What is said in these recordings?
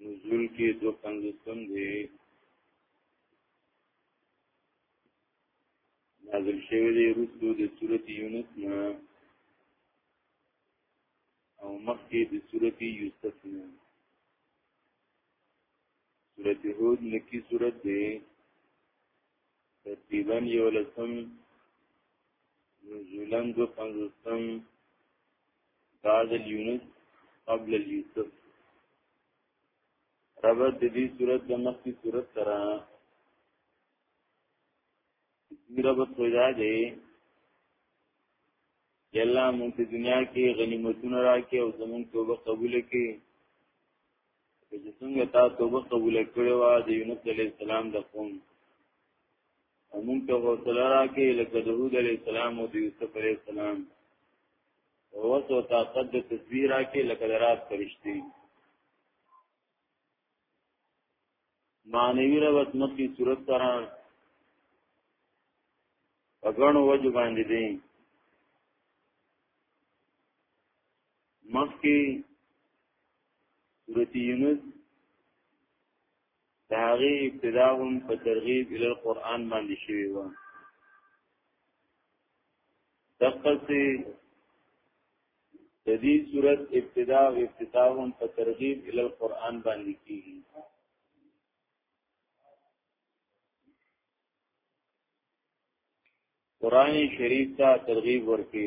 نزول کې دو پنځوسم دی نازل شوی دی رسو د صورت یونس نه او مخکې د صورت یوسف نه صورت هود نکی صورت دی ترتیبا یو لسم نزولن دو پنزستم بعد اليونس قبل اليوسف ربط د دې صورت د مخکې صورت سره ربط پیدا دی یلا مونږ په دنیا کې غنیمتونه راکې او زمونږ توبه قبول کړي چې څنګه تا توبه قبول کړې و د یونس علی السلام د قوم مونږ ته حوصله راکې لکه د هود علی السلام او د یوسف علی السلام وس او طاقت د تصویر کې لکه درات فرشتي معنوی روت مخی صورت سره اګڼو وجو باندې دي مخی صورت یونس دا غي ابتدا هم په ترغیب ال قران باندې شوی و دقصي د دې صورت ابتدا او افتتاح هم په ترغیب ال قرآن باندې کیږي قرآن شریف ته ترغیب ورکړي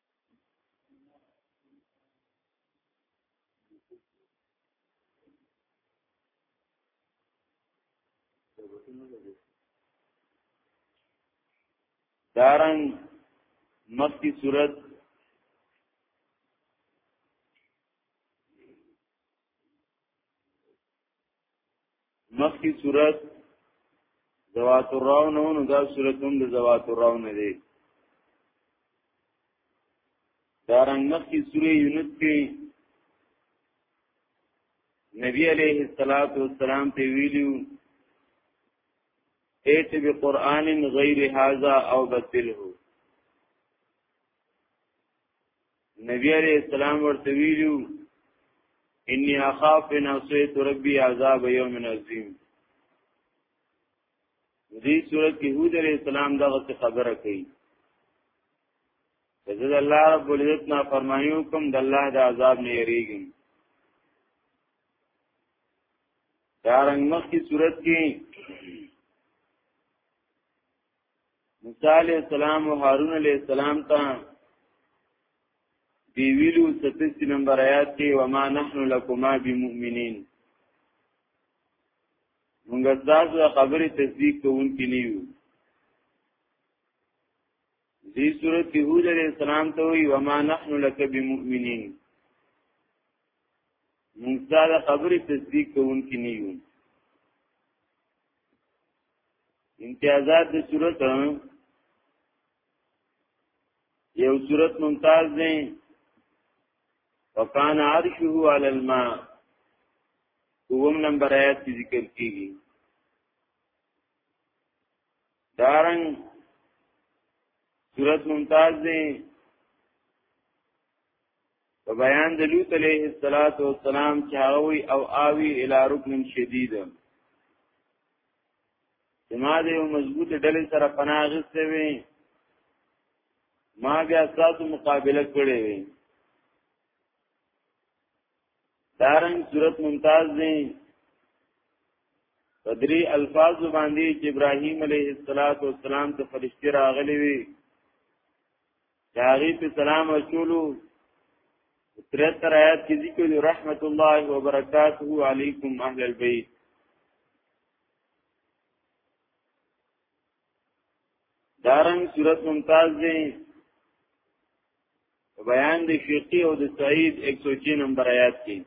دارنگ مکی صورت مخکې صورت زوات الراو نو نو دا صورت هم د زوات الراو نه دی دا رنګ مخکې سورې یونس کې نبی علیہ الصلات والسلام ته ویلو ایت به قران غیر هاذا او بدله نبی علیہ السلام ورته ویلو انی اخاف ان اسیت ربی عذاب یوم عظیم دې صورت کې هود علیہ السلام دغه خبره کوي زه د الله رب العزت نه فرمایو کوم د الله د عذاب نه یریږم دارنګ مخ کی صورت کې موسی علیہ السلام او هارون علیہ السلام ته دی ویلو 37 نمبر آیات کې وما نحن لكما بمؤمنین موږ تاسو خبره تصدیق کوونکې نه یو دې صورت کې هود علیہ السلام ته وی وما نحن لك بمؤمنین موږ دا خبره تصدیق کوونکې نه یو امتیازات د صورت یو صورت ممتاز دی وکان عرشه علی الماء کوم نمبر آیات کی ذکر کیږي دارنګ صورت ممتاز دی په بیان د لوط علیه السلام چې هغه وی او آوی الی رکن شدید ما دې یو مضبوط ډلې سره پناه غوښته وي ما بیا تاسو مقابله کړې وي دارن صورت ممتاز دی پدری الفاظ باندې چې ابراهیم علیه السلام ته فرشتي راغلي وي داغی پی سلام اچولو ترتر آیات کی ذکر رحمت الله وبرکاته علیکم اهل البیت دارنګ صورت ممتاز دی بیان د شیخی او د سعید 106 نمبر آیات کې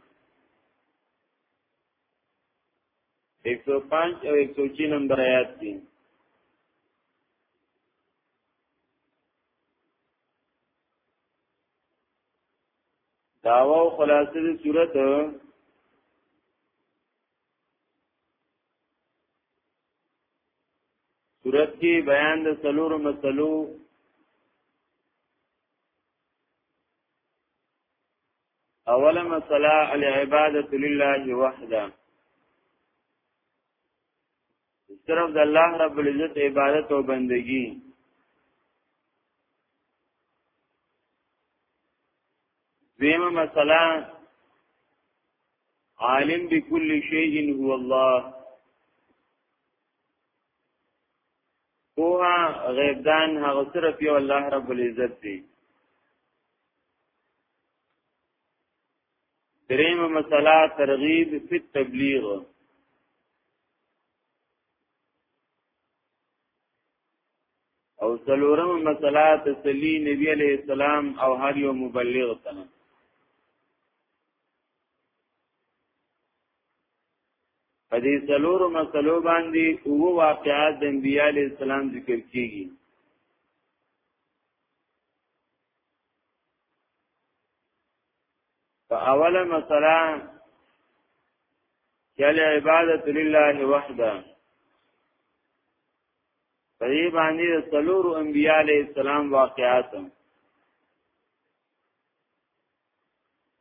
105 او 106 نمبر آیات کې داوا او خلاصه دې صورت صورت کې بیان د سلور مسلو اوله مسله العبادت لله وحده صرف د الله رب العزت عبادت او بندگی دیمه مسله عالم بكل شيء هو الله کوه غیب دان هغه صرف یو الله رب العزت دی دریم مسله ترغیب فی تبلیغ او سلورم مسله تسلی نبی علیہ السلام او هر یو مبلغ ته په دې سلورو مسلو باندې او واقعات د نبی علیہ السلام ذکر کیږي په اوله مسله چل عبادت لله وحده په دې باندې د څلور انبیاء علیه السلام واقعات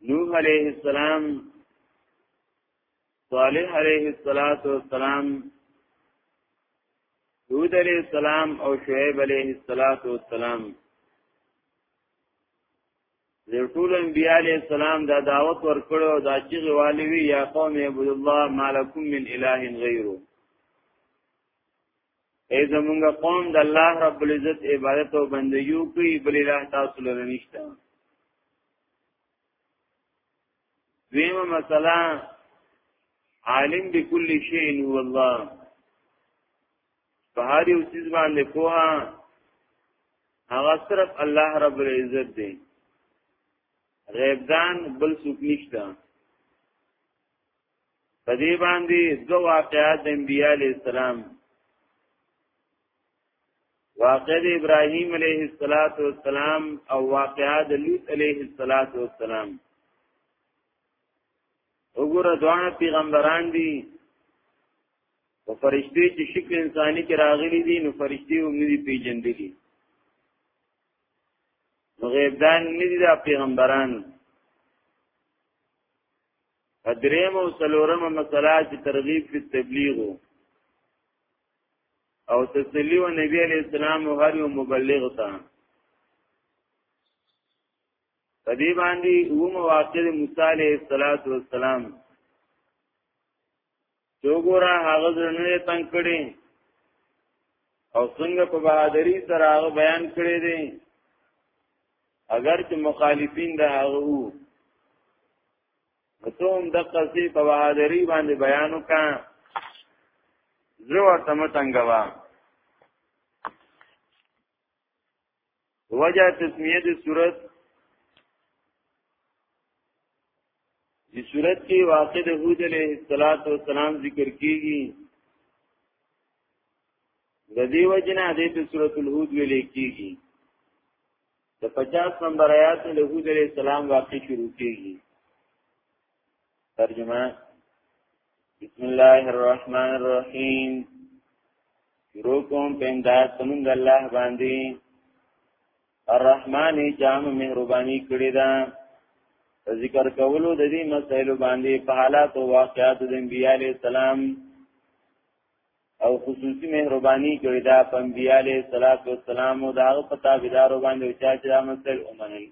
نوح علیه السلام صالح علیه السلام هود علیہ السلام او شعیب علیہ السلام د ټول انبیاء علی السلام دا دعوت ورکړو دا چې غوالی وی یا قوم عبد الله مالکم من اله غیره ای زمونږ قوم د الله رب العزت عبادت او بندګي کوي بل اله تاسو لره نشته دیمه مسله عالم بكل شيء هو الله په هر یو چیز باندې کوه هغه صرف الله رب العزت دی غیبدان بل څوک نشته په دې باندې دو واقعات د انبیاء علی السلام واقع د ابراهیم علیه السلام او واقعا د لوط علیه السلام وګوره دوه پیغمبران دي په فرشتي چې شکل انساني کې راغلي دي نو فرشتي هم نه دي پیژندلي نو غیب دان نه دي د پیغمبران ادریم او سلورم مسله چې ترغیب په تبلیغ او تسلی و نبی علیہ السلام او هر یو مبلغ ته په دې باندې و مواقع موسی علیہ السلام جو ګورا هغه زړه تنگ کړي او څنګه په بهادری سره هغه بیان کړي دي اگر چې مخالفین دا هغه وو ته هم د قصې په بهادری باندې بیان وکړه زړه ورته متنګوا وجه تسمیه د صورت د صورت کې واقع د هود علیه السلام ذکر کیږي د دې وجنه د دې صورت الهود ویل کیږي د 50 نمبر آیات له هود علیه السلام واقع شروع کیږي ترجمه بسم الله الرحمن الرحیم شروع کوم په امداد سمند الله باندې الرحمن جام مهرباني کړی دا ذکر کولو د دې مسائل باندې په حالات او واقعات د انبیاء علی السلام او خصوصي مهرباني کړی دا په انبیاء علی السلام او داغه په تابعدارو باندې چې دا مسائل ومنل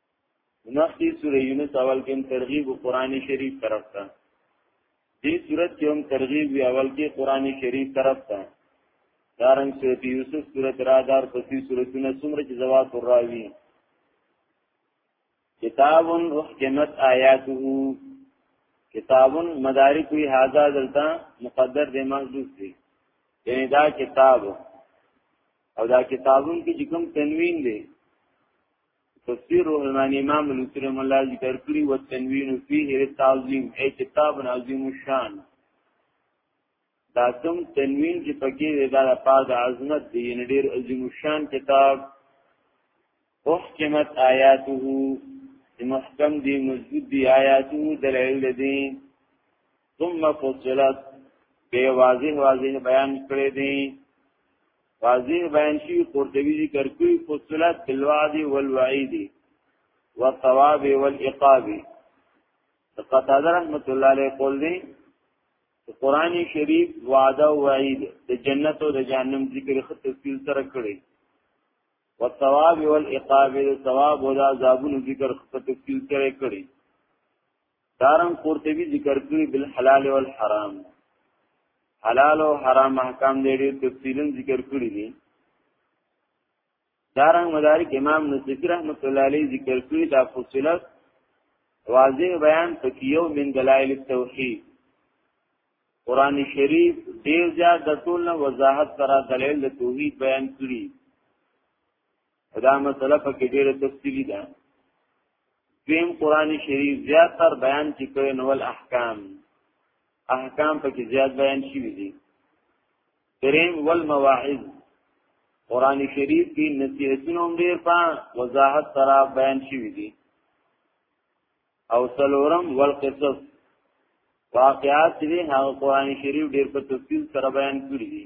مخکې سورې یونس اول کې هم ترغیب قرآن شریف طرف ته دې صورت کې هم ترغیب وی اول کې قرآن شریف طرف ته دارنګ سورې یوسف سورې رادار پسې سورتونه څومره چې جواب راوي کتاب احکمت آیاته کتاب مدارک وی هاذا دلتا مقدر دې محذوف دي یعنی دا کتاب او دا کتابون کې کوم تنوین دی تفسیر روح المانی امام لوسی رحم الله ذکر کړی و تنوین فيه تعظیم ای کتاب عظیم الشان دا کوم تنوین چې پکې دا د پاره د عظمت دی یعنی ډیر عظیم الشان کتاب احکمت آیاته محکم دی مضبوط دی آیاته دلائل دی ثم فصلت به واضح واضح بیان کړی دی واضح بیان شي قرطبي ذکر کوي فصلت بالوعد والوعید والثواب والعقاب قتاده رحمت الله علیه قول دی قرآن شریف وعده او وعید د جنت او د جهنم ذکر خط تفصیل سره کړی او ثواب او العقاب د ثواب او د عذابونو ذکر خط تفصیل سره کړی دارن قرطبی ذکر کړی بالحلال والحرام حلال او حرام احکام دې ډېر تفصیلا ذکر کړی دي دارن مدارک امام نصفی رحمت الله علیه ذکر کړی دا فصلت واضح بیان تکیو من دلائل التوحید قران شریف ډیر زیات د ټول نه وضاحت سره دلیل د توحید بیان کړی دا مسله په کې ډیره تفصیلی ده دیم قران شریف زیات تر بیان چې کوي نو احکام احکام په کې زیات بیان شي دي دریم ول مواعظ قران شریف کې نصیحتونه هم ډیر په وضاحت سره بیان شي دي او سلورم ول قصص واقعات دې هغه قران شریف ډیر په تفصیل سره بیان کړی دي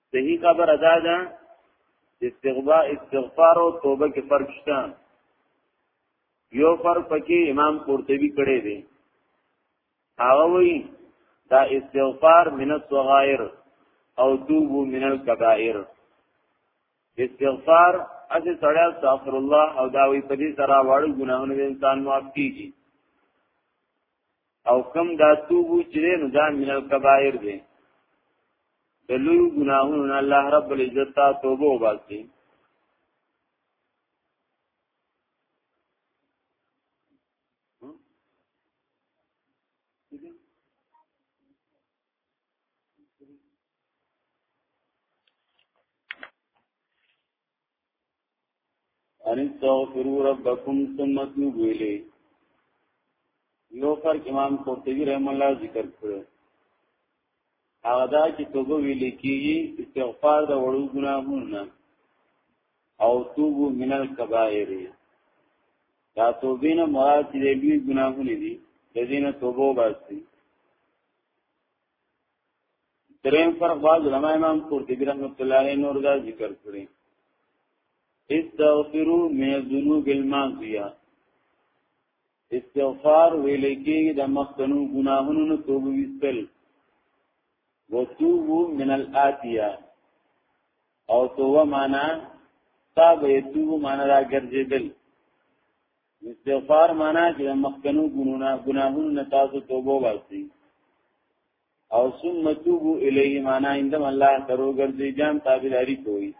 صحیح خبر ادا ده استغفار استغفار او توبه کې فرق شته یو فرق پکې امام قرطبي کړی دی هغه وی دا استغفار من الصغائر او توبو من الكبائر استغفار اځه سړی استغفر الله او دا وی په دې سره واړو ګناهونه انسان معاف کیږي او کم دا توبو چې نو دا من الکبائر دی د لوی ګناهونو نه الله رب العزت ته توبه وباسي ان استغفروا ربکم ثم توبوا الیه یو فرق امام قرطبی رحم الله ذکر کړو هغه دا چې توبه ویل کیږي استغفار د وړو ګناهونو او توبو من الکبائر دا توبه نه مراد دې لوی ګناهونه دي د دې نه توبه واسي دریم فرق باز علماء امام قرطبی رحمت الله علیه نور دا ذکر کړی استغفروا من الذنوب الماضیه استغفار ویل کېږي د مخکنو ګناهونو نه توبه وستل وتوبو من الاتیه او توبه معنا تاب یتوب معنا را ګرځیدل استغفار معنا چې مخکنو ګناونه ګناهونو نه تاسو توبه واسي او ثم توبو الیه معنا اندم الله ترو ګرځي جام تابعداري کوي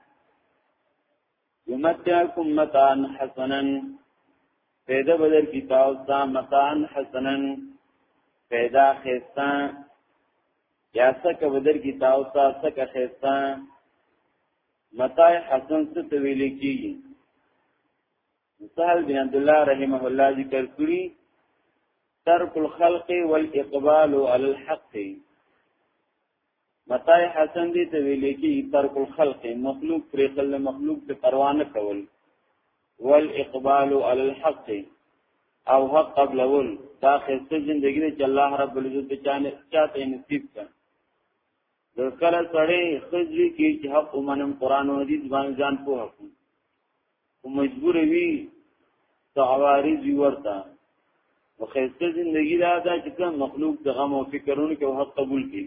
یمتعکم متان حسنا پیدا بدر کی تاسو ته متان حسنا پیدا خستا یا سک بدر کی تاسو ته سک خستا متای حسن څه ویل کیږي سهل بن عبد الله رحمه الله ذکر کړی ترک الخلق والاقبال على الحق متای حسن دی ته ویل کی ترک الخلق مخلوق پر خل مخلوق ته پروا نه کول والاقبال على الحق او حق قبل اول دا خسته ژوندۍ چې الله رب العزت چانه چاته نصیب کړ د کله سړی خځوی کې چې حق ومنم قران او حدیث باندې ځان پوهه کوم خو مجبور وي ته عوارض ورته او خسته زندگی دا دا چې کوم مخلوق د غم او فکرونو کې حق قبول کړي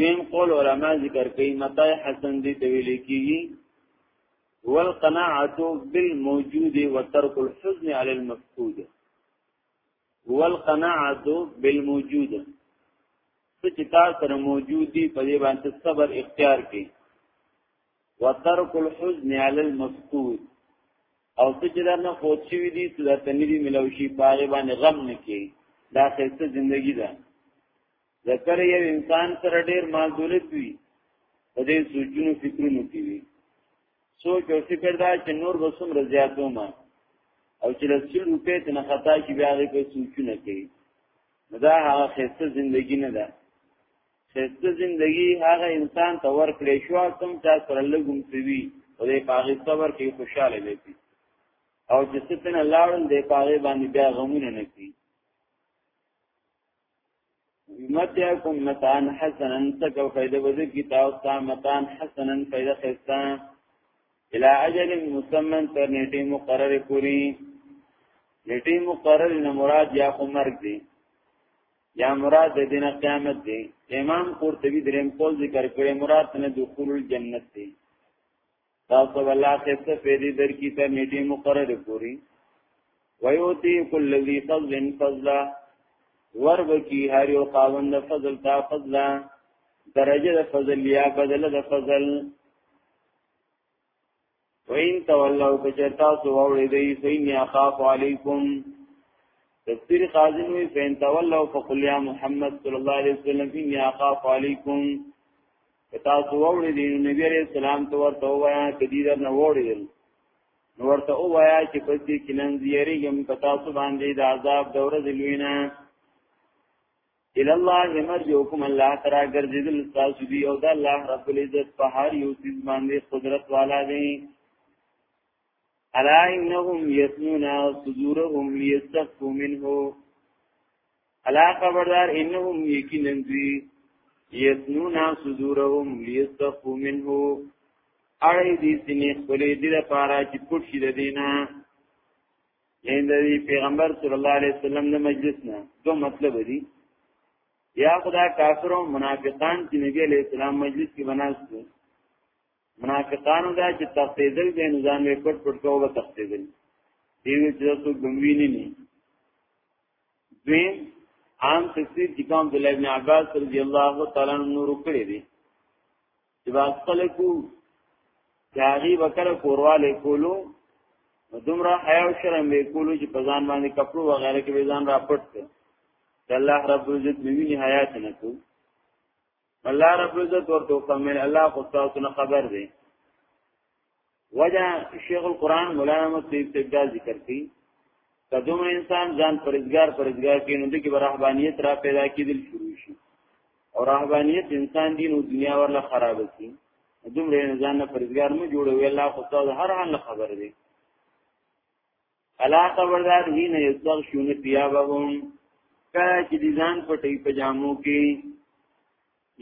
دیم قول علما ذکر کوي متای حسن دی ته ویل کیږي والقناعه بالموجود وترك الحزن على المفقود والقناعه بالموجود څه چې تاسو سره موجود دي په دې باندې صبر اختیار کړئ وترک الحزن علی المفقود او څه چې دا نه فوت شوي دي څه دا تنری ملوشي پاره باندې غم نه کوي دا خسته ژوندۍ ده ذکر یو انسان سره ډیر مال دولت وي په دې سوچونو فکرونو کې وي سوچ او فکر دا چې نور به څومره زیاتو ما او چې لسل روپې ته نه خطا شي بیا دې په سوچونه کوي دا هغه خسته ژوندۍ نه ده خسته زندگی هغه انسان ته ورکړې شو کوم چا سره لګوم سوي او دې پاغي صبر کې خوشاله وي او چې ستن لاړل دې پاغي باندې بیا غمونه نه کوي متعکم متان حسنا تکو فیده وزر کی تاوستا متان حسنا فیده خستا الى اجل مسمن تر نیٹی مقرر پوری نیٹی مقرر نمراد یا خو مرگ دی یا مراد د دین قیامت دی امام قرطبی دریم قول ذکر کړي مراد نه دخول الجنت دی تاسو ولا خسته پیری در کی ته نیټه مقرر پوری ویوتی کل ذی فضل فضلا ور وکی هر یو قاوند فضل تا فضلا درجه د فضل یا بدل د فضل وین تولو کچتا سو وړي دی فین اخاف علیکم تفسیر خازن وی فین تولو فقل یا محمد صلی الله علیه وسلم فین اخاف علیکم کتا سو وړي دی نبی علیہ السلام تو ورته وایا کدی در نه وړي دی نو ورته وایا چې پس دې کینن زیری یم کتا سو باندې د عذاب دور ذلوینا الى الله مرجوکم الله ترا ګرځیدل تاسو دی او د الله رب العزت په هر یو چیز باندې قدرت والا دی الا انهم یسنون صدورهم ليستخفوا منه الا خبردار انهم یقینا دی یسنون صدورهم ليستخفوا منه اړې دې سینې خپلې دې لپاره چې پټ شي د دینه یعنی د پیغمبر صلی الله علیه وسلم د مجلس نه دوه مطلب دي یا خدا کافر او منافقان چې نبی علیہ السلام مجلس کې بناستو منافقانو دا چې تختیدل به نظام یې پټ پټ کوو به تختیدل دیو چې تاسو ګموی نه نه دوی عام تفسیر چې کوم د ابن عباس رضی الله تعالی عنہ نور کړی دی چې با خپل کو چاغي وکړه کورواله کولو دومره حیا او شرم به کولو چې په ځان باندې کپړو وغیرہ کې به ځان را پټ کړ الله رب عزت میویني حیات نه کو الله رب عزت ورته فرمایل الله خو تاسو نه خبر دی وجه شیخ القرآن مولانا مطیب تبدا ذکر کی کدوم انسان ځان پرزګار پرزګار کې نو دغه رهبانيت را پیدا کېدل شروع شي او رهبانيت انسان دین او دنیا ورله خراب کی دومره ځان نه پرزګار مو جوړوي الله خو تاسو هر حال خبر دی الا خبردار هی نه یستغ شون پیابهم کله چې دي ځان پټي پجامو کې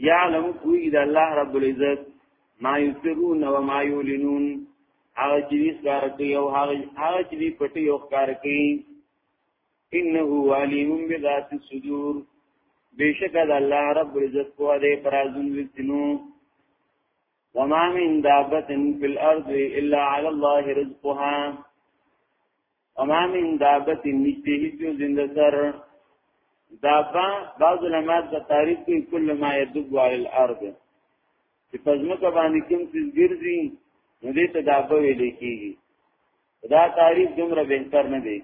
یا لم کوی د الله رب العزت ما یسرون و ما یولنون هغه چې دي ښکار کوي او هغه هغه چې دي پټي او ښکار کوي انه علیم بذات الصدور بیشک د الله رب العزت په دې پرازون وسینو وما من دابة في الأرض إلا على الله رزقها وما من دابة نشته هیڅ زنده سر دابا بعض علماء دا تعریف کوي کل ما يدب على الارض چې پزمکه باندې کوم څه ګرځي نو دې ته دابا ویل کیږي دا تعریف دومره بهتر نه دی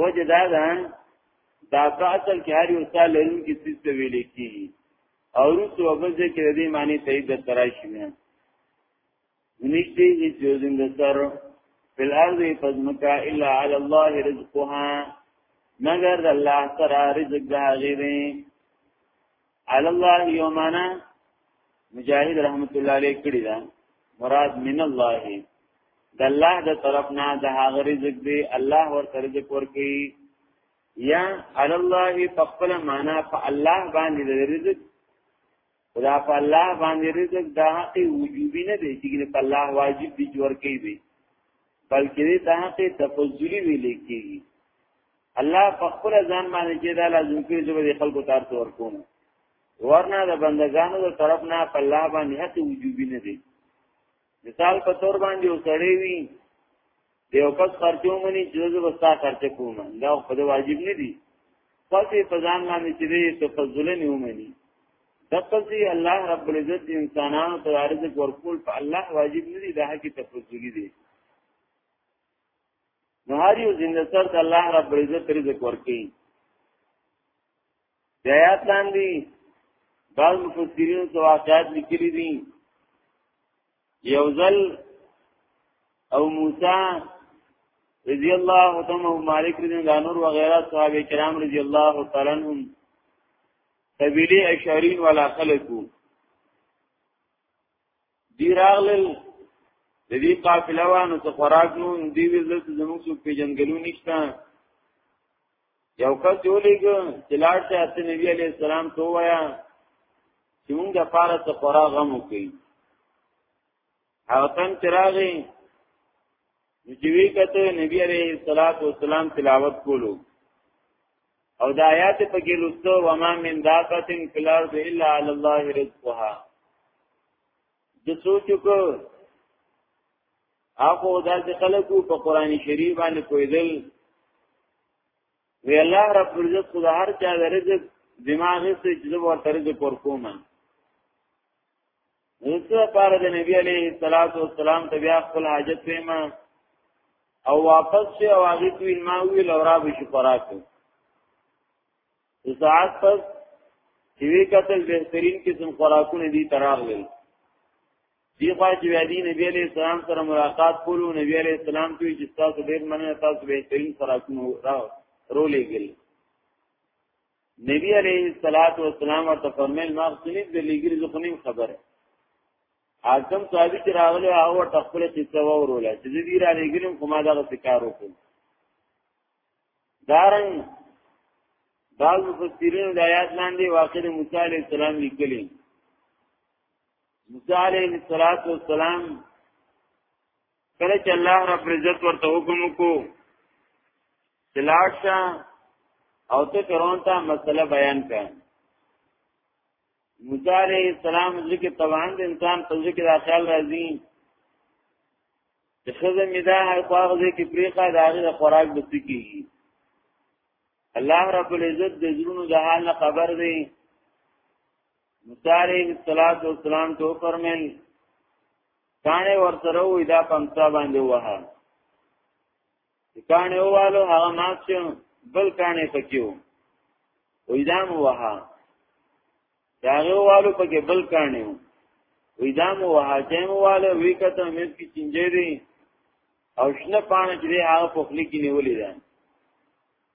وجه دا ده دا په اصل کې هر یو سال لرونکي کې څه څه ویل کی او رسو وبځه کې دې معنی ته د تراشی نه نشته هیڅ یو زند سر فل ارض فزمکا الا علی الله رزقها مگر الله تعالی رزق ده غیره علی الله یومانا مجاهد رحمت الله علیه کړی دا مراد من الله د الله د طرف نه د هغه رزق دی الله ورته رزق ورکي یا علی الله فقبل معنا فالله باندې د رزق خدا په الله باندې رزق دا حق وجوبي نه دی چې په الله واجب دي چې ورکي وي بلکې دا حق تفضلی ویل کېږي الله په خپل ځان باندې چې دا لازم کې چې به خلکو تار ته ورکوم ورنه د بندگانو د طرف نه په الله باندې هڅه وجوبي نه دي مثال په تور باندې یو سړی وي دیو کس خرچو منی چې زه به ستا خرچه کوم دا په دې واجب نه دي پاتې په ځان باندې چې دې تفضل نه ومني دقصي الله رب العزت انسانانو ته رزق ورکول په الله واجب نه دي دا هکې تفضلی دي نو هر یو زنده سر ته الله رب العزت رزق ورکړي د آیات لاندې بعض مفسرین سو واقعات لیکلي دي یو ځل او موسی رضی الله تعالی عنہ مالک رضی الله نور وغیرہ صحابه کرام رضی الله تعالی عنهم قبیله اشعرین ولا خلقو دی راغلل د دې قافله وانه څو خوراک نو دی ویل چې زموږ څو پیجنګلو نشته یو کس جوړیګ چې لاړ شه ته نبی علی السلام ته وایا چې موږ د پاره څو خوراک غم وکړي هغه تن چراغي نو چې وی کته نبی عليه الصلاه والسلام تلاوت کولو او د آیات په کې لوستو و ما من داقتن فی الارض الا علی الله رزقها د سوچو کو هغه د خلکو په قران شریف باندې کویدل وی الله رب العزت خدا هر چا د رزق دماغ څخه چې ورته رزق ورکومه زه پاره د نبی علیه الصلاۃ والسلام ته بیا خپل حاجت پیما او واپس شي او هغه دوی ما ویل او را به شي خوراک ساعت پس چې وی قتل بهترین قسم خوراکونه دي تراغلل دی خوا چې بیا دی نبی علیہ السلام سره ملاقات کولو نبی علیہ السلام ته چې تاسو ډیر مننه تاسو بهترین خوراکونه راو رولېګل نبی علیہ الصلات والسلام ورته فرمایل ما غسنی د لګری زخنیم خبره اعظم صحابي چې راغله هغه تخپل قصه وروله چې دې را لګریم کومه دا ذکر وکړ دارن بعض مفسرین د آیات لاندې واقع د موسی علیہ السلام لیکلي موسی علیہ السلام کله چې الله رب عزت ورته حکم کو چلاشه او ته فرعون ته مسله بیان کړه موسی علیہ السلام ځکه توان د انسان په ځکه دا خیال راځي چې خزه میدا هر خواغه کې پریخه د هغه خوراک بس کیږي الله رب العزت د زړونو د حال نه خبر دی موسی علیہ السلام ته فرمایل کانه ورسره وې دا پمسا باندې وه کانه ووالو هغه مات شو بل کانه پکيو وې دا مو وه داغه والو پکې بل کانه وې دا مو وه چې مو والو وې کته مې کې چنجې دي او شنه پانه چې هغه په خلی کې نیولې ده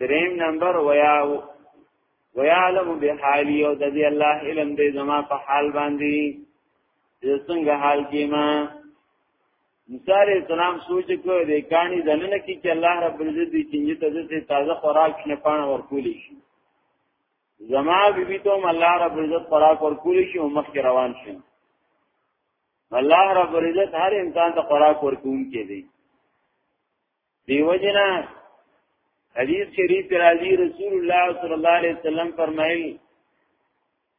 دریم نمبر ویا ویعلم بحالی او د دې الله علم دې زما په حال باندې چې څنګه حال کې ما موسی علیہ السلام سوچ کو دې کانی دننه کې چې الله رب العزت دې چې ته دې تازه خوراک نه پانه ورکولې شي زما بیبي ته الله رب العزت خوراک ورکولې شي او مخ کې روان شي الله رب العزت هر انسان ته خوراک ورکون کې دی دیو جنا حدیث شریف راضی رسول الله صلی الله علیه وسلم فرمایلی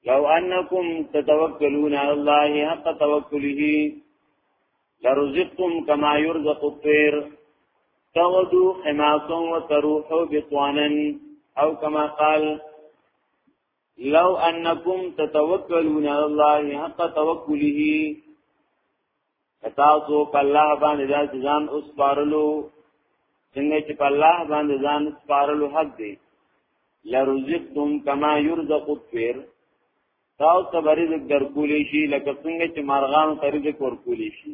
لو انکم تتوکلون علی الله حق توکله لرزقتم کما يرزق الطير تغدو حماسا وتروحو بطوانا او کما قال لو انکم تتوکلون علی الله حق توکله تاسو په الله باندې ځان اوس پارلو څنګه چې په الله باندې ځان سپارلو حق دی لرزقتم کما يرزق الطير تاسو ته رزق درکولې شي لکه څنګه چې مارغان ته رزق ورکولې شي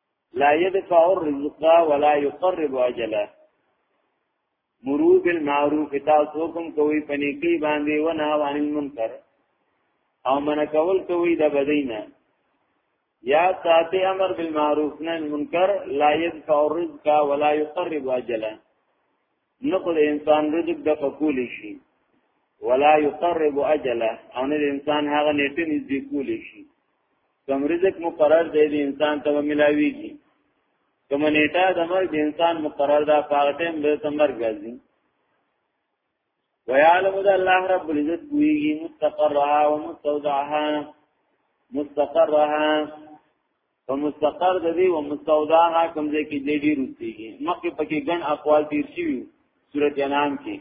لا يدفع الرزق ولا يقرب اجله مرو بالمعروف تاسو حکم کوي پني کې باندې و نه عن المنکر او من کول کوي د بدینه یا ساته امر بالمعروف نه منکر لا يدفع الرزق ولا يقرب اجله نه خو د انسان رزق د فقول شي ولا يقرب اجله او نه د انسان هغه نیټه نږدې کول شي کوم رزق مقرر دی د انسان ته ملاويږي کوم نیټه د مرګ د انسان مقرر ده هغه ټیم به ته مرګ راځي ويعلم ذا الله رب العزت ويږي مستقرها ومستودعها مستقرها په مستقر د دې او مستودع حکم دې کې دې ډیر وسیږي مخکې پکې ګڼ اقوال تیر شي سورۃ انعام کې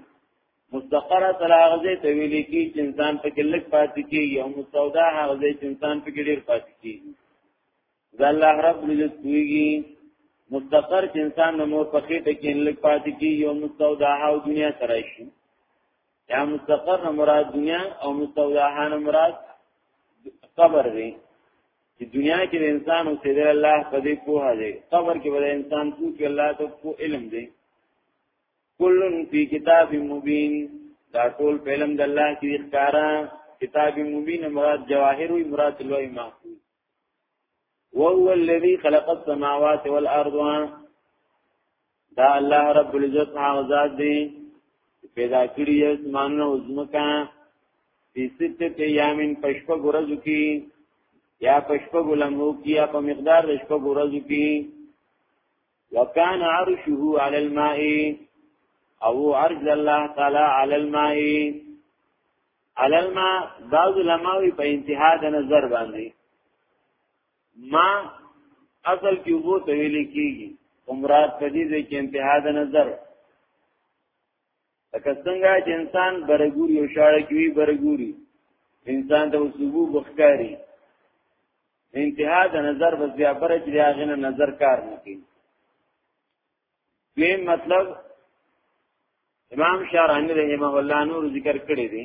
مستقر تلاغزه ته ویل کې چې انسان پکې لږ پاتې کیږي او مستودع هغه چې انسان پکې ډیر پاتې کیږي دا الله رب دې کوي مستقر چې انسان نو مور په خېټه کې لږ پاتې کیږي او مستودع او دنیا سره شي یا مستقر نه مراد دنیا او مستودع نه مراد قبر دی چې دنیا کې د انسان او سید الله په دې کوه دی قبر کې به انسان کو کې الله ته کو علم دی کلن فی کتاب مبین دا ټول په علم د الله کې ښکارا کتاب مبین مراد جواهر وی مراد لوی محفوظ وهو الذي خلق السماوات والارض دا الله رب العزت هغه ذات دی پیدا کړی اسمان او زمکا په ست ته یامین پشپ ګورځو کی یا پشپ ګلمو کی یا په مقدار د شپ ګورځو کی وکانه عرشه علی الماء او عرض الله تعالی علی الماء علی الماء بعض علماء په انتها د نظر باندې ما اصل کې وو ته ویل کېږي عمرات په دې کې انتها د نظر لکه څنګه چې انسان برګوري او شاړه کې وي برګوري انسان ته وسوبو بخکاری انتها د نظر بس بیا پر چې هغه نه نظر کار نه کوي دیم مطلب امام شارانی رحمه الله نور ذکر کړی دی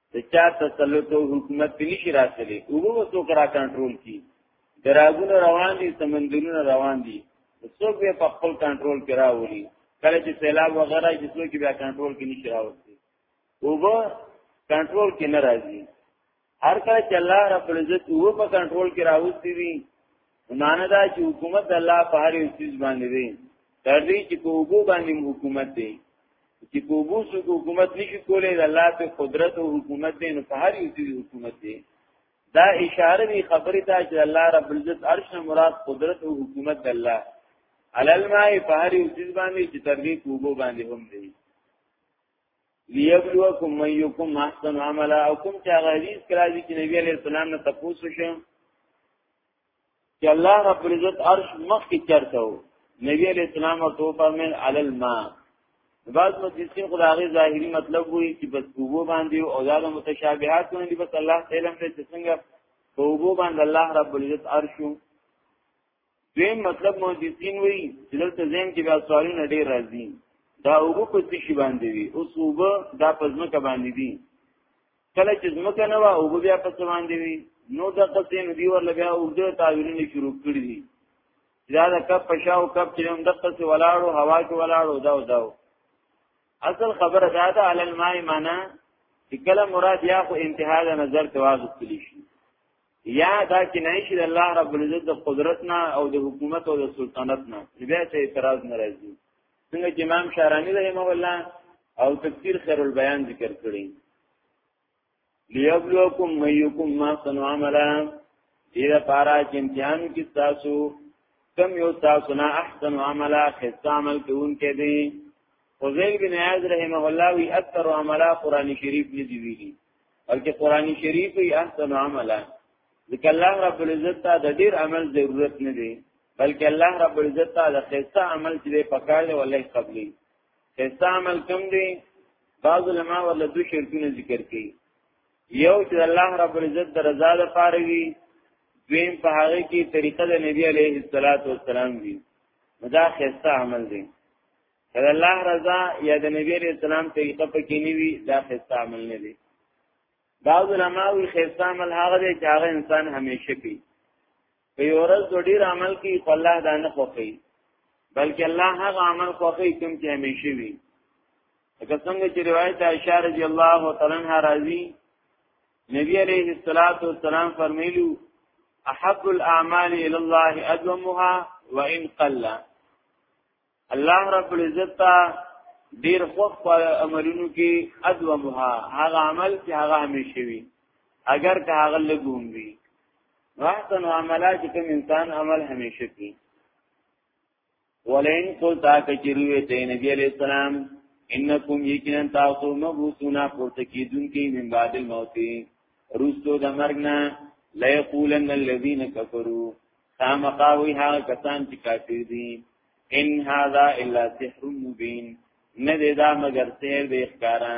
د چا تسلط او حکومت په نشي راتللی او به څوک را کنټرول کی دراګونه روان دي سمندرونه روان دي څوک به په خپل کنټرول کې راوړي کله چې سیلاب وغیرہ چې څوک بیا کنټرول کې نشي راوړي او به کنټرول کې ناراضي هر کله چې الله رب العزت وو په کنټرول کې راوستي وي معنی دا چې حکومت الله په هر یو چیز باندې دی تر دې چې په وګو باندې حکومت دی چې په وګو سو حکومت نشي کولای د الله په قدرت او حکومت دی نو په هر یو چیز حکومت دی دا اشاره دی خبره ته چې الله رب العزت عرش مراد قدرت او حکومت د الله علل ما په هر یو چیز باندې چې تر دې په وګو باندې هم دی ليبلوکم من یکم احسن عملا او کوم چې هغه حدیث کراځي چې نبی علیہ السلام نه تاسو شو چې الله رب العزت عرش مخ کې چرته وو نبی علیہ السلام او تو فرمایل علی الماء بعض مجلسین خدای ظاهری مطلب وایي چې بس کوو باندې او زاده متشابهات نه دي بس الله تعالی هم دې څنګه کوو باندې الله رب العزت عرش دیم مطلب مجلسین وایي چې دلته زم کې بیا سوالونه ډیر راځي دا وګو په څه شی باندې وي اوس وګو دا پزما ک باندې دي کله چې زمکه نه وا او بیا په سمان دی وی نو د قصې نو دی ورل بیا او د تعویلونه شروع کړی دي دا د کپ پښاو کپ چې هم د قصې ولاړو هوا کې ولاړو دا او دا اصل خبره دا ده عل الماء معنا چې کله مراد یا خو انتها د نظر توازو کلی شي یا دا چې نه شي د الله رب العزت د قدرت نه او د حکومت او د سلطنت نه بیا څه اعتراض ناراضي څنګه چې امام شارانی رحمه الله او تفسیر خیر البیان ذکر کړی لیبلوکم میکم ما صنع عملا دې لپاره چې امتحان کې تاسو کم یو تاسو نه احسن عملا خسته عمل کوون کې دي فضیل بن عیاض رحمه الله وی اکثر عملا قران شریف نه دی ویلي بلکې قران شریف یې احسن عملا ځکه الله رب العزت ته د ډیر عمل ضرورت نه دی بلکې الله رب العزت ته د خیسه عمل چې په کار دی ولې قبلي خیسه عمل کم دی بعض علما ول دوه شرطونه ذکر کړي یو چې الله رب العزت د رضا د پاره وي دویم په هغه کې طریقه د نبی علیه الصلاۃ والسلام وي دا خیسه عمل دی د الله رضا یا د نبی علیہ السلام طریقه پکې نه وي دا خسته عمل نه دی بعض علماء وی خسته عمل هغه دی چې هغه انسان همیشه کوي په یو ورځ ډیر عمل کوي خو الله دا نه خوښي بلکې الله هغه عمل خوښي کوم چې همیشه وي لکه څنګه چې روایت عائشہ رضی الله تعالی عنها راځي نبی علیہ الصلوۃ والسلام فرمایلو احب الاعمال الى الله ادومها وان قلّا الله رب العزت ډیر خوخ په عملونو کې ادومها هغه عمل چې هغه همیشه وي اگر که هغه لګوم وي واحسن عملا چې کوم انسان عمل همیشه کوي ولئن قلت کجریه ته نبی علیہ السلام انکم یقینا تاسو مبوسونا پورته کیدونکې من بعد الموت روستو د مرګ نه لا یقولن الذین کفروا خامقاوی هغه کسان چې کافر دي ان هذا الا سحر مبين نه دی دا مگر سحر دی ښکارا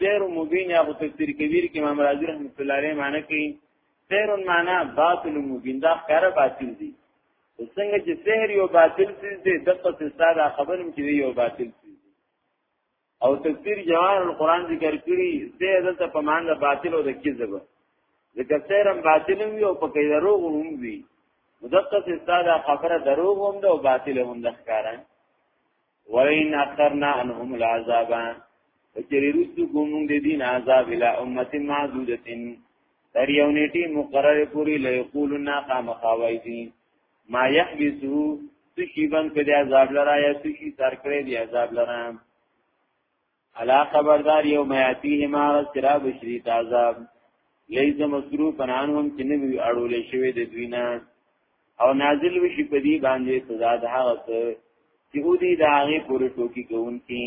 سحر مبين یا په تفسیر کبیر کې امام رازی رحمت الله علیه معنی کوي سحر معنا باطل مبين دا ښکارا باطل دی څنګه چې سحر یو باطل څه دی دغه څه ساده خبرم چې یو باطل او تفسیر جوان القرآن ذکر کړی سه دلته په مان د باطل او د کذب ځکه سیرم باطل وی او په کې دروغ هم وی مدقس استاده خبره دروغ هم ده او باطل هم ده ښکارا وین اخرنا انهم العذاب چری رسو کوم د دین عذاب الی امه معذودتن تر یو نیټی مقرره پوری لې قولنا قام خواوی دین ما يحبسو سشي بند کړي عذاب لرا یا سشي تر کړي دی عذاب لرا الا خبردار یو میاتی ما سرا بشری عذاب لیس مصروف عنهم چې نه وی اړول شوی د دوینا او نازل وشي په دې باندې سزا ده هغه چې هودي داغه پورې ټوکی کوونکی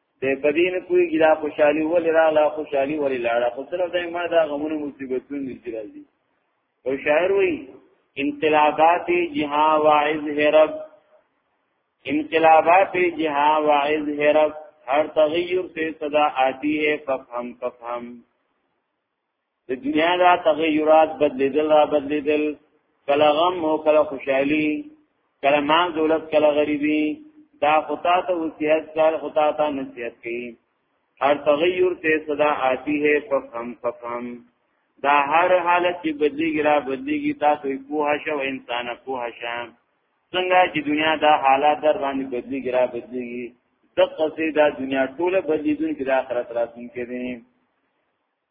ته په دې نه پوهېږي دا خوشحالي ولې راغله خوشحالي ولې لاړه خو صرف د ما دا غمونه مصیبتونه دي چې راځي او شاعر وایي انقلابات جها واعظ هرب انقلابات جها واعظ هرب هر تغیر سے صدا آتی ہے ففهم ففهم د دنیا دا تغیرات بدلیدل را بدلیدل کله غم او کله خوشحالی کله مان دولت کله غریبی دا خطا ته وصیت کار خطا ته نصیحت کی هر تغیر ته صدا آتی ہے ففهم ففهم دا هر حالت چې بدلیږي را بدلیږي تاسو کوه شو انسان کوه شم څنګه چې دنیا دا حالات در باندې بدلیږي را بدلیږي د قصې دا دنیا ټوله بدلیدون کې د آخرت راتلونکي دي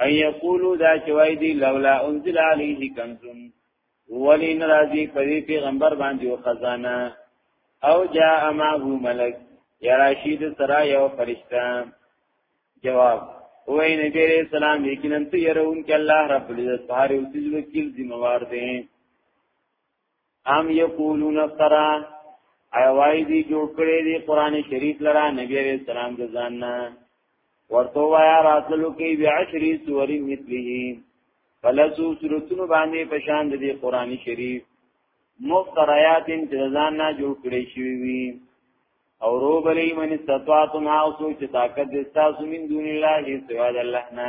ان یقولو دا چوای دی لولا انزل علیه کنزون ولی نرازی پدی پیغمبر باندې او خزانه او جاء معه ملک یا راشید سرا یو فرشتہ جواب او ای نبی علیہ السلام یقینا ته يرون ک الله رب العزت بهر او تجل کیل ذمہوار دی ام یقولون افترا ایوای دی جوړ کړی دی قران شریف لرا نبی علیہ السلام د ځان نه ورته وایا راتلو کې بیا شری سوری مثله فلسو سورتونو باندې پشان دی قران شریف مفتریات انتظام نه جوړ کړی شوی وی او رو بلی من استطاعتم آسو چه طاقت دستاسو من دون اللہ سواد اللہ نا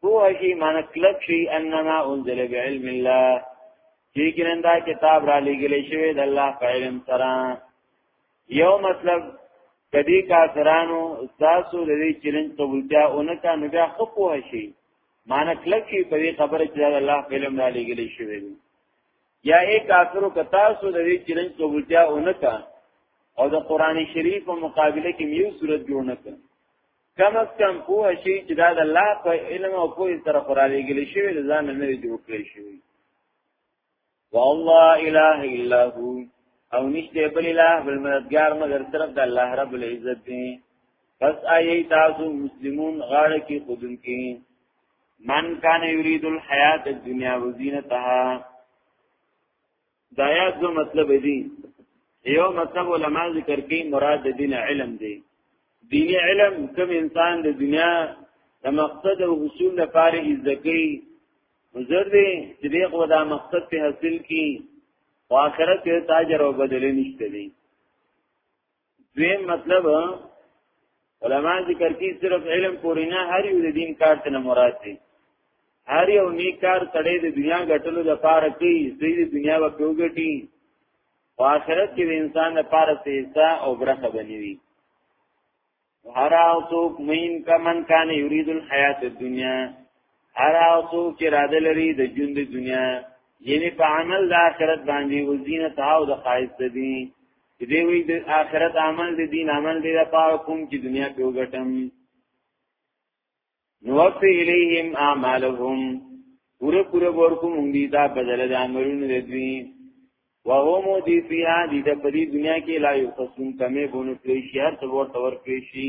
پوه شي مان کلک شي انما انزل بعلم الله چې ګرندا کتاب را لګلې شوی د الله په علم سره یو مطلب کدی کافرانو تاسو د دې چیلنج قبولتیا اونکا نو بیا خو پوه شي مان کلک شي په دې خبره چې د الله په علم را لګلې شوی یا ای کافرو کتا سو د دې چیلنج قبولتیا اونکا او د قران شریف په مقابله کې یو صورت جوړ نکړ کم از کم پوه شي چې دا د الله په علم او پوه سره قرالي ګل شي د ځان نه دی جوړ کړی شي والله اله الا هو او نشته بل اله بل مددگار مگر طرف د الله رب العزت دی پس آئی تاسو مسلمون غاړه کې خودن کې من کان یرید الحیات الدنیا وزینتها دا آیات دو مطلب دی یو مطلب علما ذکر کوي مراد دین علم دی دینی علم کوم انسان د دنیا د مقصد او حصول لپاره ځکه مزر دی چې دغه دا مقصد په حاصل کی او آخرت ته تاجر او بدل نشته دی دویم مطلب علما ذکر کی صرف علم پوری نه هر یو د دین کار ته مراد دی هر یو نیک کار تړې د دنیا غټلو د پاره کوي زی د دنیا په پیوګټي او آخرت کې د انسان د پاره سیسا او برخه بنوي هر او څوک مین کمن کان یرید الحیات الدنیا هر او څوک چې را دلري د ژوند د دنیا یعنی په عمل د آخرت باندې وزینت او د خایست دي دې وی د آخرت عمل د دین عمل دې لپاره کوم چې دنیا په وګټم نوفي الیهم اعمالهم پورا پورا ورکو مونږ دې دا بدل د عملونو دې دوی وهم دې فیا دې د پری دنیا کې لا یو قسم کمه بونو کړی شي هر څور تور کړی شي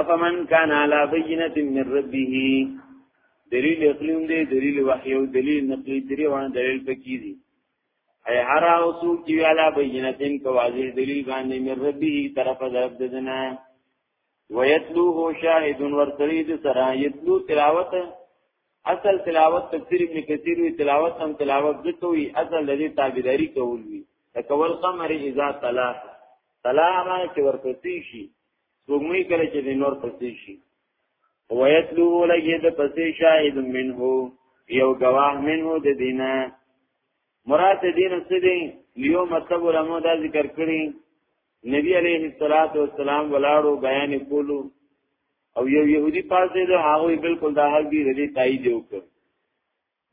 افمن کان علی بینه من ربه دلیل اقلیم دی دلیل وحی او دلیل نقلی دری وانه دلیل پکې دي ای هر او سو کی علی بینه تن کو واضح دلیل باندې من ربه طرف درب دنا ویتلوه شاهد ورترید سرا یتلو تلاوت اصل تلاوت تفسیر ابن کثیر وی تلاوت هم تلاوت ذکر وی اصل لدی تابعداری کول وی تکول قمر اذا طلع طلع ما چې ورپسې شي سپوږمۍ کله چې د نور پسې شي ویتلو لګي د پسې شاهد منه یو گواه منه د دینه مراد دین څه دی یو مطلب علماء دا ذکر کړی نبی علیه الصلاۃ والسلام ولاړو بیان کولو او یو يهودي پاسې دا هغه بالکل دا حق دی ردی تایید وکړ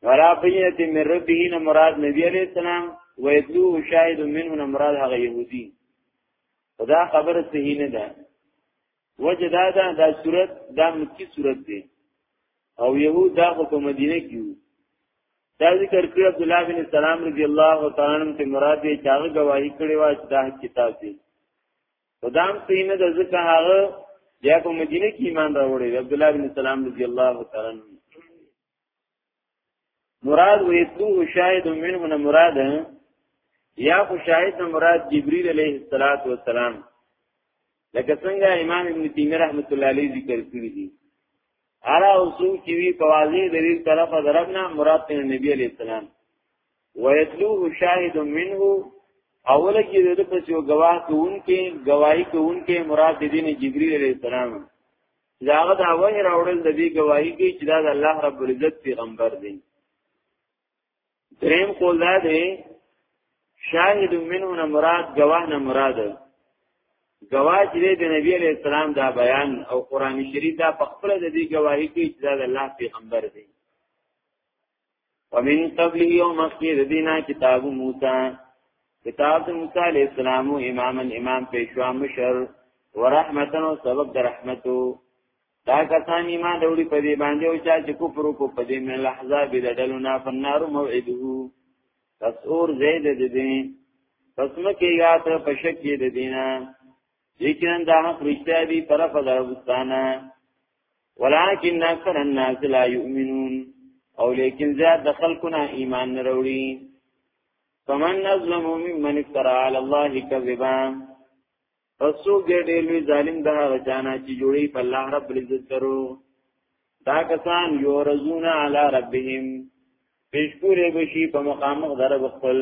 ولا بینت من ربه نه مراد نبی علیہ السلام ویتلو شاهد منه نه مراد هغه يهودي خدا خبره صحیح نه ده وجه دا ده دا صورت دا مکی صورت دی او يهود دا خو په مدینه کې وو دا ذکر کړ عبد الله بن سلام رضی الله تعالی عنہ ته مراد یې چاغه گواہی کړې و چې دا کتاب دی خدام صحیح نه ده ځکه هغه بیا په مدینه کې ایمان راوړی عبد الله بن سلام رضی الله تعالی عنہ مراد ویتلوه شاهد منه نه مراد یا خو شاهد نه مراد جبرئیل علیه الصلاۃ والسلام لکه څنګه امام ابن تیمیه رحمت الله علیه ذکر کړی دی ارا اوسو کی وی پوازی دلیل طرف دربنا مراد ته نبی علیہ السلام ویتلوه شاهد منه اوله کې د پس یو گواه کوونکې گواہی کوونکې مراد دین جبرئیل علیہ السلام دا هغه دا وه راوړل د دې گواہی کوي چې دا د الله رب العزت پیغمبر دی دریم قول دا دی شاهد منه نه مراد گواه نه مراد گواه چې د نبی علی السلام دا بیان او قران شریف دا په خپل د دې گواہی کوي چې دا د الله پیغمبر دی ومن قبل یوم اخیر دینا کتاب موسی کتاب موسی علیہ السلام امام امام پیشوا مشر ورحمتن و سبب در رحمتو دا کسان ایمان دوری په دې باندې او چا چې کفر کو په دې من لحظه به دډلو نه فنار موعده پس اور زید د دې پس مکه یات په شک دې دینه یقینا دا حق رښتیا دی طرف دروستانه ولكن اکثر الناس لا يؤمنون او لیکن زیاد د خلقنا ایمان نه وروړي فمن نظلم ممن افترى على الله كذبا پسو ګډې لوی ظالم ده غچانا چې جوړي په الله رب العزت درو دا کسان یو رزون علی ربهم پیشکورې بشي په مقام غرب خپل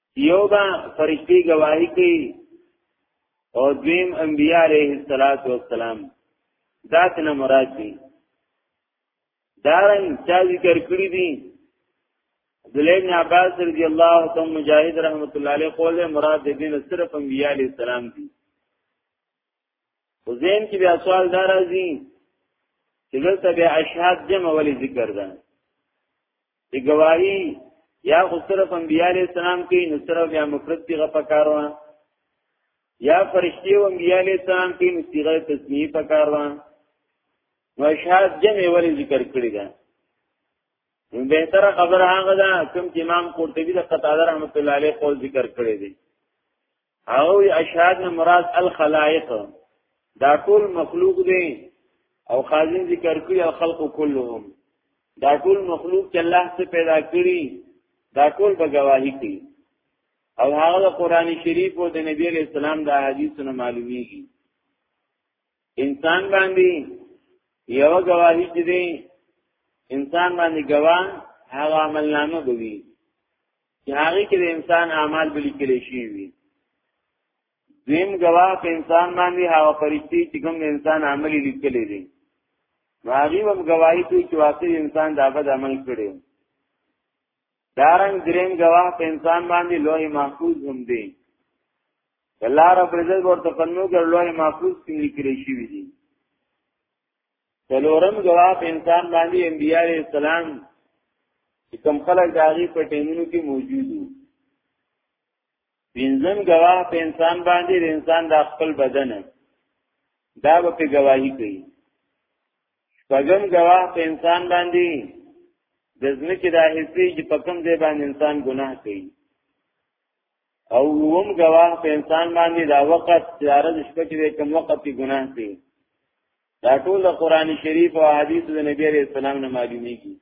یو با فرشتي گواہی کوي او دویم انبیاء علیه الصلاۃ والسلام دا څنګه مراد دي دارن چا ذکر کړی دي دلیم عباس رضی الله تعالی مجاهد رحمت الله علیه قول مراد دین صرف انبیاء علیه السلام دي خو زین کې بیا سوال دا راځي چې دلته بیا اشهاد جمع ولې ذکر ده چې گواهی یا خو صرف انبیاء علیہ السلام کې نو صرف یا مفرد پیغه پکاروان یا فرشتي او انبیاء علیہ السلام کې نو صیغه تسمیه پکاروان نو اشهاد جمع ولې ذکر کړی ده بهتره خبر هغه ده کوم چې امام قرطبي د قتاده رحمت الله علیه قول ذکر کړی دی او اشهاد نه مراد الخلائق دا ټول مخلوق دی او خازن ذکر کړی او خلق كلهم دا ټول مخلوق چې الله څخه پیدا کړی دا ټول به گواهی کوي او هغه قرآن شریف او د نبی علیہ السلام دا حدیثونه معلومیږي انسان باندې یو گواهی چې دی انسان باندې گواه هغه عمل نامه بوي چې هغه کې د انسان اعمال به لیکل شي وي دیم گواه په انسان باندې هغه فرشتي چې کوم انسان عمل لیکل دي هغه هم گواہی کوي چې واقعي انسان دا بد عمل کړی دارنګ دریم گواه په انسان باندې لوی محفوظ هم دی الله رب عزت ورته فنو ګر لوی محفوظ کې لیکل شي وي څلورم جواب انسان باندې انبیاء علیہ السلام چې کم خلک داغي په ټیمونو کې موجود وو پنځم گواه په انسان باندې د انسان د خپل بدن دا به په گواہی کوي شپږم گواه په انسان باندې د ځمکې د حصې چې په کوم ځای باندې انسان ګناه کوي او هم گواه په انسان باندې دا وخت تیار د شپه کې کوم وخت کې ګناه دی دا ټول د قران شریف او حدیث د نبی عليه السلام نه معلومیږي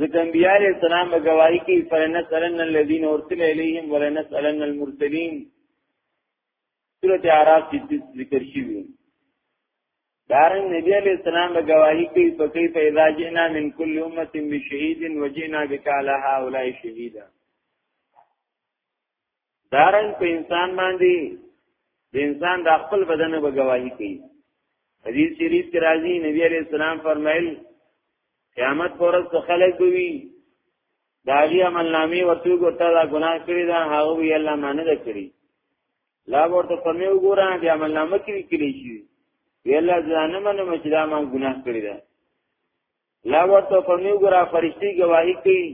ځکه نبی عليه السلام به گواہی کوي فلنسالن الذين ارسل اليهم ولنسالن المرسلين سورۃ اعراف کې ذکر شوی دارن نبی علیہ السلام به گواہی کوي په کوي پیدا جنا من کل امه بشهید وجنا بک علی هؤلاء شهیدا دارن په انسان باندې د انسان د خپل بدن به گواہی کوي حدیث شریف کې راځي نبی علیہ السلام فرمایل قیامت پر ورځ خلک وي داغي عمل نامې ورته ګوتا دا ګناه کړی دا هغه وی الله مانه ده کړی لا ورته په مې وګوره د عمل نامه کې لیکلی شي وی الله ځانه منم چې دا ما ګناه کړی ده لا ورته په مې وګوره فرشتي گواہی کوي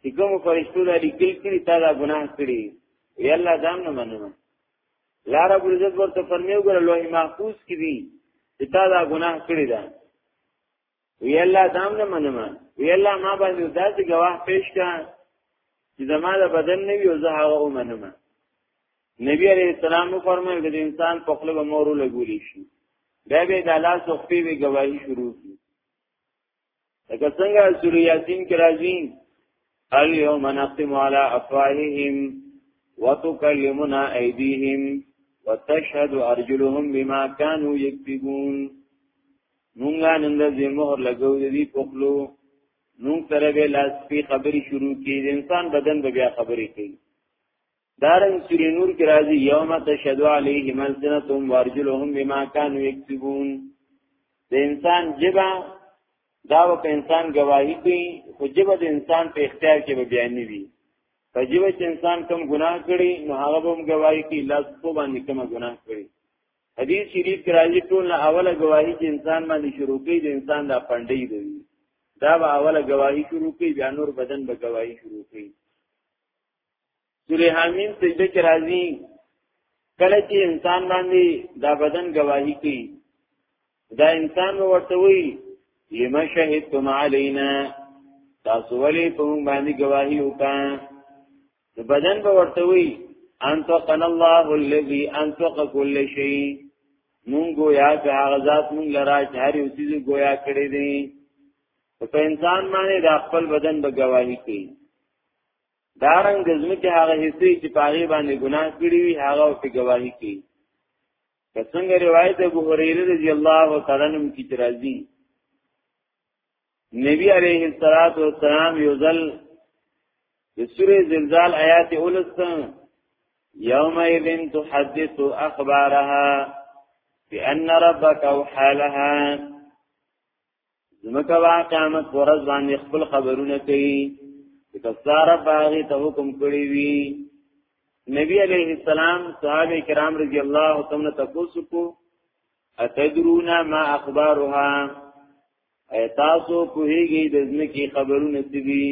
چې کوم فرشتو دا لیکل کړي تا دا ګناه کړی وی الله ځان نه منم لا رب عزت ورته فرمیو ګره لوح محفوظ کې دي چې تا دا ګناه کړی ده وی الله دام نه منم وی الله ما باندې داسې گواه پیش کا چې زما د بدن نه وی او زه هغه ومنم نبی علیہ السلام فرمایي د انسان په خپل مورو لګولې شي بیا به د الله سخفي وی گواہی شروع کی لکه څنګه سورې یاسین کې راځي اليوم نختم على افواههم وتكلمنا ايديهم وتشهد ارجلهم بما كانوا يكسبون مونږه نن د مهر لګو دي په خلو مونږ سره به لاس په خبري شروع کی د انسان بدن به بیا خبري کوي دارن سوری نور کی راضی یوم تشهد علیهم السنتهم وارجلهم بما كانوا یکسبون د انسان جبا دا په انسان گواہی کوي خو جبا د انسان په اختیار کې به بیان نه وي په جبا چې انسان کم ګناه کړي نو هغه به هم گواہی کوي لاس په باندې کوم ګناه کړي حدیث شریف کې راځي ټول نه اوله گواہی چې انسان باندې شروع کوي د انسان د پندې دی دا به اوله گواہی شروع کوي بیا نور بدن به گواہی شروع کوي سورې حامیم سجده کې راځي کله چې انسان باندې دا بدن گواہی کوي دا انسان ورته وي لما شهدتم علينا تاسو ولې په موږ باندې گواہی وکړه نو بدن به ورته وی انتقن الله الذي انتق كل شيء مون گویا که هغه ذات مون لرا چې هر یو چیز گویا کړی دی په انسان باندې د خپل بدن به گواهی کوي دارنګ د ځمکې هغه حصے چې پاغي باندې ګناه کړی وي هغه په گواهی کوي څنګه روایت ابو هريره رضی الله تعالی عنہ کی ترازی نبی علیہ الصلوۃ والسلام یوزل د سوره زلزال آیات اولستان یوم اذن تحدث اخبارها بان ربک اوحالها زمکه وا قیامت ورځ باندې خپل خبرونه کوي چې کفار باغی ته حکم کړی وی نبی علیہ السلام صحابه کرام رضی الله تعالی تفوس کو اتدرون ما اخبارها اي تاسو کوهيږي د ځمکي خبرونه سدي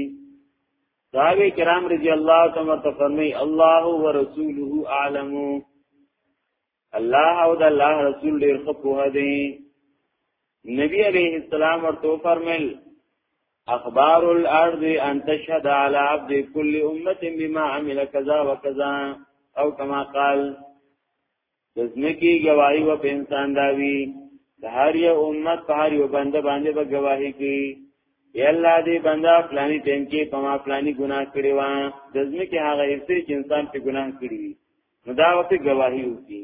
صحابه کرام رضی الله تعالی عنہ فرمای الله ورسوله اعلم الله او د الله رسول ډیر خپوه دي نبی علیہ السلام ورته فرمایل اخبار الارض ان تشهد على عبد كل امه بما عمل كذا وكذا او كما قال د ځمکې گواهی و په انسان داوی د هر یو امت په هر یو بنده باندې به گواهی کوي یا الله دې بندا فلانی ټیم کې په ما فلانی ګناه کړی و د ځمکې هغه حصے چې انسان په ګناه کړی وي نو دا وخت گواهی وکړي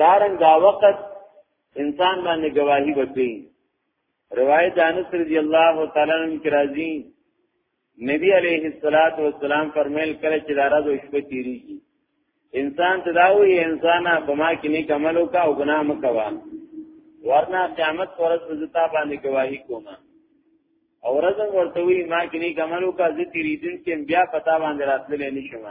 دارن دا وخت انسان باندې گواهی وکړي روایت انس رضی الله تعالی عنہ کی راضی نبی علیه الصلاۃ والسلام فرمایل کله چې دا راز او شپه تیریږي انسان ته دا وی انسان په ما کې نیک عمل وکا او ګناه مکوا ورنه قیامت پرځ زتا باندې گواہی کوم او رزم ورته وی ما کې نیک عمل وکا زه تیریدن کې بیا پتا باندې راتلل نه شم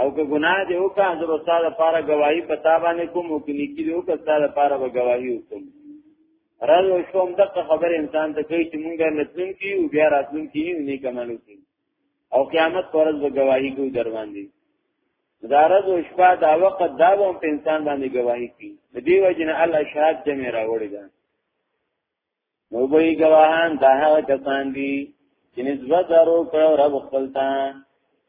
او که ګناه دی او که حضور استاد لپاره گواہی پتا باندې کوم او کني کې او که استاد لپاره به گواہی وکم راز او شوم دغه خبر انسان ته کوي چې مونږه لتون کې او بیا راتلون کې نه کمالو کې او قیامت پرز به گواہی کوي دروان دي دارز او شپه دا وخت دا به په انسان باندې گواہی کوي د دې وجنه الله شهادت جمع راوړي ده نو به گواهان دا هغه کسان دي چې نسبت ورو کړو رب خپل ته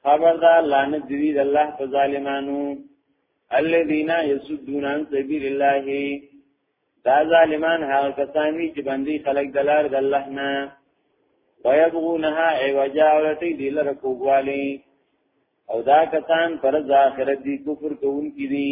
خبردار لعنت دی د الله په ظالمانو الذين يسدون عن سبيل الله دا ظالمان هغه کسان دي چې باندې خلک د لار د الله نه ويبغونها عوجا ولټي دي لره کوګوالي او دا کسان پر ځاخرت دي کفر کوونکي دي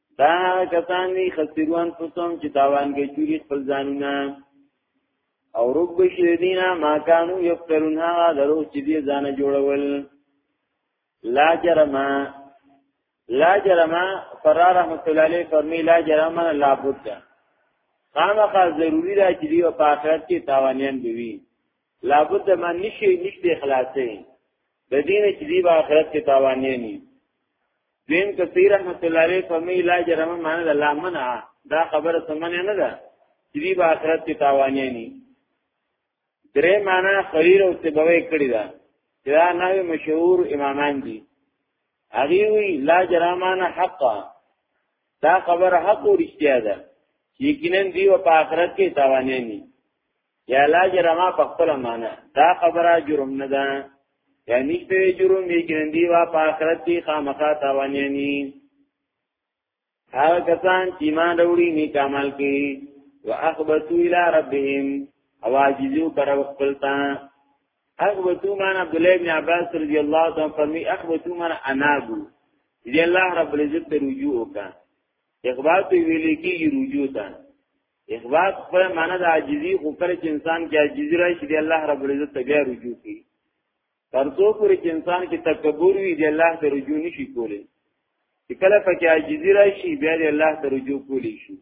دا کسان دی خسروان پسوم چې تاوان کې چوری خپل ځانونه او رب بشریدینا ما کانو یفترون ها درو چې دې ځان جوړول لا جرما لا جرما فرار رحمت الله علیه فرمی لا جرما لا بد خامخا ضروری را چې دی او په آخرت کې تاوانیان بوي لا بد من نشي نشته خلاصې د دین چې دی په آخرت کې تاوانیان نه دین کثیر رحمت الله علیه فرمی لا جرم معنی د لا منع دا خبره سمنه نه ده چې دی په آخرت کې تاوانې نه درې معنی خیر او تبوی کړی دا دا نه مشهور امامان دي هغه وی لا جرمان حق دا خبر حق او رښتیا ده یقینا دی په آخرت کې تاوانې نه یا لا جرما په خپل معنا دا خبره جرم نه ده یا نشته جرم یې ګرندی وا په آخرت کې خامخا تاوانیانی هغه کسان چې ایمان وروړي نیک عمل کوي واخبتوا الى ربهم اواجزو پر خپل تا اخبتوا مان عبد الله بن عباس رضی الله عنه فرمی اخبتوا مان انابو دې الله رب العزت ته رجوع وکړه اخبات ویلې کې رجوع ته اخبات خپل معنی د عاجزی خو کله چې انسان کې عاجزی راشي دی الله رب العزت ته بیا رجوع کوي ترڅو پورې چې انسان کې تکبر وي دی الله ته رجوع نشي کولی چې کله پکې عاجزی راشي بیا دی الله ته رجوع کولی شي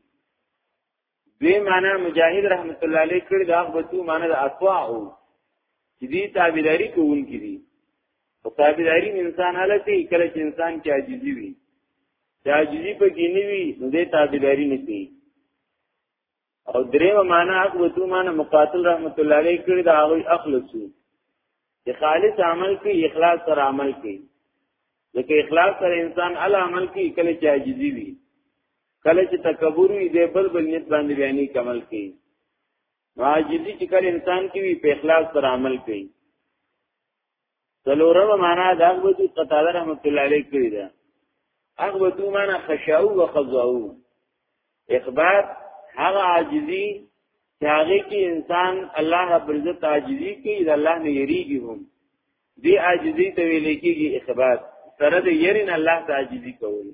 دوی معنی مجاهد رحمت الله علیه کړی دا غوتو معنی د اطاع او چې دی تابعداري کوونکی دي او تابعداري انسان حالت کله چې انسان کې عاجزی وي چې عاجزي پکې نه وي نو دې تابعداري نه کوي او دریم معنا حق وتو معنا مقاتل رحمت الله علیه کړی دا هغه اخلصو چې خالص عمل کوي اخلاص سره عمل کوي ځکه اخلاص سره انسان ال عمل کوي کله چې عاجزي وي کله چې تکبر وي دې بل بل نیت باندې بیانې عمل کوي عاجزي چې کله انسان کوي په اخلاص سره عمل کوي څلورمه معنا د اغبتو قطاده رحمت الله علیه کړی ده اغبتو معنا خشاو و خضاو اخبات هغه عاجزی چې هغه کې انسان الله رب عزت عاجزی کوي د الله نه یریږي هم دی عاجزی ته ویل کېږي اخبات سره د یرین الله ته عاجزی کوي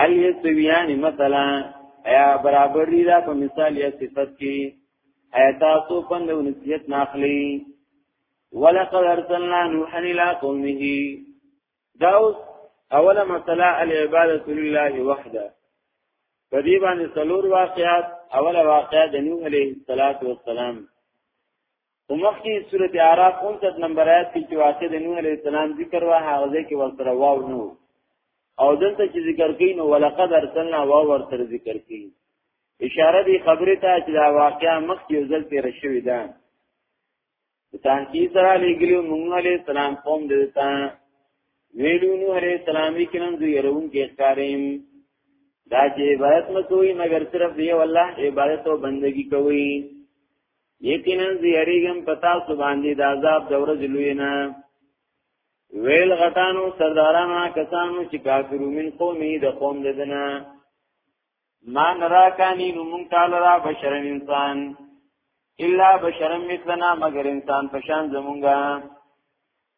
هل یسویان مثلا ایا برابر دی دا په مثال یا صفت کې ایا تاسو پند او نصیحت ناخلی ولقد ارسلنا نوحا الى قومه دا اوس اوله مسله العباده لله وحده په دې باندې څلور واقعات اوله واقعه د نوح عليه السلام په مخ کې سورته اعراف 59 نمبر آیات کې چې واقع د نوح علی السلام ذکر وه هغه ځکه ورسره واو نو او دلته چې ذکر کین نو ولقد ارسلنا واو ورسره ذکر کین اشاره دی خبره ته چې دا واقعا مخ کې ځل تیر شوی ده تحقیق سره لګلو موږ علی السلام قوم دتا ویلو نو علی السلام کې نن دوی يرون کې ښکاریم دا چې عبادت مکوئ مگر صرف دی والله عبادت او بندگی کوئ یقینا زیریګم پتا سو باندې د عذاب د ورځې لوی نه ویل غټانو سردارانو کسانو چې کافرو من قومي د قوم ددنه ما نرا کانی نو مونږ تعالی را بشر انسان الا بشر مثلنا مگر انسان پشان زمونږه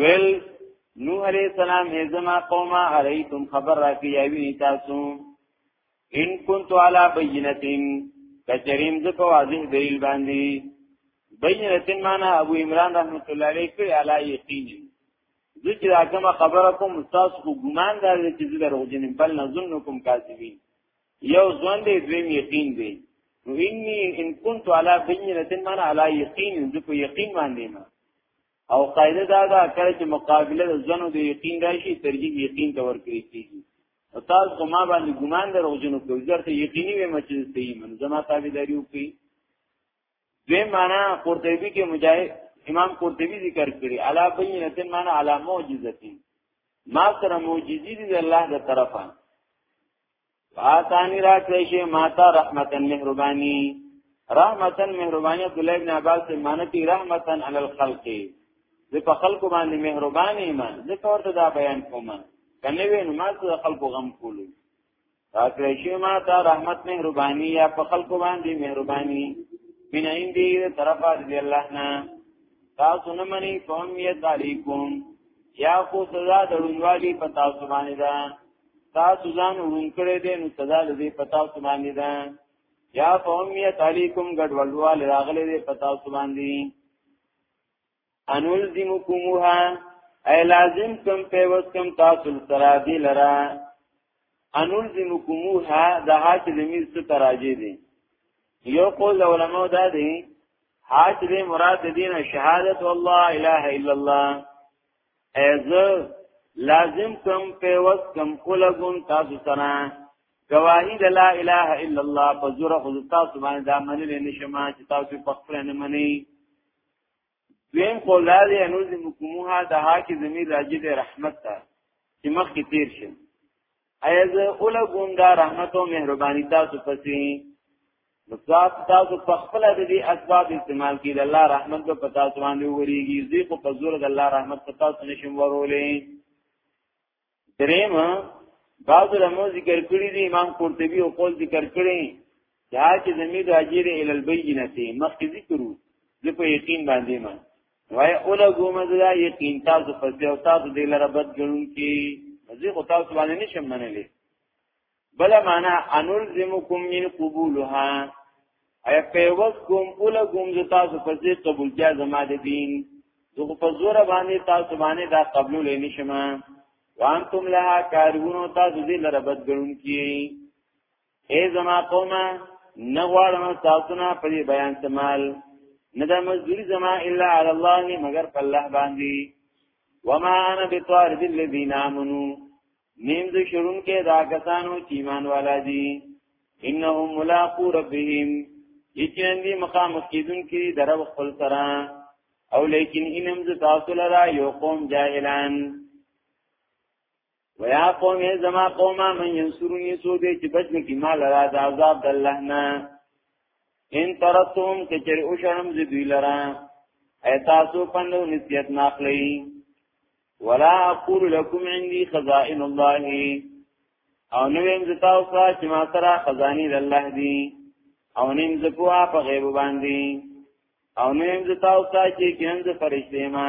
ویل نوح علیہ السلام ازما قوما اریتم خبر را کی یاوی تاسو ان كنت على بينه کچریم ز په واضح دلیل باندې بینه معنا ابو عمران رحمت الله علیه کړي علی یقین ذکر اکما خبره کوم استاد کو ګمان دار چې زه دروغجن بل نظنکم کاذبین یو ځوان دې دویم یقین دی نو انی ان كنت على بینه معنا علی یقین ز په یقین باندې ما او قاعده دا ده کله چې مقابله د ځنو د یقین راشي ترجیح یقین ته ورکړي کیږي او تاسو خو ما باندې ګمان درو جنو کوي ځکه یقیني وي مچې صحیح من زما تابعداري وکړي دوی معنا قرطبي کې مجاهد امام قرطبي ذکر کړی علا بینتن معنا علا معجزتین ما سره معجزې دي الله د طرفه فاتانی را کړی شي ماتا رحمتن مهرباني رحمتن مهرباني عبد الله ابن عباس مانتی رحمتن علی الخلق زه په خلکو باندې مهربان یم زه تورته دا بیان کوم کنه وین ما ته خلکو غم کولو را کړی شي ماتا رحمت مهرباني یا په خلکو باندې مهرباني من عندي طرفه دی الله نه تاسو نه منی قوم یې تعالی کوم یا خو سزا دړونوالی په تاسو باندې ده تاسو ځان وړون کړی دی نو سزا لدی پتا سو باندې ده یا قومیت علیکم ګډوډوال راغلی دی پتا سو باندې انلزمکموها ای لازم کم پیوست کم تاسو سره دی لرا انلزمکموها د حاج زمیر څخه تراجی دی یو قول علماء دا دی حاج دې مراد دین شهادت الله اله الا الله ایزه لازم کم پیوس کم اولګون تاسو سره گواہی د لا اله الا الله په زور خو تاسو باندې دا منل نشم چې تاسو په خپل نه منئ دویم قول دا دی انو زمکموها د هاکی زمیر راجی دی رحمت تا چې مخکې تیر شي ایز اولګون دا رحمت او مهرباني تاسو پسې نو ذات تاسو په خپل د دې اسباب استعمال کړي د الله رحمت په پتا ځوان دی وریږي زی خو په زور د الله رحمت پتا څو نشم ورولې دریم بعض رمو ذکر کړی دی امام قرطبي او قول ذکر کړی دا چې زمي د اجر ال البینه ته مخکې ذکرو زه په یقین باندې ما وای اوله ګومه دا یقین تاسو په دې او تاسو دې لره بد ګڼون کې زه خو تاسو باندې نشم منلې بل معنا انور زمکم من قبولها ایا په وس کوم اوله ګوم زه تاسو په دې قبول کیا زما د دین زه په زور باندې تاسو باندې دا قبول نه شمه وانتم لها کارون تاسو دې لره بد ګڼون کې اے زما قومه نغواړم تاسو نه په دې بیان سمال نه د مزدوری زما الا علی الله مگر په الله باندې وما انا بطارد الذین آمنو نیم ز شرون کې دا کسانو چې ایمان والا دي انهم ملاقو ربهم یقین دی مقام کیدون کې درو خپل سره او لیکن انم ز تاسو لرا یو قوم جاهلان ویا قوم زما قومه من ینصرونی سو دې چې بچ نه کی مال را د عذاب د الله نه ان ترتم کې چې او شرم دې دوی لرا ایتا سو پندو نسیت ناخلی ولا اقول لكم عندي خزائن الله او نو ویم زتا او سره چې ما سره خزانی د الله دی او نیم زکوا په غیب باندې او نیم زتا او سره چې کینځ فرشته ما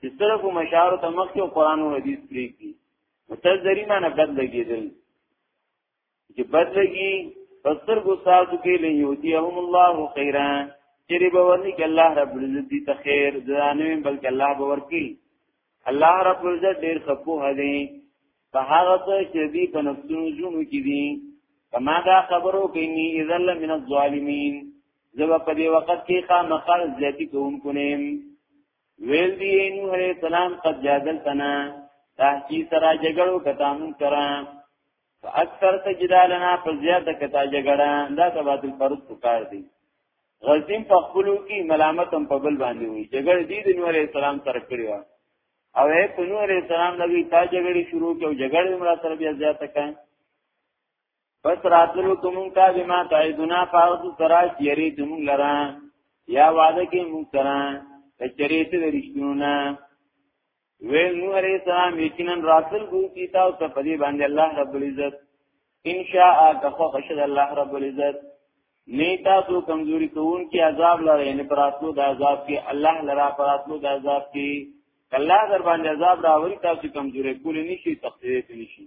چې صرف مشارو ته مخ کې قران او حدیث پریږدي متذری معنی بد لګیدل چې بد لګي پستر کو ساتو کې لې یوتیهم الله خیرا چې به ورني کې الله رب العزت دې ته خیر ځانوي بلکې الله به ورکی الله رب العزت ډیر خپو هدي په هغه څه چې دې په نفسونو جوړو کې دي کما دا خبرو کې ني اذل من الظالمین زبا په دې وخت کې خامخال ذاتی کوونکو نه ویل دی نوح علیہ السلام قد جادلتنا تحقی سرا جگڑو کتامون کرا فاکثر تجدالنا پر زیاده کتا جگڑا دا تبات الفرد پکار دی غلطیم په خپلو کې ملامت هم په بل باندې وي جګړ دي د نور اسلام سره کړی و او اے په نور اسلام لګي تا جګړې شروع کړو جګړې مرا سره بیا زیاته کړه پس راتلو کوم تا بما تعیدنا فاوت سرا چیری تم لرا یا وعده کې مون سرا کچری ته رښتونه وی نو علی سلام یقینا راتل بو کی تا او په دې باندې الله رب العزت ان شاء تخو خشد الله رب العزت نیتا سو کمزوری کون کی عذاب لره یعنی پراتلو د عذاب کې الله لرا پراتلو د عذاب کې الله در باندې عذاب راوړي تاسو کمزورې کولې نشي تخفیف نشي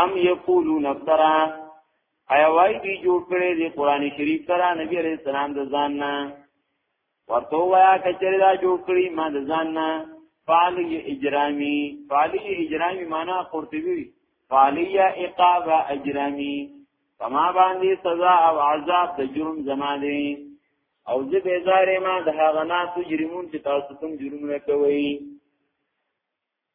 ام یقولون افترا ایا وای دی جوړ کړي دی قران شریف سره نبی علیہ السلام د ځان نه ورته وایا کچری دا جوړ کړي ما د ځان نه فعلی اجرامی فعلی اجرامی معنا قرطبی فعلی عقاب اجرامی فما باندې سزا او عذاب د جرم زما دی او زه بیزارې ما د هغه نه تجرمون چې تاسو کوم جرم وکوي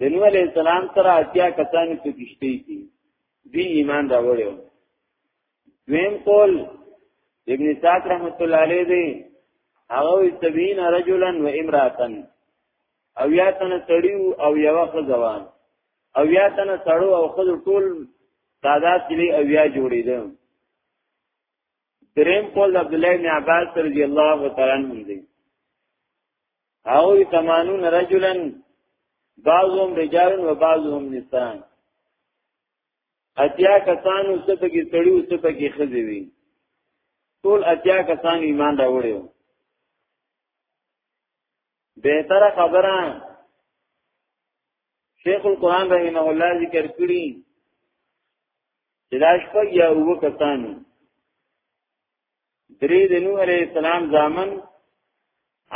د نوح علیہ السلام سره اتیا کسان په کشتی کې دی ایمان راوړیو دویم قول ابن سعد رحمت الله علیه دی هغه سبین رجلا و امراتن او یا تن سړیو او یو خزوان او یا تن سړو او خزو ټول تعداد کلی او یا جوړیدل دریم قول عبد الله بن عباس رضی الله تعالی عنہ دی او تمانون رجلا بعضهم رجال و بعضهم نساء اتیا کسانو سپکی سړیو سپکی خزی وی ټول اتیا کسان ایمان راوړی وو بهتره خبره شیخ القرآن رحمه الله ذکر کړی چې دا شپه یا او کسان درې د نوح علیه السلام ځامن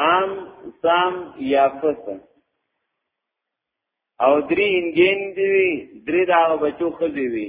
عام سام یافس او درې انګین دی درې دا بچو خزی وی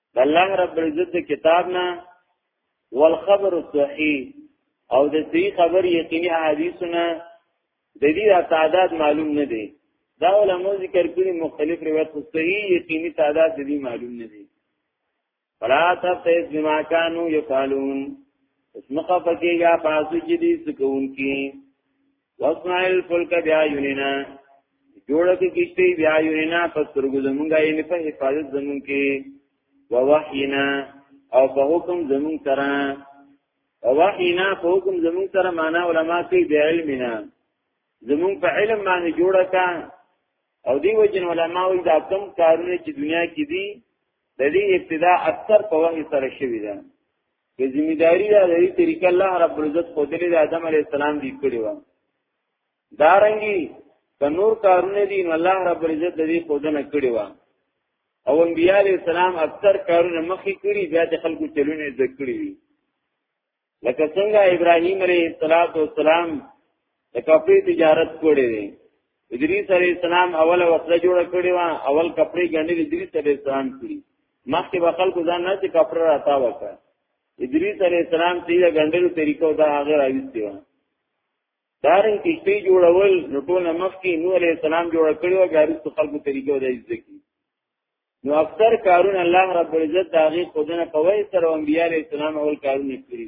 د الله رب العزت د کتاب نه والخبر الصحیح او د صحیح خبر یقیني احادیثونه د دې تعداد معلوم نه دی دا علماء ذکر کړي مختلف روایت خو صحیح یقیني تعداد د دې معلوم نه دی فلا تفیز بما كانوا يفعلون اسمخه فکیږي پاسو چې دې سکون کې وصنع الفلک بیا یونینا جوړه کې کشته بیا یونینا پس ترګو زمونږه یې په حفاظت زمونږ کې ووحینا او په حکم زمونږ سره ووحینا په حکم زمونږ سره معنا علما کوي بیا علمنا زمونږ په علم باندې جوړه کا او دی وجن علما وی دا کم کارونه چې دنیا کې دي د دې ابتدا اکثر په وحی سره شوی ده د ذمہ داری دا د دې طریقه الله رب العزت خو دې د آدم علی السلام دی کړی و دارنګي که نور کارونه دي نو الله رب العزت د دې خودنه کړی و او انبیاء علیہ السلام اکثر کارونه مخې کړی بیا د خلکو چلونه ذکرې وي لکه څنګه ابراهیم علیه السلام د کپړې تجارت کړی دی ادریس علی السلام اوله وسله جوړ کړی و اول کپړې ګڼلې ادریس علی السلام کړی مخکې به خلکو ځان نه چې کپړه راتا وکړه ادریس علی السلام چې دا ګڼلو طریقو دا هغه راوستي و دارن کشتی جوړول نو ټول مخکې نور علی السلام جوړ کړی و غارس خلکو طریقو دا عزت کی نو اکثر کارون الله رب العزت داغي خودنه په وای سره انبیاء علی السلام اول کارونه کړی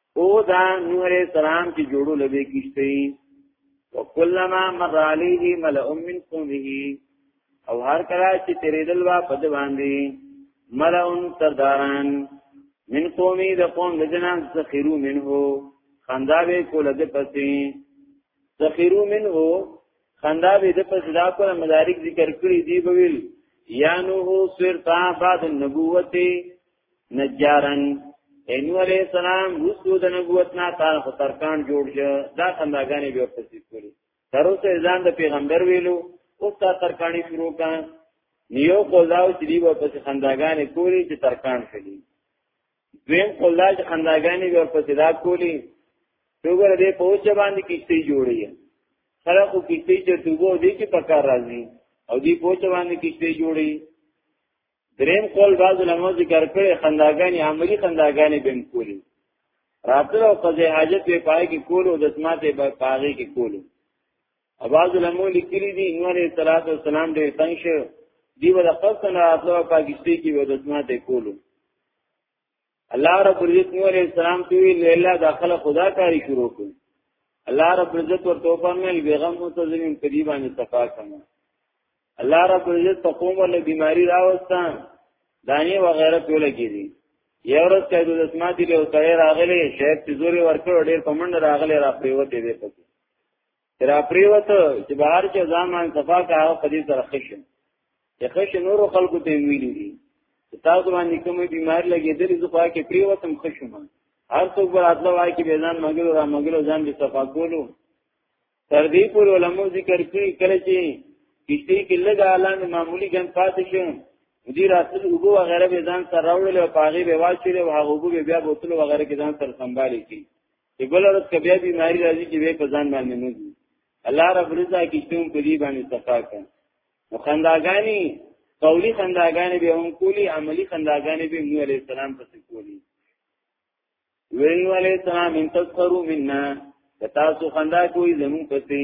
او دا نوح علیہ السلام چې جوړو لوي کیشته وکلما مر علیه ملئ من قومه او هر کله چې تیرېدل وا پد باندې ملئ سرداران من قومي د قوم د جنان سخیرو منه خندا به کول د پسې سخیرو منه خندا به د پسې دا کول مدارک ذکر کړی دی بویل یا نوح سرتا بعد النبوته نجارن اینو علیہ السلام رسو د نبوت نه تار خو ترکان جوړ شه دا خنداګانې به ورپسې کړی تر اوسه ځان د پیغمبر ویلو او تا ترکانی شروع کړه نیو قولاو چې دی ورپسې خنداګانې کولی چې ترکان شلی دویم قولا چې خنداګانې ورپسې دا کولی وګوره دې په اوچ باندې کیشته جوړی خلکو کیشته چې توبو دې کې پکار راځي او دې په اوچ باندې کیشته جوړی دریم قول بعض علماء ذکر کړي خنداګانی عملی خنداګانی بهم کولی راتل او قضې حاجت په پای کې کولو د سماعت په پاغي کې کولو اواز علماء لیکلي دي نور صلوات و سلام دې تنگ شه دی ول خپل سره راتلو پاکستان کې و د سماعت کولو الله رب العزت نو علیہ السلام ته ویل الله داخله خدا کاری شروع کړ الله رب العزت ورته فرمایل بیغم متزمین قریبان صفا کما الله رب العزت په قوم ول بیماری راوستان دانی و غیره ټول کیږي یو ورځ چې د اسما دی له سره راغلی شاید چې زوري ورکړ ډیر پمند راغلی را پریوته دی پکې تر پریوته چې بهر چې ځامان صفا کاوه په دې سره خشن چې خشن نور خلکو ته ویلي دي تاسو باندې کومه بیمار لګېدلې زه خو کې پریوتم خشم هر څوک بر اتلو وای کې بیزان مګل را مګل ځان به صفا کولو تر دې پور علماء ذکر کوي کله چې کشته کې لږ اعلان معمولی ګن پاتې شو مدیر اصل وګو وغیرہ به ځان سره راوړل او پاغي به واچول او هغه وګو بیا بوتل وغیرہ کې ځان سره سنبالي کی چې بل ورځ کبیا بیماری راځي چې به په ځان باندې نه دي الله رب رضا کې کوم په دې باندې صفا کړ نو خنداګانی قولی خنداګانی به هم کولی عملی خنداګانی به نو علی السلام پس کولی ویل علی السلام ان تذکروا منا تاسو خندا کوی زمون پسې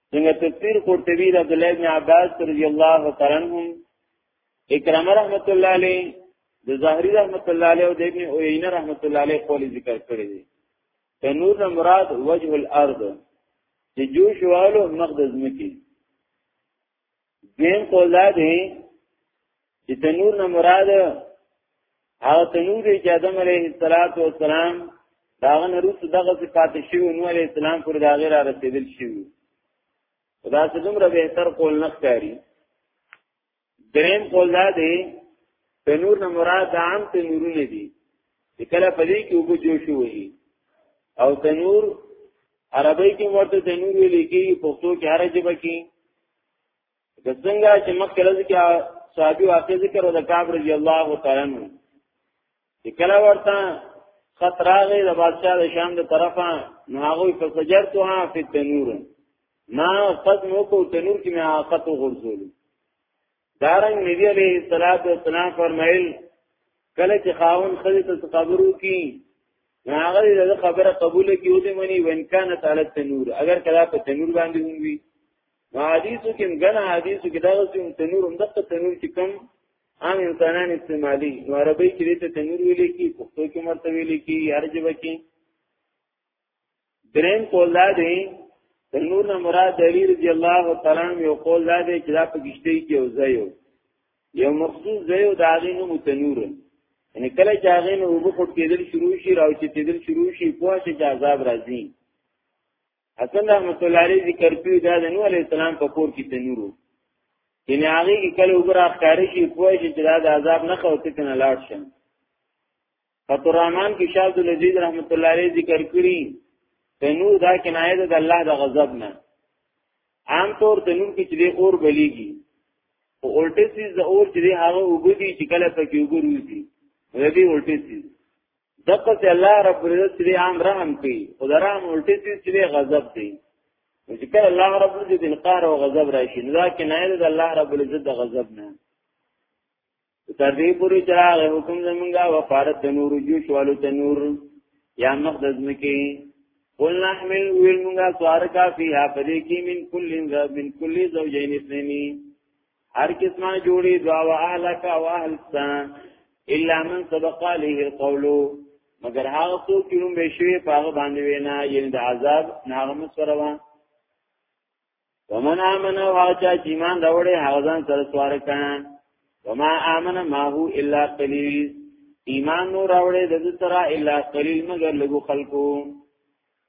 څنګه تفسیر قرطبی د عبد الله بن عباس رضی الله تعالی عنهم اکرام رحمت الله علیه د ظاهری رحمت الله علیه او د ابن عینه رحمت الله علیه قول ذکر کړی دی تنور نه مراد وجه الارض چې جوش والو مقدس مکی دین قول دا دی چې تنور نه مراد هغه تنور چې آدم علیه السلام داغه نروس دغه صفات شی او نو علیه السلام پر داغه را رسیدل شي دا څه دومره به تر قول نه ښکاری دریم قول دا دی تنور نه مراد عام تنورونه دي چې کله پدې کې وګ جوش وي او تنور عربی کې ورته تنور ویل کېږي پښتو کې هر ژبه کې د څنګه چې مخکې راځي کې صحابي واقع ذکر او د کعب رضی الله تعالی عنہ چې کله ورته خط راغی د بادشاہ د شام د طرفه نو هغه په سجرتها فی تنور ما قد مو کو تنور کې ما خط غرزول دارنګ نبی علیہ الصلوۃ والسلام فرمایل کله چې خاون خدای ته قبرو کی هغه د خبره قبول کیو دې منی وان کان تعالی تنور اگر کله په تنور باندې هم وی نو حدیثو کې غنا حدیثو کې دا اوسم تنور هم دغه تنور چې کم عام انسانان استعمالي نو عربی کې ته تنور ویل کی پښتو کې مرته ویل کی هر ځای کې دریم قول دا دی تنور نه مراد علی رضی الله تعالی عنہ یو قول دا دی چې دا په کشته کې یو ځای یو یو مخصوص ځای او دا غي نو تنور یعنی کله چې هغه نو وبخټ کېدل شروع شي راو چې کېدل شروع شي پوه شي چې عذاب راځي حسن رحمت الله علیه ذکر کړی دا د نوح علیه السلام په کور کې تنورو یعنی هغه کې کله وګړه ښکاری شي پوه شي چې دا د عذاب نه خوته کنه لاړ شم فطر الرحمن کې شاه عبد العزيز رحمت الله علیه ذکر کړی تنور دا کنایه ده د الله د غضب نه عام طور تنور کې چې اور بلیږي او اولټه سیز د اور چې هغه وګړي چې کله پکې وګړي وي ردی اولټه سیز دغه ته الله رب العزت دې عام رحم کوي او درام الټي چې دې غضب دی چې کله الله رب العزت انقار او غضب راشي نو دا کې نه د الله رب العزت د غضب نه تر دې پوری چې هغه حکم زمونږه وفارت د نور جو شوالو ته نور یا مقدس مکی قل نحمل ویل مونږه سوار کا فیها پدې کې من کل من کل زوجین اثنین هر قسمه جوړي دعا او اهلک او اهل سان الا من سبق عليه القول مگر هغه څوک چې موږ بشوي پاغه باندې وینا یعنی د عذاب ناغه مسروان ومن آمن او هغه چې ایمان راوړي هغه ځان سره سوار کړي وما آمن ما هو الا قليل ایمان نو راوړي د سره الا قليل مگر لګو خلکو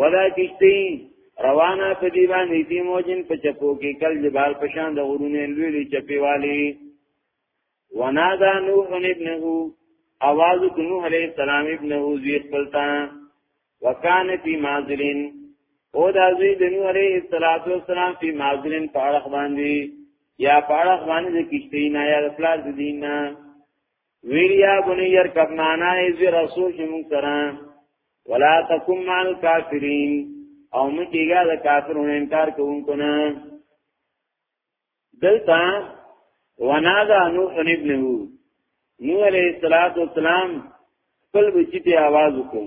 ولا کشتی روانه په دی باندې دی موجن په چپو کې کل جبال پشان د غرونه لوی لوی چپی والی ونادا نوح ابنه اواز نوح علیہ السلام ابنه زی خپلتا وکان فی مازلین او دا زی د نوح علیہ الصلوۃ والسلام فی مازلین په اړه باندې یا په اړه باندې د کشتی نه یا د پلاز دین نه ویل یا بنی ارکب معنا یې زی رسول چې موږ سره ولا تکم مع الکافرین او موږ کېږه د کافرونو انکار کوونکو نه دلته ونادا نوح ابنه نوح علیہ الصلوۃ والسلام خپل بچی ته आवाज وکړ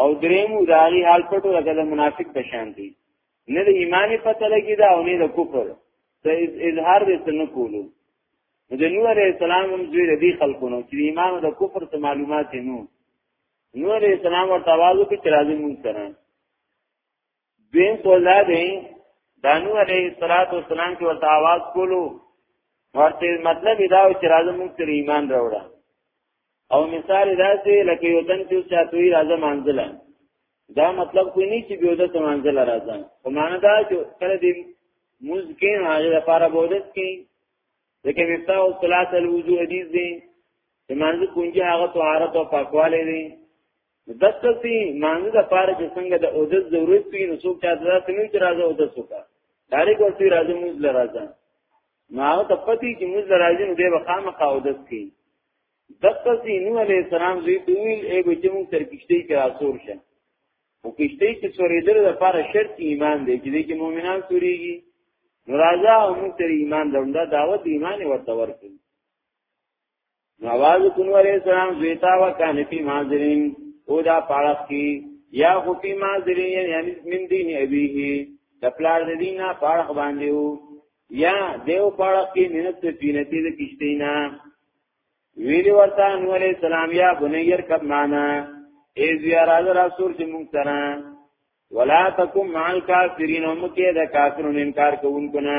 او دریمو داغي حال پټو لکه د منافق په شان دي نه د ایمان پته لګی دا او نه د کفر ته اظهار دې څه نه کولو نو د نوح علیہ السلام هم زوی ردی خلقونو چې ایمان او د کفر څخه معلومات نو نوح علیہ السلام ورته आवाज وکړ چې راځي مونږ سره دویم قول دا دی دانو علیه الصلاۃ والسلام کې ورته आवाज کولو ورته مطلب دا و چې راځه موږ تر ایمان راوړه او مثال دا چې لکه یو تن چې چاتوي راځه منزله دا مطلب کوی نه چې بیا د منزله راځه خو معنی دا چې کله دې موږ کې هغه لپاره بودت کې لکه مفتاح الصلاۃ الوضو حدیث دی چې منځ کونجي هغه طهارت او پاکوالی دی نو دغه سي مانځ د پاره چې څنګه د اودس ضرورت وي نو څوک چاته دا سمې چې راځه اودس وکا ډایرک ورته راځه موږ لراځه نو هغه ته پتی چې موږ لراځه نو دی به خامخ اودس کوي دغه سي نو علي السلام دوی دوی ای بچو موږ تر کشته کې راځور شه او کشته کې سورېدل د پاره شرط ایمان دی چې دې کې مؤمنان سوريږي نو راځه موږ تر ایمان دوندا دعوت ایمان ورته ورکړي نواز کن علیہ السلام زویتا و کان فی مازرین او دا پاڑخ کی یا خو فی مازرین یعنی من دین ابیه د پلار د دینا پاڑخ باندې وو یا دیو پاڑخ کی منت سفینتی د کشتینا ویلی ورتا نو علیہ السلام یا بنیر کب مانا ای زیار از رسول چې مونږ سره ولا تکم مال کافرین هم کې د کافرونو انکار کوونکو نه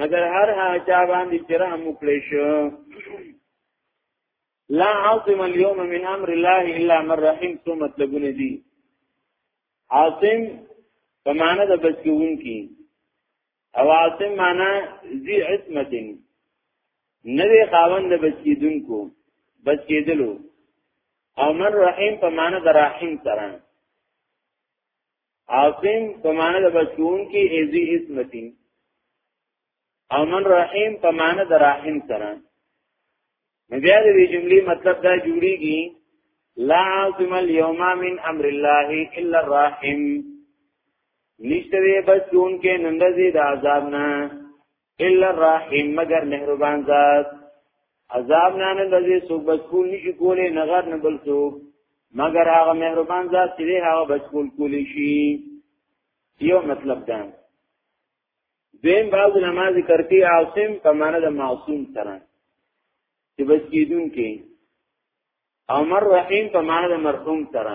مگر هر هغه چا باندې چې رحم وکړي شو لا عاصم اليوم من امر الله الا من رحم څه مطلبونه دي عاصم په معنا د بچون کې او عاصم معنا ذی عصمت نوې خاوند بچیدون کو بچیدلو او من رحم په معنا د رحم سره عاصم په معنی د بچون کې ایزی اسمتین او من رحیم په معنی د رحیم سره بیا د دې جملې مطلب دا جوړیږي لا عاصم اليوم من امر الله الا الرحیم نشته به بچون کې نندزي د عذاب نه الا الرحیم مگر مهربان ذات عذاب نه نه دځي سوق بچول نشي کولې نغر نه بل سوق مگر هغه مهربان ذات چې هغه بچول کولې شي یو مطلب ده دیم بعض نماز کرتی عاصم په معنا د معصوم سره چې بچ کیدون کې عمر رحیم په معنا د مرحوم سره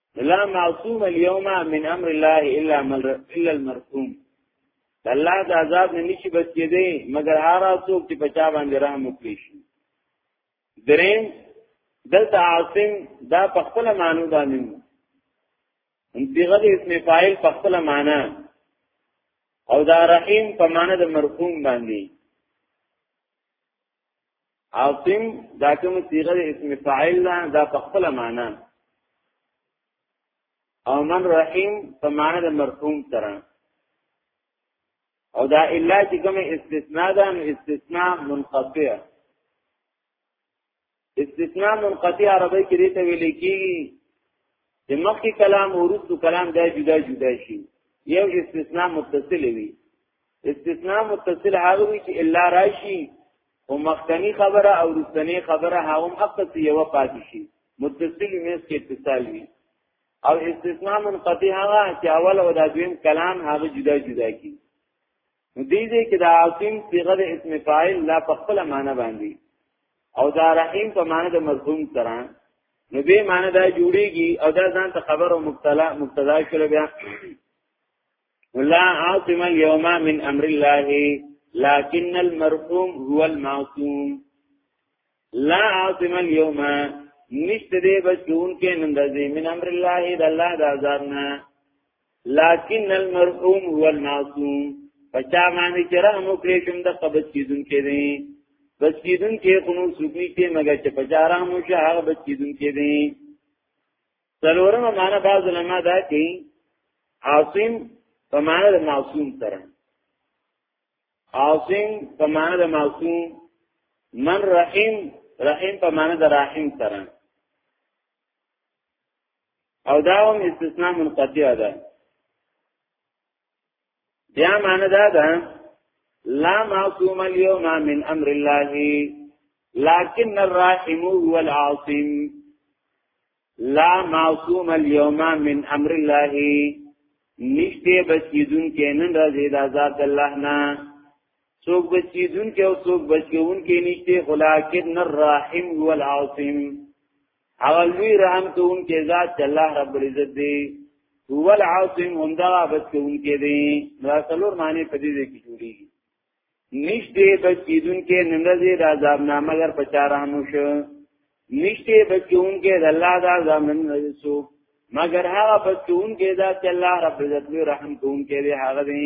لا معصوم اليوم من امر الله الا مل... الا المرحوم الله د عذاب نه نشي بچ کېدی مگر هر څوک چې پچا باندې رحم وکړي شي درین دلته عاصم دا په خپل معنی باندې ان صيغه د اسم فاعل په خپل معنی او دا رحیم په معنی د مرحوم باندې عاصم دا کوم صيغه د اسم فاعل نه دا په خپل معنا او من رحیم په معنا د مرحوم سره او دا الا چې کوم استثناء ده نو استثناء منقطع استثناء منقطع عربی کې ریته ویل کیږي چې مخکې کلام او وروسته کلام دا جدا جدا شي یو استثناء متصل وي استثناء متصل هغه وي چې الا راشي او مخکنی خبره او وروستنی خبره هغه اقص یو پاتې شي متصل میز کې اتصال وي او استثناء منقطع هغه چې اول او د دویم کلام هغه جدا جدا کی نو دې دې کې د عاصم صيغه د اسم فاعل لا په خپل معنی باندې او دا رحیم په معنی د مضمون سره نو به معنی دا جوړیږي او دا ځان ته خبر او مبتلا مبتدا شول بیا ولا عاصم اليوم من امر الله لكن المرحوم هو المعصوم لا عاصم اليوم نشته دې بچون کې نن د من امر الله د الله د عذاب نه لكن المرحوم هو المعصوم پچا باندې چې رحم وکړي کوم د قبض کیدون کې دي بس کیدون کې خونو سوقي کې مګر چې پچا رحم وشي هغه بس کیدون کې دي څلورم معنا بعض علما دا کوي عاصم په معنا د معصوم سره عاصم په معنا د معصوم من رحیم رحیم په معنا د رحیم سره او دا هم استثناء منقطع ده بیا معنی دا ده لا معصوم اليوم من امر الله لكن الراحم هو العاصم لا معصوم اليوم من امر الله نشته بچیدون کې نن راځي د ذات الله نه څوک بچیدون کې او څوک بچون کې نشته خلاکن الرحیم والعاصم هغه لوی رحم کوونکی ذات چې الله رب العزت دی هو العاصم هم دا بچ کوونکی دی دا څلور معنی په دې کې جوړیږي نشته بچ کیدونکې نمرزي د عذاب نه مگر په چا رحم وشو نشته بچ کیدونکې د الله د عذاب نه رسو مگر هغه بچ کیدونکې ذات چې الله رب العزت لوی رحم کوونکی دی هغه دی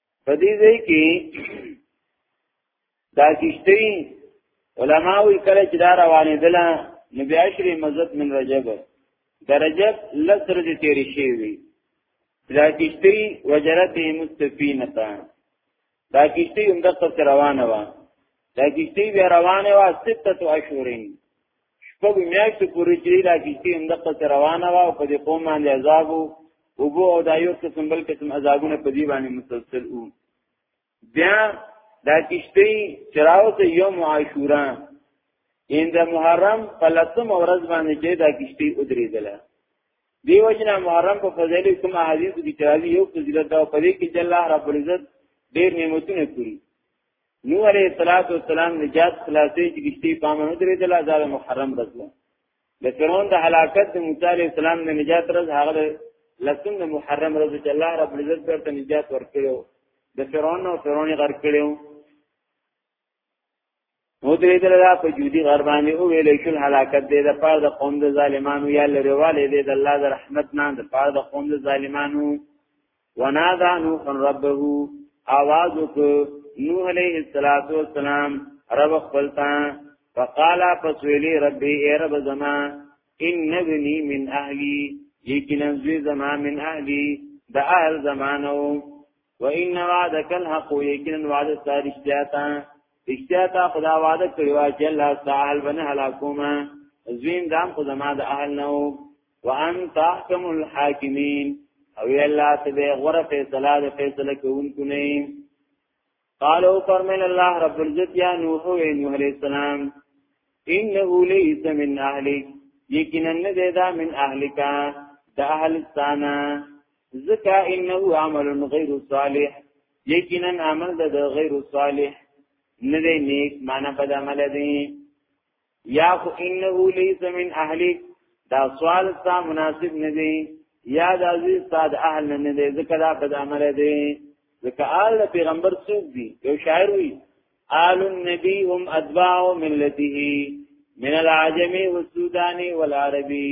په دې ځای کې دا کشته علما وی کله چې دا روانې دله نو بیا شری مزد من رجب درجب لسر دې تیر شي وی دا کشته وجرت مستفینه دا کشته هم د روانه و دا کشته بیا روانه و سته اشورین شپږ میاشتې پورې چې دا کیسه هم د قصه روانه وا او په دې قوم باندې عذاب او بو او دایو قسم بل قسم عذابونه په دې باندې مسلسل وو بیا دا کیسه چراو ته یوم عاشورا ان د محرم په لسم ورځ باندې چې دا کیسه ودرېدله دیو جنا محرم په فضیلت کوم احادیث دي چې راځي یو فضیلت دا په دې کې چې الله رب العزت ډېر نعمتونه کړی نو علیہ الصلوۃ والسلام نجات خلاصې چې کشتی پامه نه درې دلا زال محرم بدله د فرعون د هلاکت د موسی علیہ السلام د نجات رز هغه لسم د محرم رز چې الله رب العزت ورته نجات ورکړو د فرعون او فرعون غرق کړو نو درې دلا په جودي غر باندې او ویلې شل هلاکت دې د پاره د قوم د ظالمانو یا لريواله دې د الله د رحمت نه د پاره د قوم د ظالمانو ونادى نوح ربه آواز وکړ نوح علیہ الصلوۃ والسلام رب خپلتا فقال فسویلی ربی ای رب زما ان ابنی من اهلی یقینا زوی زما من اهلی د اهل زمانو و ان وعدک الحق یقینا وعد سارشتیاتا اشتیاتا خدا وعده کړی وا چې الله تعالی بنه هلاکوما زوین دام خو زما د اهل نو وانت احکم الحاکمین او یا الله ته به غره فیصله ده فیصله کوونکو نه قالو فرمل الله رب العزت یا نوح و نوح علیہ السلام انه لیس من اهلک یقینا نه ده من اهلک د اهل ثانا زکا انه عمل غیر صالح یقینا عمل د غیر صالح نه دی نیک معنا بد عمل دی یا خو انه لیس من اهلک دا سوال ستا مناسب نه دی یا د عزیز ستا د اهل نه دی ځکه دا بد عمل دی ځکه آل پیغمبر څوک دی یو شاعر وی آل النبی هم اتباع ملته من العجم والسودان والعربی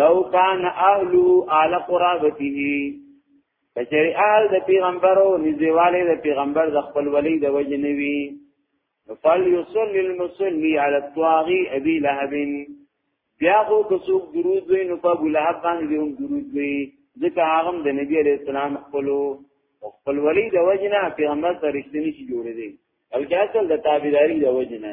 لو کان اهلو آل قرابته کچری آل د پیغمبرو نزیواله د پیغمبر د خپل ولی د وجه نوی فل یصل المصلی علی الطاغی ابي لهب بیا خو کڅوک درود وی نو په ګلاب باندې هم درود وی ځکه هغه د نبی علی السلام خپلو خپل ولی د وجه نه پیغمبر سره رښتینی شي جوړې دي الکه اصل د تابعداري د وجه نه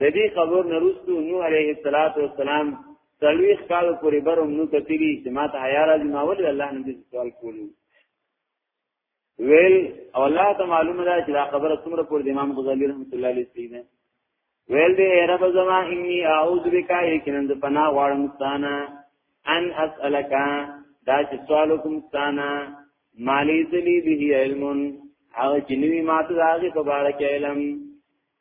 د دې خبر نرستو نو عليه الصلاه والسلام تلويخ کال پورې بروم نو کتلی چې ما ته حیا راځي ما ول الله نه دې سوال کولو ویل او الله ته معلومه ده چې دا خبره څومره پر امام غزالی رحمت الله علیه سیده ویل دې رب زما انی اعوذ بک یقینا د پناه غواړم ستانه ان اسالک دا چې سوال کوم ستانه مالی ذلی به علم هغه جنوی ماته داغه په اړه کې علم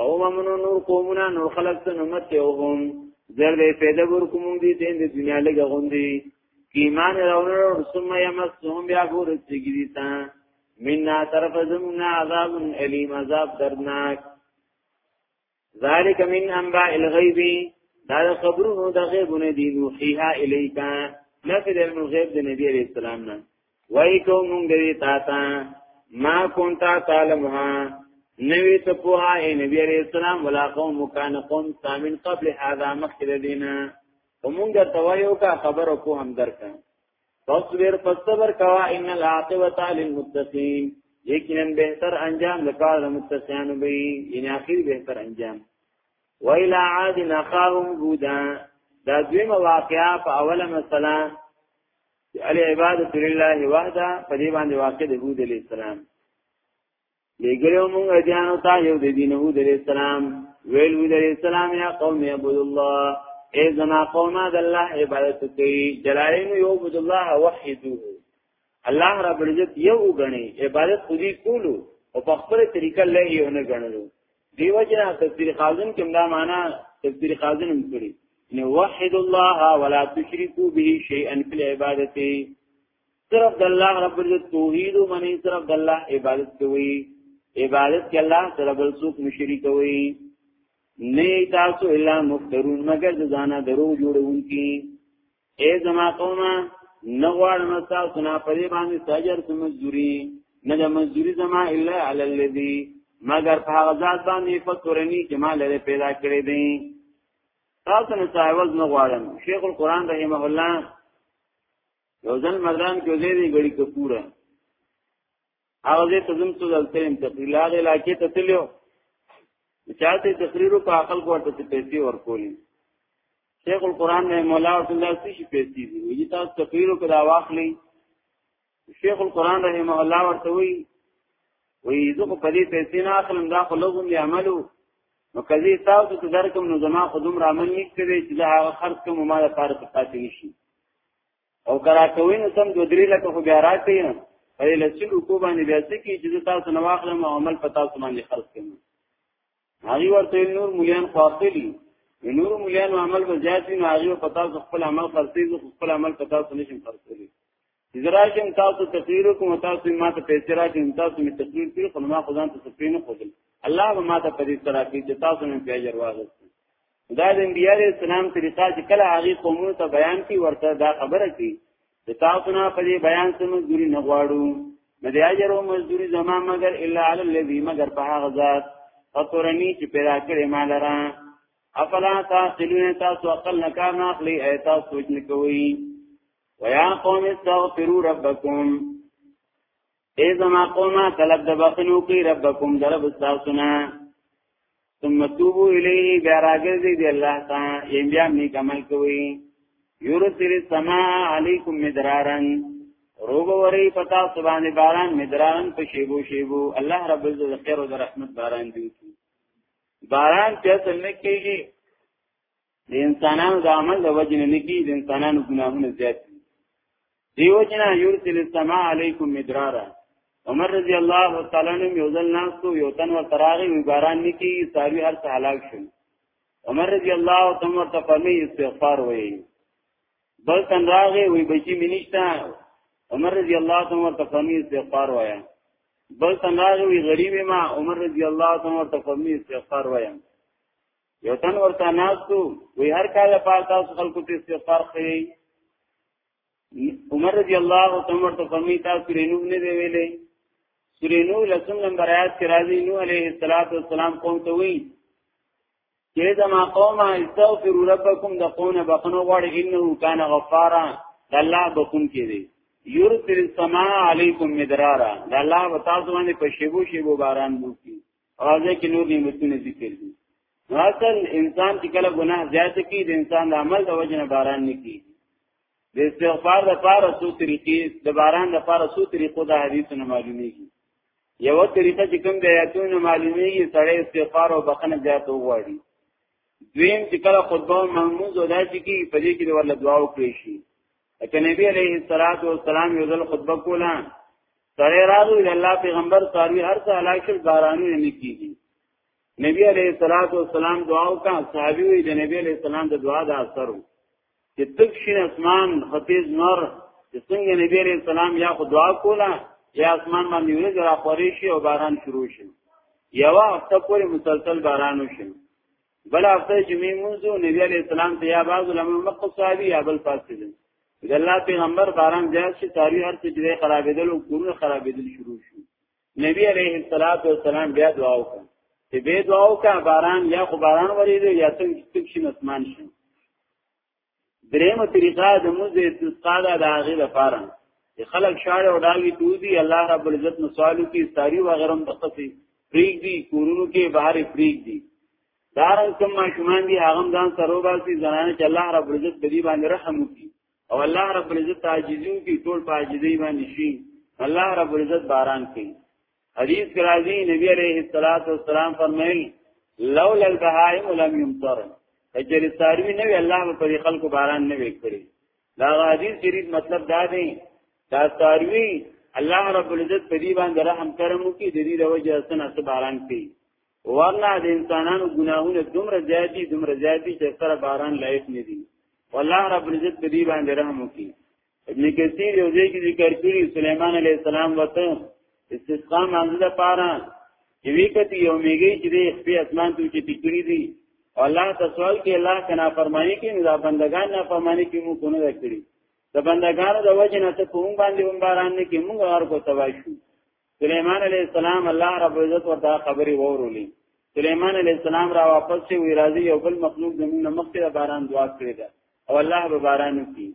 او ممنو نور قومونه نور خلق ته نمت ته هم زر دې پیدا ور کوم دي دین د دنیا لګه غوندي ایمان راوړو ثم یمسهم بیا ګور سګری تا منا طرف زمنا عذاب الیم عذاب درناک ذالک من انباء الغیب دا خبرونو د غیبونه دي نوحیها الیکا نفی د علم الغیب د نبی علیہ السلام نه وای کو مونږ دی تا تا ما کونتا تعلمها نوی ته په هاي نبی عليه السلام ولا قوم کان قوم سامن قبل هذا مخکې دینه ومونږ ته وایو کا خبر کو هم درکا فصبر فصبر کوا ان العاقبه للمتقين یقینا بهتر انجام لپاره د متقینانو به یعنی اخر بهتر انجام ویلا عاد نخاهم هودا دا دویمه واقعا په اوله مسله العبادت لله وحده په دې باندې واقع د هود علی السلام لګلو مونږ اجانو ته یو د دین هود علی السلام ویل هود علی السلام یا قوم عبد الله ای زما قوم د الله عبادت کوي جلالین یو عبد الله وحدوه الله رب العزت یو غني عبادت خودي کولو او په خپل طریقه له یو نه غنلو دیو جنا تفسیر خازن کوم دا معنا تفسیر خازن هم کړی نو وحد الله ولا تشركوا به شيئا في العباده صرف د الله رب العزت توحید او منی صرف د الله عبادت کوي عبادت کې الله سره بل څوک مشرک وي نه تاسو الا مفترون مگر د ځانه درو جوړونکي اے زما قومه نه غواړم تاسو نه پرې باندې ساجر کوم مزدوري نه د مزدوري زما الا علی الذی مگر په هغه ذات باندې فکرنی چې ما لري پیدا کړی دی تاسو نه سایوز نه غواړم شیخ القران رحمه الله یو ځل مردان کې زیری غړي کپوره هغه دې ته زم څو دلته يم تقریر هغه علاقې ته تلو چاته تقریر په عقل کوته ته پیسې ورکولې شیخ القران رحم الله او الله سي شي پیسې دي وی تاسو تقریر کو دا واخلې شیخ القران رحم الله ورته وی وی زه په دې پیسې نه اخلم دا خو لغون دي عملو نو کله تاسو ته درکم نو زما خودم رامن نکړي چې دا هغه خرج کوم ما لپاره پاتې نشي او کرا کوي نو سم دوه درې لکه خو بیا راکې نه په لسلو کو باندې بیا څه کی چې تاسو نو واخلم او عمل په تاسو باندې خرج کړم هغه ورته نور مليان خواخلي نور مليان عمل به زیات وي هغه په تاسو خپل عمل خرڅي زه خپل عمل په تاسو نشم خرڅولي زراجم تاسو تقریر کوم تاسو ما ته پیسې راکړم تاسو می تقریر کړی خو ما خدان ته سپین نه خوذل الله به ما ته په دې سره کې چې تاسو نه پیاجر واغست دا د انبیاء علیہ السلام طریقه چې کله هغه قومونو ته بیان کی ورته دا خبره کی د تاسو نه په دې بیان سم مزدوری نه غواړو نه دی اجر او مزدوری زما مگر الا علی الذی مگر په هغه ذات فطرنی چې پیدا کړې ما لرا افلا تاسلون تاسو عقل نه کار نه اخلي ایت سوچ نه کوي ویا قوم استغفروا ربکم ای زما قومه طلب د بخنو کی ربکم درب استاسنا ثم توبو الیه بیا راګرځي دی الله تا یم بیا نیک عمل کوي یورسل السما علیکم مدرارن روب وری پتا سبحان باران مدرارن په شیبو شیبو الله رب عزت خیر او رحمت باران دی باران چې اصل نه کیږي د انسانانو د عمل د وجه نه نکی د انسانانو ګناهونه زیات دي دیو جنا یورسل السما علیکم مدرارا عمر رضی الله تعالی عنہ یو ځل ناستو یو تن ور تراغي باران نکی ساروی هر څه هلاک شول عمر رضی الله تعالی عنہ فرمی استغفار وایي بل تن راغي وی بچی منیشتا عمر رضی الله تعالی عنہ فرمی استغفار وایي بل تن راغي وی غریب ما عمر رضی الله تعالی عنہ فرمی استغفار وایي یو تن ورته ناستو وی هر کال په تاسو خلکو ته استغفار کوي عمر رضی الله تعالی عنہ ته فرمی تاسو رینو نه دی ویلې سورینو لسم نمبر آیات کې راځي نو علیه السلام قوم ته وی چې زما قوم استغفر ربکم د قوم بخنو غواړي انه کان غفارا الله بخون کې دی یورسل السما علیکم مدرارا الله وتعالى باندې په شیبو شیبو باران وکړي راځي کې نور نعمتونه ذکر دي اصل انسان چې کله ګناه زیات کی د انسان د عمل د وجنه باران نه کی د استغفار د پاره سو طریقې د باران د پاره سو طریقو د حدیثونو معلومیږي یو طریقه چې کوم د آیاتونو معلومیږي سړی استغفار او بخنه زیات وغواړي دویم چې کله خطبه او محمود ادا شي کی په دې کې ورله دعا وکړي شي اته نبی عليه الصلاه والسلام یو ځل خطبه کوله سره راغلی د الله پیغمبر ساروی هر څه علاکل بارانو نه کیږي نبی علیہ الصلوۃ والسلام دعا وکا صحابي وی د نبی علیہ السلام د دعا د اثر چې تک شین اسمان خطیز نور چې څنګه نبی علیہ السلام یا خو دعا کوله یا اسمان باندې ورځ را خوري شي او باران شروع شي یو هفته پورې مسلسل باران وشي بل هفته جمعې مونږ نبی علی السلام ته یا بعض لمه مخ صحابي یا بل پاتې دي د الله پیغمبر باران زیات شي تاری هر څه جوړه خرابېدل او کورونه خرابېدل شروع شو نبی علیه الصلاۃ والسلام بیا دعا وکړه چې به دعا وکړه باران یا خو باران ورېږي یا څنګه چې شي اسمان شي درېمه طریقه د موږ د استسقا د هغه لپاره چې خلک شاړه او ډاګي دوی الله رب العزت نو سوالو کې ساری و غیرم تخصي پریګ دي کورونو کې بهر پریګ دي دارن کوم ماشومان دي هغه ځان سره وباسي زنانه چې الله رب العزت په دې باندې رحم وکړي او الله رب العزت عاجزي وکړي ټول په عاجزي باندې شي الله رب العزت باران کوي حدیث کې راځي نبی عليه الصلاه والسلام فرمایي لولا البهائم لم يمطر کجری ساروی نه وی الله په دې خلکو باران نه وکړي دا حدیث شریف مطلب دا دی دا ساروی الله رب العزت په دې باندې رحم کرم وکړي د دې د وجه سره څه باران کوي ورنه د انسانانو ګناهونه دومره زیات دي دومره زیات دي چې سره باران لایق نه دي والله رب العزت په دې باندې رحم وکړي ابن کثیر یو ځای کې ذکر کړی سليمان عليه السلام وته استسقا منځ ده پاره چې وکتی یو میږي چې د خپل اسمان ته چې ټکړی دي الله تسوال کې الله کنا فرمایي کې نه بندگان نه فرمایي کې مو کونه کړی د بندگانو د وجه نه ته کوم باندې هم باران نه کې موږ هر کو تباشو سليمان عليه السلام الله رب عزت ورته خبري وورولي سليمان عليه السلام را واپس شي وی راځي یو بل مخلوق زموږ مخکې باران دعا کړی دا او الله به باران وکړي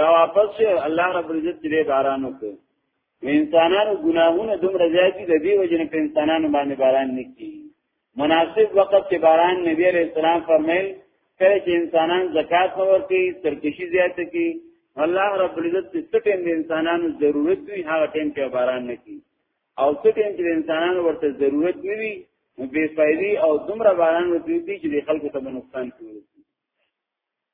را واپس شي الله رب عزت دې باران وکړي انسانانو ګناهونه دومره زیات دي د دې وجنه په انسانانو باندې باران نکړي مناسب وخت کې باران نبی عليه السلام فرمایل کله چې انسانان زکات نه ورکړي سرکشي زیات کړي الله رب العزت چې ټیم د انسانانو ضرورت وي هغه ټیم کې باران نه کوي او ټیم چې انسانانو ورته ضرورت نه وي بے فائدی او دومره باران ورته دي چې خلکو ته نقصان کوي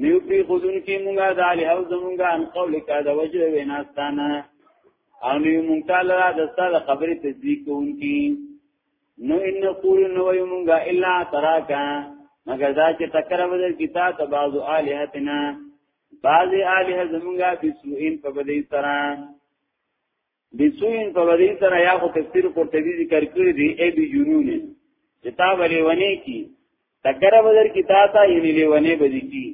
نیو پی خودون کی مونږه د الهو زمونږه ان قول کا د وجه ویناستانه او نیو مونږ تعالی را د ستاله خبرې تصدیق کوونکی نو ان نقول نو یو مونږه الا تراکا مگر دا چې تکره بدل کیتا ته بعض الہتنا بعض الہ زمونږه بسوئین په بدی سره د سوین په بدی سره یا خو تفسیر قرطبی ذکر کړی دی ای بی جنون چې تا ولې ونی کی تګر بدر کی تا تا یې نه لیونه بدی کی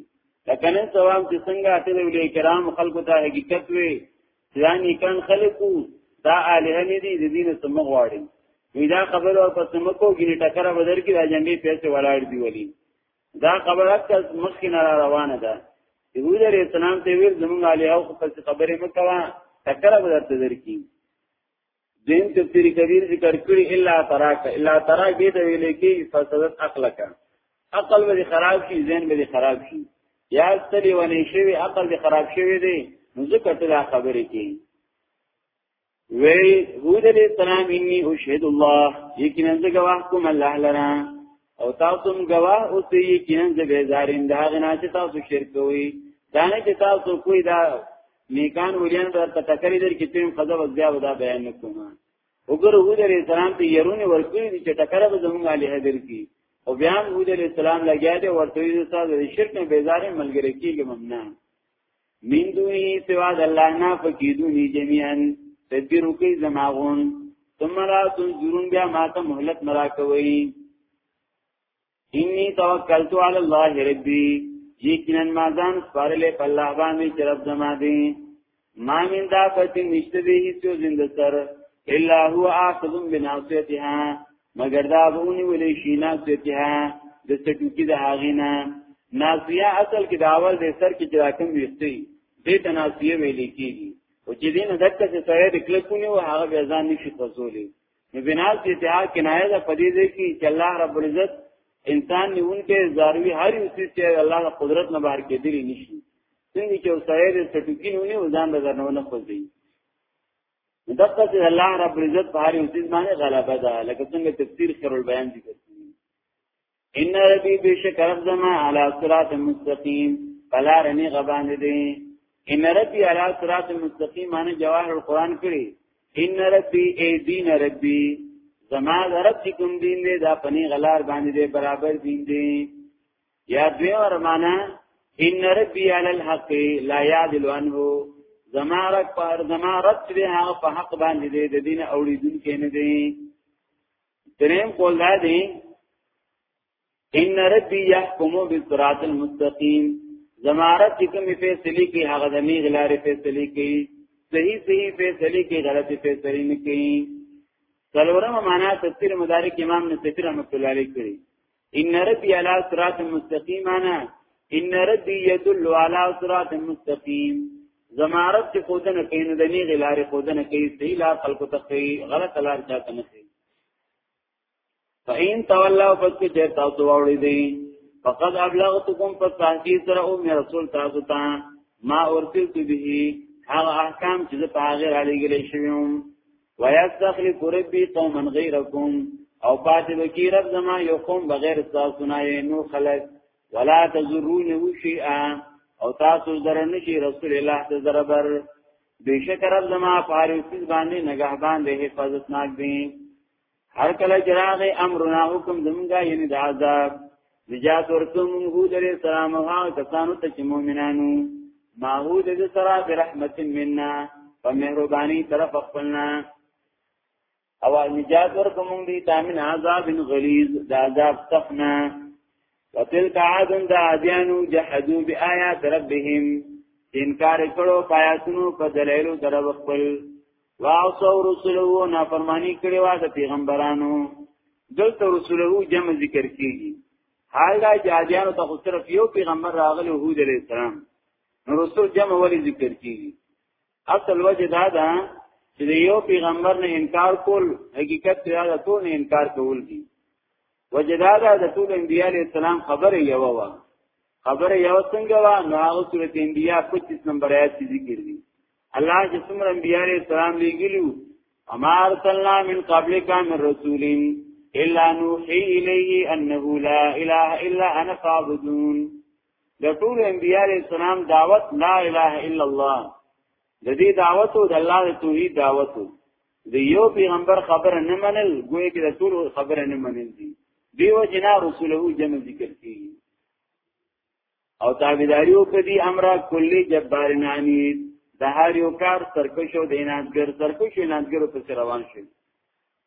لکه نن سوام چې څنګه اته ولې کرام خلکو ته حقیقت وی ځانې کان خلکو دا الہ نه دي د دین سم غواړي وی دا خبر او پس مکو ګینه ټکر بدر کی راځندې پیسې ولاړ دی ولی دا خبره کس مخکې نه را روانه ده یهود علیہ السلام ته ویل زمونږ علی او خپل خبرې مکوا تکره به درته درکې دین تفسیر کبیر ذکر کړی الا تراک الا تراک دې ته ویل کې فسدت عقلک عقل به خراب شي ذهن به خراب شي یا ستړي ونی شوی عقل به خراب شوی دی نو ځکه ته دا خبرې کې وی هود علیہ السلام انی اشهد الله یقینا زه گواه کوم الله لرا او تاسو هم گواه او ته یقینا زه به زارین دا غنا چې تاسو شرک کوي دا نه چې تاسو کوی دا نیکان ولیان به تاسو تکری در کې تیم قضا وځیا ودا بیان نکوم وګوره هود علیہ السلام ته يرونه ورکړي چې ټکر به زموږ علی حاضر کی او بیا هود علیہ السلام لګیا دی ورته یې تاسو شرک نه بیزارې ملګری کیږي ممنون من دونی سوا د الله نه فقیدونی جميعا تدبیر کوي زماغون ثم لا تنظرون بیا ما ته مهلت مرا کوي انی توکلت علی الله ربی یقینا ما ځان سپارلې په الله باندې چې رب زما دی ما من دافت نشته به هیڅ زنده سر الا هو اخذ بناصیتها مګر دا به اونې ولې شي ناس ته د سټوکی د هاغینا ناسیه اصل کې د اول د سر کې جراکم ویستي دې تناسیه ویل کېږي او چې دین دکته چې سره د کلکونی او هغه به ځان نشي خزولې نو بناز دې ته کنایه ده پدې دې کې چې الله رب العزت انسان نیونکې زاروی هر یو څه چې الله د قدرت نه بهر کې دی نشي څنګه چې سره د سټوکی نه ونی وزن د درنونه خوځي دغه چې الله رب العزت په هر یو چیز باندې غلبه ده لکه څنګه تفسیر خیر البیان ذکر کړی ان ربی بشک رب زما علی صراط مستقیم بلا رنی غبان دي ان ربی علی صراط مستقیم معنی جواهر القرآن کړی ان ربی ای دین ربی زما رب چې کوم دین دی دا پنی غلار باندې دی برابر دین دی یا دوی ورمانه ان ربی علی الحق لا یعدل عنه زما رب پر زما رب دې هغه په حق باندې دې د دین اوریدونکو نه دی دریم قول دا دی ان ربی یحکم بالصراط المستقیم زما رب چې کومې فیصله کوي هغه د میغ لارې فیصله کوي صحیح صحیح فیصله کوي غلطي فیصله نه کوي څلورم معنا تفسیر مدارک امام نصفی رحمت الله علیه کړی ان ربی علی صراط مستقیم انا ان ربی یدل علی صراط مستقیم زما رب چې خودنه کین د نی غلار خودنه کوي صحیح لار خلق ته کوي غلط لار چاته نه کوي فین تولا پس کې چیر تاسو واوړی دی فقد ابلغتکم پس تحقیق سره او می رسول تاسو ته ما ورتل به هغه احکام چې په هغه را لګلې شوم ويستخلف ربي قوما غيركم او پاتې وکي رب زما یو قوم بغیر تاسو نه نو خلق ولا تزرون شيئا او تاسو ذره نشي رسول الله ته ذره بر بشکر زما پاریوسیز باندې نگهبان دی حفاظت ناک دی هر کله چې راغی امرنا حکم زمونږه یعنی د عذاب نجات ورکو مونږ هود علیہ السلام او هغه کسانو ته چې مؤمنانو ما هود دې سره برحمت مننا په مهرباني طرف خپلنا او نجات ورکو مونږ دې تامن عذاب غلیظ د عذاب تخنا وتلک عاد دا عادیانو جحدو بی آیات ربهم انکار کړو پایاتونو په دلایلو در خپل واعصو رسولو نافرمانی کړي وا د پیغمبرانو دلته رسولو جمع ذکر کیږي حال دا جادیانو ته صرف یو پیغمبر راغلی هود علیہ السلام نو رسول جمع ولی ذکر کیږي اصل وجه دا ده چې د یو پیغمبر نه انکار کول حقیقت ته دا ټول نه انکار کول دي وجه دا ده د ټول انبیاء علی السلام خبره یو و خبره یو څنګه و نو هغه سورۃ انبیاء 25 نمبر آیات کې ذکر دي الله چې څومره انبیاء علی السلام لګیلو امر صلی من قبل کا من رسولین الا نوحی الیه انه لا اله الا انا فاعبدون د ټول انبیاء علیہ السلام دعوت لا اله الا الله د دې دعوت او د الله د توحید دعوت د یو پیغمبر خبره نه منل ګویا کې د ټول خبره نه منل دي دیو جنا رسوله جمع ذکر کی او تابعداریو کدی امره کلی جبار نانید د هر یو کار سرکشو دیناتګر سرکشو دیناتګر په روان شي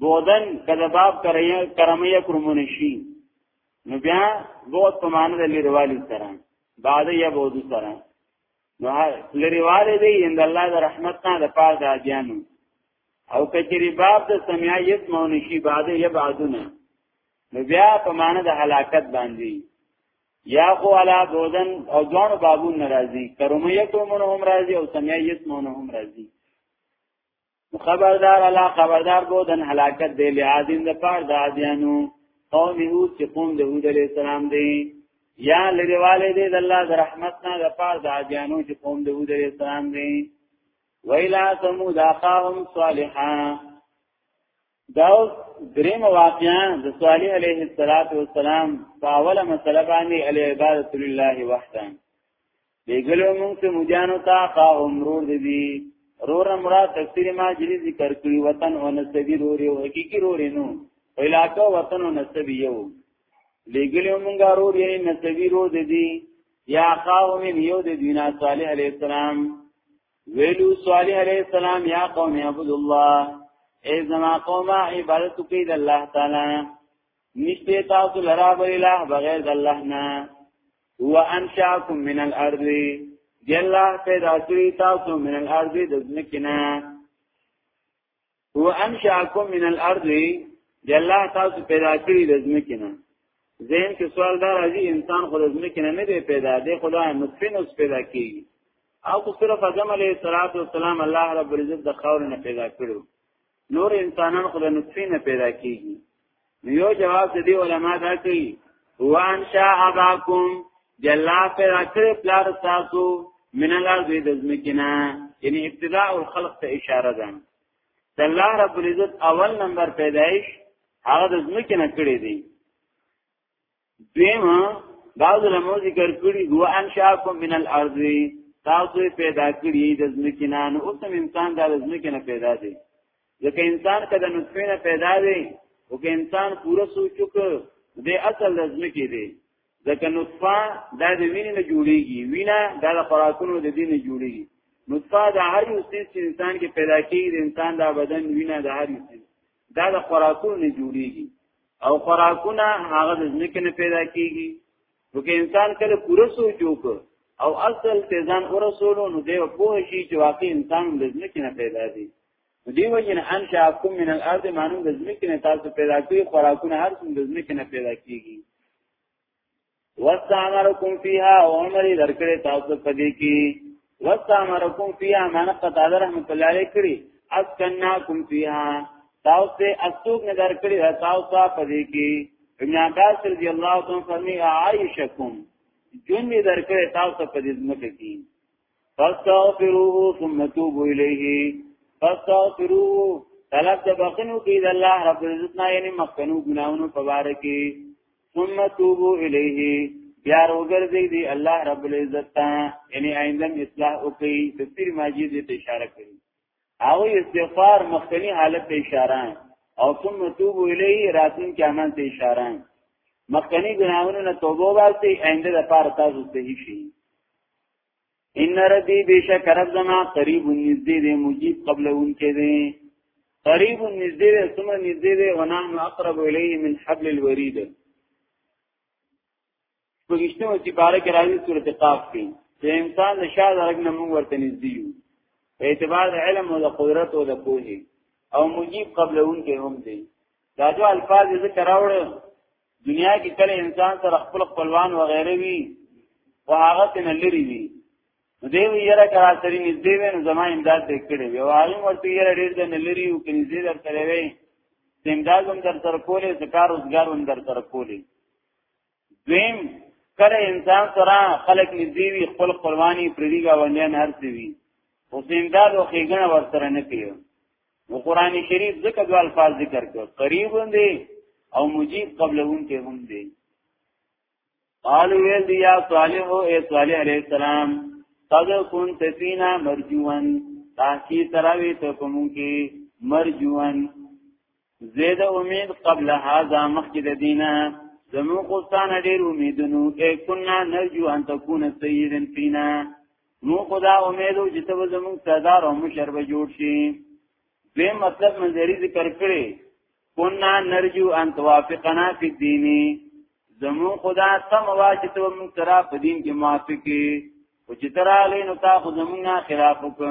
بودن کله باب کرایه کرمیه کرمونه شي نو بیا بود په معنی د لريوالي سره بعد یا بود سره نو لريواله دی اند الله د رحمت نه د پاره د اجانو او کچری باب د سمیا یت مونشی بعد یا بعدونه نو بیا په معنی د هلاکت باندې یا خو علا بودن او دوان بابون نرازی کرمیه کرمونه هم رازی او سمیا یت مونه هم رازی خبردار الله خبردار بودن هلاکت دی لعادین د پار د عادیانو قوم هود چې قوم د هود علی السلام دی یا لريواله دې د الله د رحمت نه د پاره د اجانو چې قوم د هود عليه السلام دی ویلا ثمود اخاهم صالحا دا دریم واقعا د صالح عليه السلام په اوله مسله باندې علی عبادت لله وحده بیګلو مونږ ته مجانو تا خا عمرور دی رور امرا تفسیر ما جری ذکر کړی وطن او نسبی رور یو حقیقی رور نو علاقه وطن او نسبی یو لګلی مونږ رور یې نسبی رور دی یا قوم یو د دینا صالح علیہ السلام ویلو صالح علیہ السلام یا قوم عبد الله ای زما قوم عبادت کوي د الله تعالی نشته تاسو لرا بل اله بغیر د الله نه هو انشاکم من الارض دی الله پیدا کړی تاسو من الارض د ځمکینا هو انشاکم من الارض دی الله تاسو پیدا کړی د ځمکینا زین کې سوال دا راځي انسان خو د ځمکینا نه دی پیدا دی خدا نطفه نو پیدا کیږي او صرف اعظم علیه الصلاۃ والسلام الله رب العزت د خاور نه پیدا کړو نور انسانان خو د نطفه نه پیدا کیږي نو یو جواب د دې علما دا کوي هو ان شاء اباکم جلا پیدا کړ پلار تاسو من الارض د زمکنا یعنی ابتداء الخلق ته اشاره ده د الله رب العزت اول نمبر پیدایش هغه د زمکنا کړی دی دیمه بعض علماء ذکر کړی هو انشاکم من الارض تاسو پیدا کړی د ځمکینا نو اوس انسان د ځمکینا پیدا دی ځکه انسان کده نطفه نه پیدا دی او که انسان پوره سوچوک د اصل د ځمکی دی ځکه نطفه دا د وینې نه جوړیږي وینه دا د خوراکونو د دین نه جوړیږي نطفه د هر یو څه چې انسان کې پیدا کیږي د انسان د بدن وینه د هر یو څه دا د خوراکونو نه جوړیږي او خوراکونه هغه د ځمکې نه پیدا کیږي نو که انسان کله پوره سوچ وکړ او اصل ته ځان ورسولو نو دی په شي چې واقعي انسان د ځمکې نه پیدا دی دی وجن انشاءکم من الارض مانو د ځمکې نه تاسو پیدا کوي خوراکونه هر څوم د ځمکې نه پیدا کیږي واستعمركم فيها عمر درکړې تاسو په دې کې واستعمركم فيها معنا قطع رحمت الله علیه کړی اسکناکم فيها تاسو ته اسوک نه درکړي تاسو ته پدې کې ابن عباس رضی الله عنه فرمی عائشکم جون دې درکړي تاسو ته پدې ځمکه کې فاستغفروه ثم توبوا الیه فاستغفروه طلب د بخنو کې د الله رب عزت نه یعنی مخکنو ګناونو په واره کې ثم توبوا الیه بیا وګرځي دی الله رب العزت ته یعنی آینده اصلاح وکي تفسیر ماجد ته اشاره کوي او استغفار مخکنی حالت ته اشاره او ثم توبوا الیه راتین کې عمل ته اشاره مخکنی ګناونو نه توبه واسي آینده لپاره تاسو صحیح شي ان ربی بشک رب زما قریب نږدې دی مجیب قبل اون کې دی قریب نږدې دی سم نږدې دی ونحن اقرب الیه من حبل الورید پښتنو چې بارک راځي سورته قاف کې چې انسان د شاه درګ نه موږ ورته نږدې یو په اعتبار د علم او د قدرت او د پوهې او مجیب قبلون کې هم دی دا جو الفاظ ذکر راوړ دنیا کې کله انسان سره خپل خپلوان و غیره وي او هغه څنګه لري وي دې وی یره کرا سری نږدې وین زما امداد دې کړې وی وایم ورته یره ډیر د لري او کني زی در سره وی امداد هم در سره کولې سکار روزګار هم در سره کولې دویم کله انسان سره خلق نږدې وي خپل قرباني پریږي غونډیان هر څه وي اوس امداد او خېګنه ورسره نه کوي نو قران شریف ذکر دو الفاظ ذکر کړ قریب دی او مجیب قبل هم ته هم دی قال ویل دی یا صالح او اے صالح علیہ السلام قد كنت فينا مرجوا تاکی تراوی ته کوم کی مرجوا زید امید قبل هذا مخکد دینه زمو قستان ډیر امیدونو اے کنا نرجو ان تکون سیدن فینا نو خدا امیدو چې ته زموږ سردار او مشر به جوړ شي به مطلب منځري ذکر کړي کنا نرجو ان توافقنا فی الدین زمو خدا سم واجب ته موږ ترا په دین کې موافقي او چې ترا لین تا خو زمونږه خلاف وکړ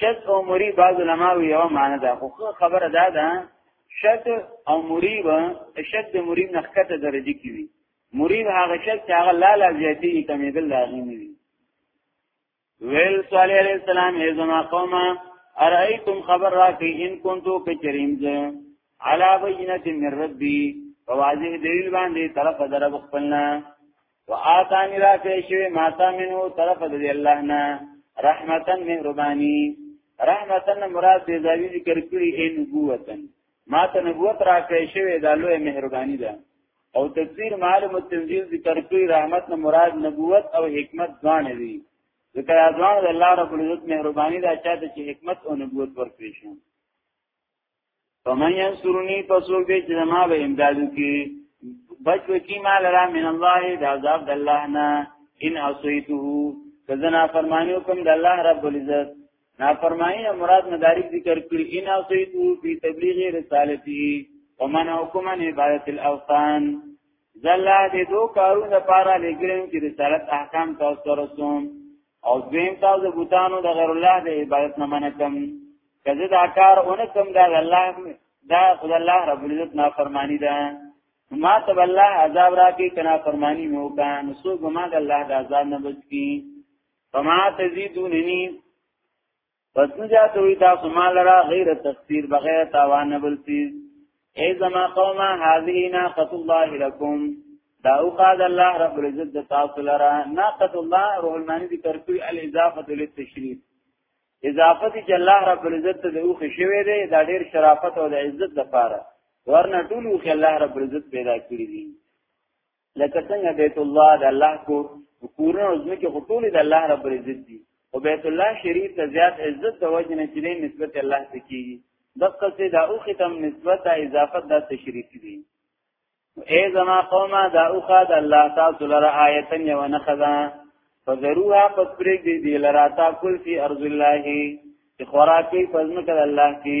شد او مری بعض علماء یو معنی ده خو خبره ده ده شد او مری و شد مری نخکته درجه کی وی مری هغه شد چې هغه لا لا زیاتی کمیدل لاغی نه وی ویل صالح علیہ السلام ای زما قومه ارایتم خبر را کی ان کنتو کچریم ز علا بینت من ربی فواضح دلیل باندې طرف درب خپلنا وآتانی را کړی شوی ماتا منو طرف د الله نه رحمتن مهربانی رحمتن مراد دې زاوی ذکر کړی اے نبوتن ما ته نبوت را کړی شوی دا لوی مهربانی ده او تفسیر معلوم التنزیل ذکر کړی رحمت نه مراد نبوت او حکمت ځان دی ذکر ازوان الله رب العزت مهربانی دا چاته چې حکمت او نبوت ورکړي شي فمن ينصرني فسوق دې چې ما به امدادو کې بچ وکي مال را من الله د عذاب د الله نه ان اسيته کزنا فرمانیو کوم د الله رب العزت نافرمانی مراد مدارک ذکر کړی ان اسيته په تبلیغ رسالتي ومن حکم ان عبادت الاوثان زلا دې دو کارونه لپاره لګرم چې رسالت احکام تاسو رسوم او دویم تاسو د بوتانو د غیر الله د عبادت نه منع کوم کله دا کار اونې کوم دا الله دا خدای الله رب العزت نافرمانی ده ما تب الله عذاب راکی کنا فرمانی مو کان سو ګما د الله د عذاب نه بچ کی فما تزيدونني پس نجاتوی تاسو مال را غیر تخسیر بغیر تاوان بل سیز ای زما قوما هذه ناقت الله لکم دا اوقاد الله رب العزت تاسو لرا ناقت الله روح المانی ذکر کوي الاضافه للتشریف اضافه چې الله رب العزت ته اوخ شوی دی دا ډیر شرافت او د عزت لپاره ورنه ټول اوخ الله رب العزت پیدا کړی دی لکه څنګه بیت الله د الله کو کورونه او ځمکه خو ټول د الله رب العزت دي او بیت الله شریف ته زیات عزت د وجه نه چې نسبت الله ته کیږي دغه څه دا او ختم نسبت ته اضافه د تشریف دي اے زما قومه دا او خد الله تاسو لره آیتن یو نه خزا فزروها پس پرېګ دی دی لرا تا کل فی ارض الله چې خوراکي پزمکه الله کی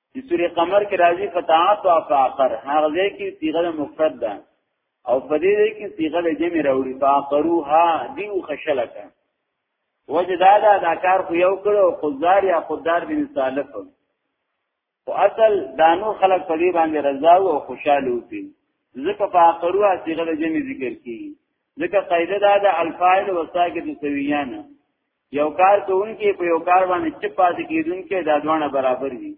چې سورې قمر کې راځي فتاعت او فاقر هغه ځای کې صيغه مفرد ده او په دې ځای کې صيغه د جمع راوړي فاقروها دی خشلکه وجه دا دا دا کار خو یو کړو خدار یا خدار بن سالف او اصل دانو خلق په دې باندې رضا او خوشاله وتی ځکه فاقروها صيغه د جمع ذکر کی ځکه قاعده دا د الفاعل وساقط سویانه یو کار کوونکی په یو کار باندې چې پاتې کیدونکې دا دوانه برابر دي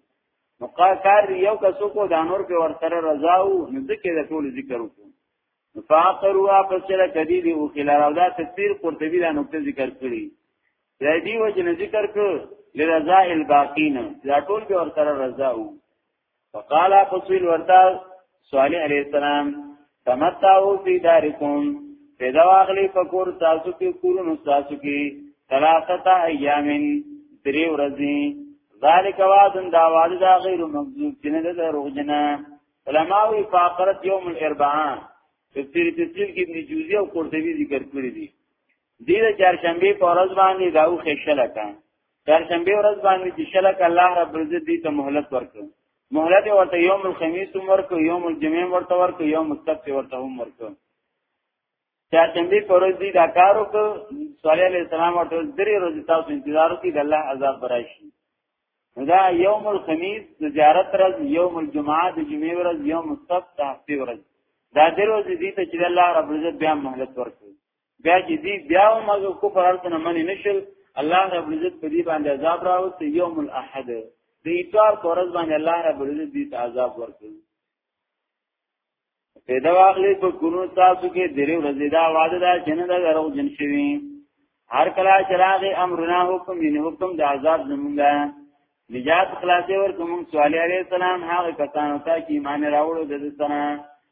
نو کار یو کسو کو دا نور په ورسره رضا او نو ځکه د ټول ذکر وکړو فاقروا فسر کدی دی او خلال او دا تفسیر قرطبی دا نقطه ذکر کړی دا دی وجه نه ذکر کړ لرضا الباقین دا ټول به ورسره رضا وو فقال فصيل ورته صالح عليه السلام تمتعوا في داركم پیدا واغلی فکور تاسو کې کورونو تاسو کې ثلاثه ایام درې ورځې ذالک وعدن دا وعد دا غیر مکذوب چې نه ده روغجنه علماء وی فاقرت یوم الاربعاء تفسیر تفسیر کې ابن جوزی او قرطبی ذکر کړی دي دې د چهارشنبه په ورځ باندې داو خشل کړه چهارشنبه ورځ باندې چې شلک الله رب العزت دې ته مهلت ورکړ مهلت ورته یوم الخمیس ورکړ یوم الجمعه ورته ورکړ یوم السبت ورته هم ورکړ چهارشنبه پر ورځ دې دا کار وکړ صلی الله علیه وسلم ورته درې ورځې تاسو انتظار وکړئ د الله عذاب راشي دا یوم الخمیس د زیارت ورځ یوم الجمعه د جمعې ورځ یوم السبت د هفته ورځ دا درو دې ته چې الله رب عزت بیا مهلت ورکړي بیا چې دی بیا هم هغه کفر هلته نه منې نشل الله رب العزت په دې باندې عذاب راوست یوم الاحد د ایتوار په ورځ باندې الله رب العزت دې ته عذاب ورکړي پیدا واخلې په کورونو تاسو کې درې ورځې دا وعده دا چې نه دا غرو جن شوی هر کله چراغ امرنا حکم دین حکم د عذاب زمونږه نجات خلاصې ورکوم صالح علیہ السلام هغه کسانو ته چې ایمان راوړو د سره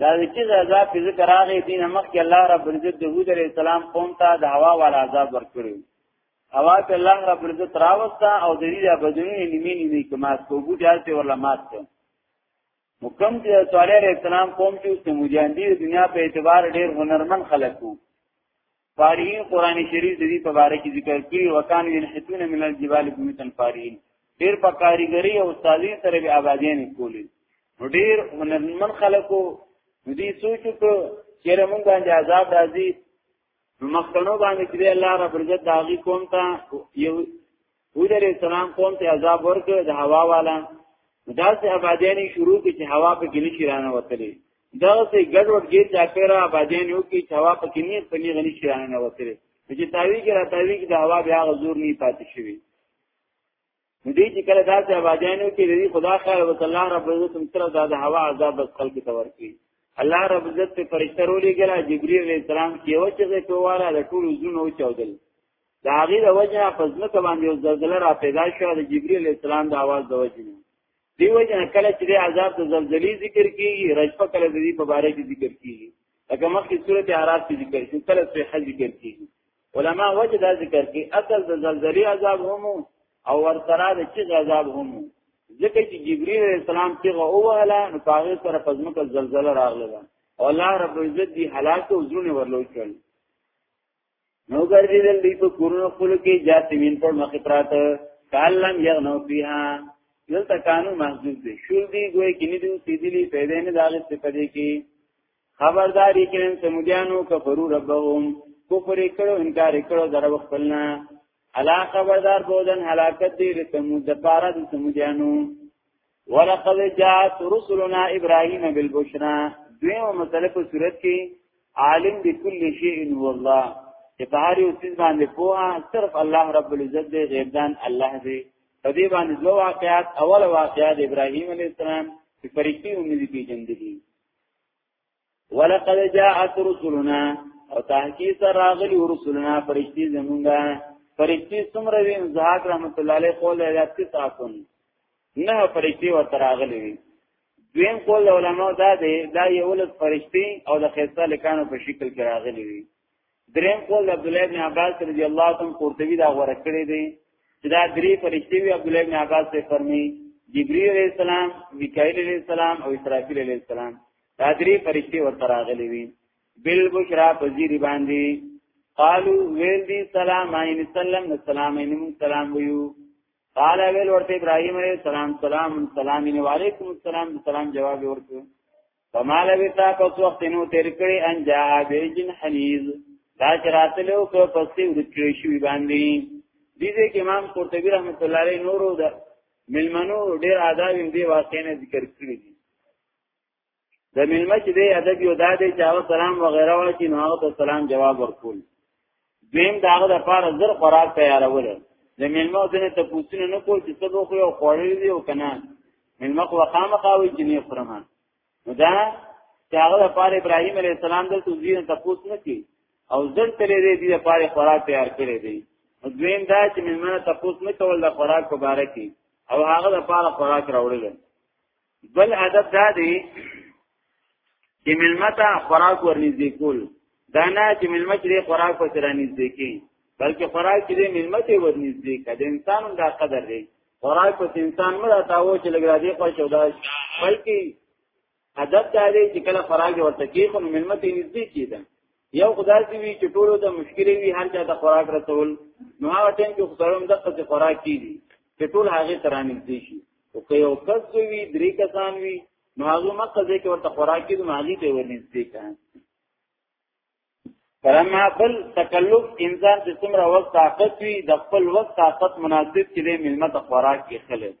دا چې عذاب په ذکر راغی دین مخ کې الله رب عزت د هود علی السلام قوم ته د هوا والا عذاب ورکړي هوا ته الله رب عزت راوستا او د دې د بدنونو نیمه نیمه کما کوبو جالته ورلا مات کړ مکم چې صالح علیہ السلام قوم چې سمجاندی د دنیا په اعتبار ډیر هنرمن خلک وو فارین قران شریف د دې په اړه کې ذکر کړي وکان ينحتون من الجبال بيوتن فارین ډیر په کاریګری او استادی سره به آبادین کولې ډیر من خلکو دې سوچ کو چیرې مونږ باندې عذاب راځي مخکنو باندې چې الله رب عزت داغي کوم ته یو هود علیہ السلام قوم ته عذاب ورکړ د هوا والا داسې آبادیانی شروع کی چې هوا په کې نشي رانه وتلې داسې ګډوډ ګیر چا پیرا آبادیانی وکي چې هوا په کې نه پنی غني شي رانه وتلې چې تاوی کې را تاوی کې د هوا بیا غزور نه پاتې شوی دې چې کله داسې آبادیانو کې دې خدا خیر او الله رب عزت تر دا د هوا عذاب بس خلق ته ورکی الله رب عزت په فرشتو لري ګلا جبرئیل علیہ السلام کې و چې په واره د ټول زونو چودل د هغې د وجه نه په ځمکه باندې یو زلزله را پیدا شو د جبرئیل علیه السلام د اواز د وجه نه دی وجه نه کله چې د عذاب د زلزلې ذکر کیږي رجفه کله د دې په باره کې ذکر کیږي لکه مخکې سورت اعراف کې ذکر شو کله صحه ذکر کیږي علما وجه دا ذکر کوي اصل د زلزلې عذاب هم او ورسره د چې عذاب هم ځکه چې جبرئیل علیه السلام چې اوهله نو هغه سره په ځمکه زلزله راغله او الله رب عزت دی هلاک او زونه ورلوي کړل نو ګرځیدل دی په کورونو خپل کې جاسمین پر مخ پراته کالم یغنو فیها دلته قانون محدود دی شول دی ګوې کې نه دی سیدلی پیدا نه داغه څه پدې کې خبرداري کې نن سمودیانو کفرو ربهم کفر کړو انکار کړو در وختلنا الا خبردار بودن هلاکت دی رسمود د پارا د سمودیانو ولقد جاءت رسلنا ابراهيم بالبشرى دویمه مسله په صورت کې عالم بكل شيء هو الله چې په هر یو څه باندې پوها صرف الله رب العزت دی غیب دان الله دی په دې باندې دوه واقعات اول واقعات ابراهيم عليه السلام چې فرشتي هم دې پیژندلې ولقد جاءت رسلنا او تحقیق سره راغلی رسولنا فرشتي زمونږه فرشتي څومره وین زهاک رحمت الله علیه قول ایات کې تاسو نه فرشتي ورته راغلی وی دویم قول علماء دا دی دا یو لږ فرشتي او د خیسه لکانو په شکل کې راغلی وی دریم قول عبد الله بن عباس رضی الله عنه قرطبی دا غوړه کړی دی چې دا درې فرشتي وی عبد الله بن عباس ته فرمی جبرئیل علیہ السلام میکائیل علیہ السلام او اسرافیل علیہ السلام دا درې فرشتي ورته راغلي وی بل بشرا پذیر باندې قالو ویل دی سلام عین سلام السلام عین سلام ویو قال ویل ورته ابراهیم علیہ السلام سلام سلام علیکم السلام سلام جواب ورکړ فمال ویتا پس وخت نو تیر کړی انجا بیجن حنیز دا چراتلو کو پسې ورکړی شوی باندې دې دې کې امام قرطبی رحمت الله علیه نورو د ملمنو ډیر آداب دې واقع نه ذکر کړی دي د ملمه چې دې ادب یو دادې چاو سلام وغیرہ وا چې نو هغه سلام جواب ورکول دویم دا هغه د پاره زر خوراک تیارول د ملما دنه ته پوښتنه نه کول چې څه بخو یو خوړل دی او کنه ملما خو خامه خاوي چې نه خورم نو دا چې هغه د پاره ابراهیم علی السلام د توزیع ته پوښتنه نه کی او زر تلې دې د پاره خوراک تیار کړی دی دویم دا چې ملما ته پوښتنه نه کول د خوراک په اړه کې او هغه د پاره خوراک راوړل بل ادب دا دی چې ملمتا خوراک ورنږدې کول دا نه چې ملمت دې خوراک په سره نږدې کې بلکې خوراک دې ملمت ورنږدې کې د انسان دا قدر دی خوراک په انسان مړه تاو چې لګرا دې خو شو دا بلکې ادب دا دی چې کله خوراک ورته کې خو ملمت نږدې کیدل یو خدای دی وی چې ټول د مشکلې وی هر چا د خوراک رسول نو هغه ټیم کې خسرم د قصې خوراک کیږي چې ټول هغه ترانې دي شي او که یو کس وی درې کسان وی نو هغه مکه ځای کې ورته خوراک کیږي نو هغه ته ورنږدې کړي فرما بل تکلف انسان چې څومره وخت طاقت وي د خپل وخت طاقت مناسب کړي ملمت خوراک کې خلک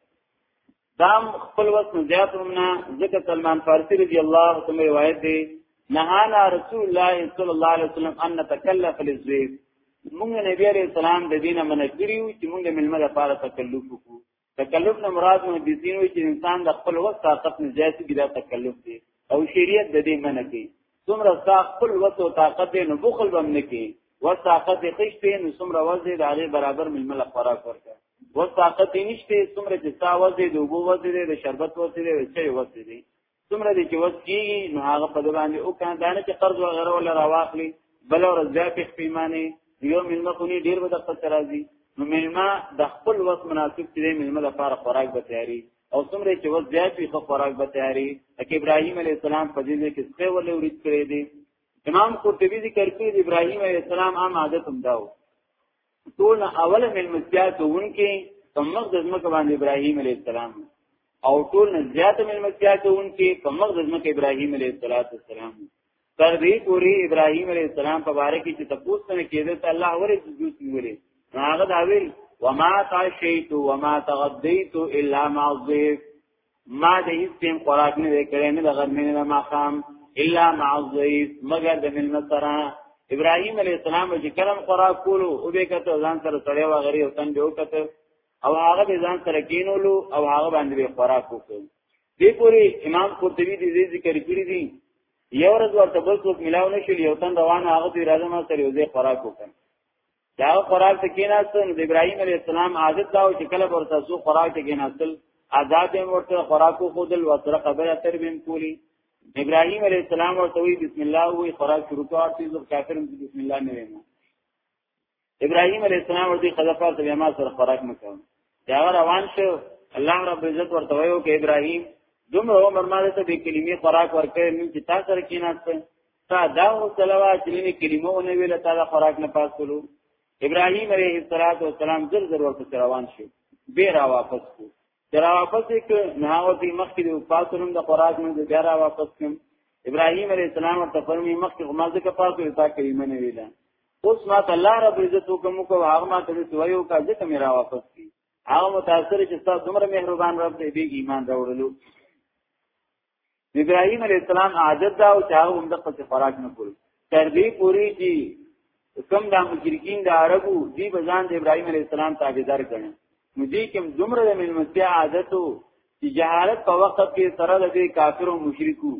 دام خپل وس نه زیات هم نه ځکه سلمان فارسی رضی الله عنه روایت دی نهانا رسول الله صلی الله علیه وسلم ان نتکلف للزیف موږ نبی علیہ السلام د دینه منع کړیو چې موږ د ملمه لپاره تکلف وکړو تکلف نه مراد مو د دین وی چې انسان د خپل وس طاقت نه زیات بیا تکلف دی او شریعت د دې منع کوي څومره ستا خپل وس او طاقت دی نو بخل به هم نه کوي وس طاقت یې ښه شته نو څومره وس دی د هغې برابر ململه خوراک ورکړه وس طاقت یې نشته څومره چې ستا وس دی د اوبو وس دی د شربت وس دی د چای وس دی څومره دی چې وس کېږي نو هغه په دې باندې وکړه دا نه چې قرض وغیره ولا راواخلي بل ورځ بیا پېښ پیمانه یو ملمه خو نه ډېر به د خپل راځي نو ملما د خپل وخت مناسب چې ملما لپاره خوراک به تیاری او څومره چې وځ زیات وي خو خوراک به تیاری اکه ابراهیم علی السلام په دې کې څه ولې ورید کړی دی امام قرطبی ذکر کړی دی ابراهیم علی السلام عام عادت هم داو ټول اوله من مسیات وونکي په مخ د ځمکه باندې ابراهیم علی السلام او ټول نه زیات من مسیات وونکي په مخ د ځمکه ابراهیم علی السلام تر دې پوری ابراهيم عليه السلام په باره کې چې تاسو ته کېده ته الله ورې سجود نیولې هغه دا ویل وما تعشيت وما تغديت الا مع الضيف ما د هیڅ تیم خوراک نه کړې نه د غرمې نه ما خام الا مع الضيف مگر د مل سره ابراهيم عليه السلام چې کرم خوراک کولو او به کته ځان سره سړی و غری او تن به وکته او هغه به ځان سره کینولو او هغه باندې به خوراک وکړ دې پوری امام قرطبي دې ذکر کړی دی یو ورځ ورته بل څوک ملاو نشول یو تن روان هغه دې راځه ما سره یو ځای خوراک وکړ دا خوراک ته کیناست نو ابراهیم علی السلام عادت دا چې کله ورته سو خوراک ته کیناستل آزاد ورته خوراک خو دل وسره خبره تر بیم کولی ابراهیم علی السلام ورته وی بسم الله وی خوراک شروع کړ چې کافر بسم الله نه وینا ابراهيم عليه السلام ورته قضا پر ته ما سره خوراک مکو دا روان شو الله رب عزت ورته ویو کې ابراهيم دومره عمر ما ته به کلمې خوراک ورکړې نو چې تاسو سره کیناسته تا دا وسلوا چې نه کلمو نه ویل تا دا خوراک نه پاس کړو ابراهيم عليه السلام زر زر ورته روان شو بیره واپس کو ترا واپس ک نه هغه دې مخ کې او پاتو نوم د قرات نوم د بیا را واپس کوم ابراهيم عليه السلام ورته فرمي مخ کې غما ځکه پاتو تا کلمه نه ویله اوس ما ته الله رب عزت حکم کو هغه ما ته سویو کا ځکه مې را واپس کی هغه متاثر چې تاسو دومره مهربان رب دې به ایمان راوړلو ابراهيم عليه السلام عادت دا او چې هغه هم د خپل خوراک نه کوي تر دې پوري چې کم دا مشرکین د عربو دی بزان د ابراهيم عليه السلام تابعدار کړي نو دې کوم دومره د ملمستیا عادتو چې جهالت په وخت کې سره د کافر او مشرکو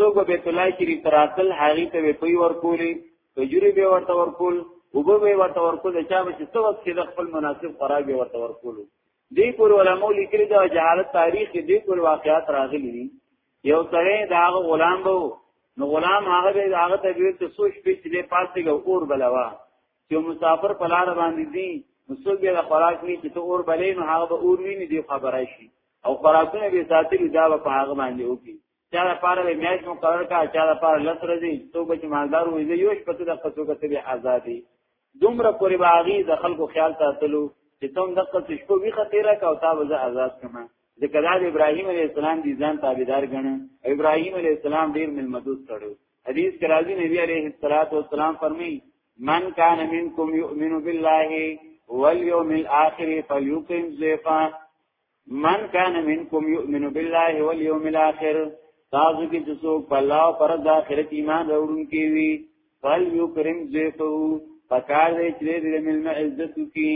څوک به تلای شریف تراتل هغه ته په ور کولې کجوري به ورته ور کول وبو به ورته ور کول چې به څه وخت کې د خپل مناسب قرار به ورته ور کولو دې پر علماء لیکلي دا جهالت تاریخ کې دې پر واقعات راغلي دي یو سره دا غلام وو نو غلام هغه دې هغه ته ویل چې سوچ پیچ دې پاسې ګو اور بلوا چې مسافر په لار باندې دي مسوګ به خوراک نه چې ته اور بلې نو هغه به اور ویني دې خبره شي او خوراکونه به ساتلي دا په هغه باندې وکړي چا د پاره به میاج مقرر کا چا د پاره لس ورځې تو به چې مالدار وي زه یو شپه د قصو کته به آزادي دومره پورې باغی د خلکو خیال ساتلو چې تم د قصو شپه وی خطیره کا او تا به آزاد کما ځکه دا د ابراهیم علی السلام دی ځان تابعدار غنه ابراهیم علی السلام ډیر ملمدوس کړو حدیث کې راځي نبی علیه الصلاۃ والسلام فرمایي من کان منکم یؤمن بالله والیوم الاخر فلیقم ذیفا من کان منکم یؤمن بالله والیوم الاخر تاسو کې چې څوک په الله او پر د آخرت ایمان راوړونکي وي فل یکرم ذیفو پکار دې چې دې ملما عزت کی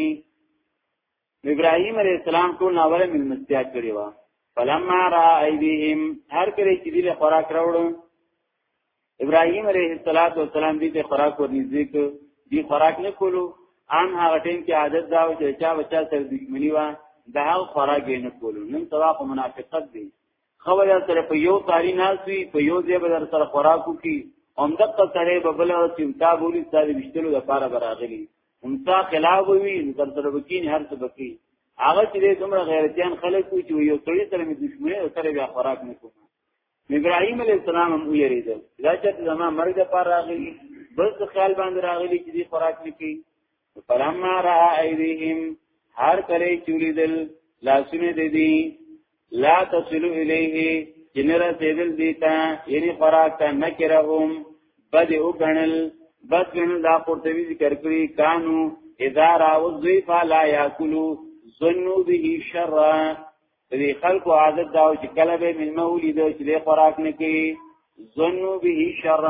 ابراهیم علیہ السلام ټول ناوله ملمستیا کړی و فلما را ایدیهم هر کله چې دې خوراک راوړو ابراهيم عليه السلام دې ته خوراک ورنږدې ک دي خوراک نه کولو ان هغه ټیم کې عادت دا و چې چا بچا سره دښمنی و دا هغه خوراک نه کولو نن سبا خو منافقت دی خو یا سره په یو کاری ناسوي په یو ځای به در سره خوراک وکي هم د قصره به بل او چمتا بولی سره وشتلو د پاره براغلی هم تا خلاف وي در سره وکین هر څه بکی هغه چې دومره غیرتيان خلک وو چې یو سړی سره مې دښمنی سره بیا خوراک نه کوم ابراهيم عليه السلام هم ویریدل دا چې زما مرګ پر راغلی بل څه خیال باندې راغلی چې دې خوراک نکي فلما را ايديهم هر کله چولیدل لاسونه دې دي لا تصلو الیه جنرا سیدل دیتا یعنی خوراک تا نکرهم بد او غنل بد غنل دا قرطبی ذکر کړی کانو اذا راو ضیفا لا یاکلو ظنو به شرا د دې خلکو عادت دا و چې کله به ملمه ولید چې د خوراک نه کی ظنو به شر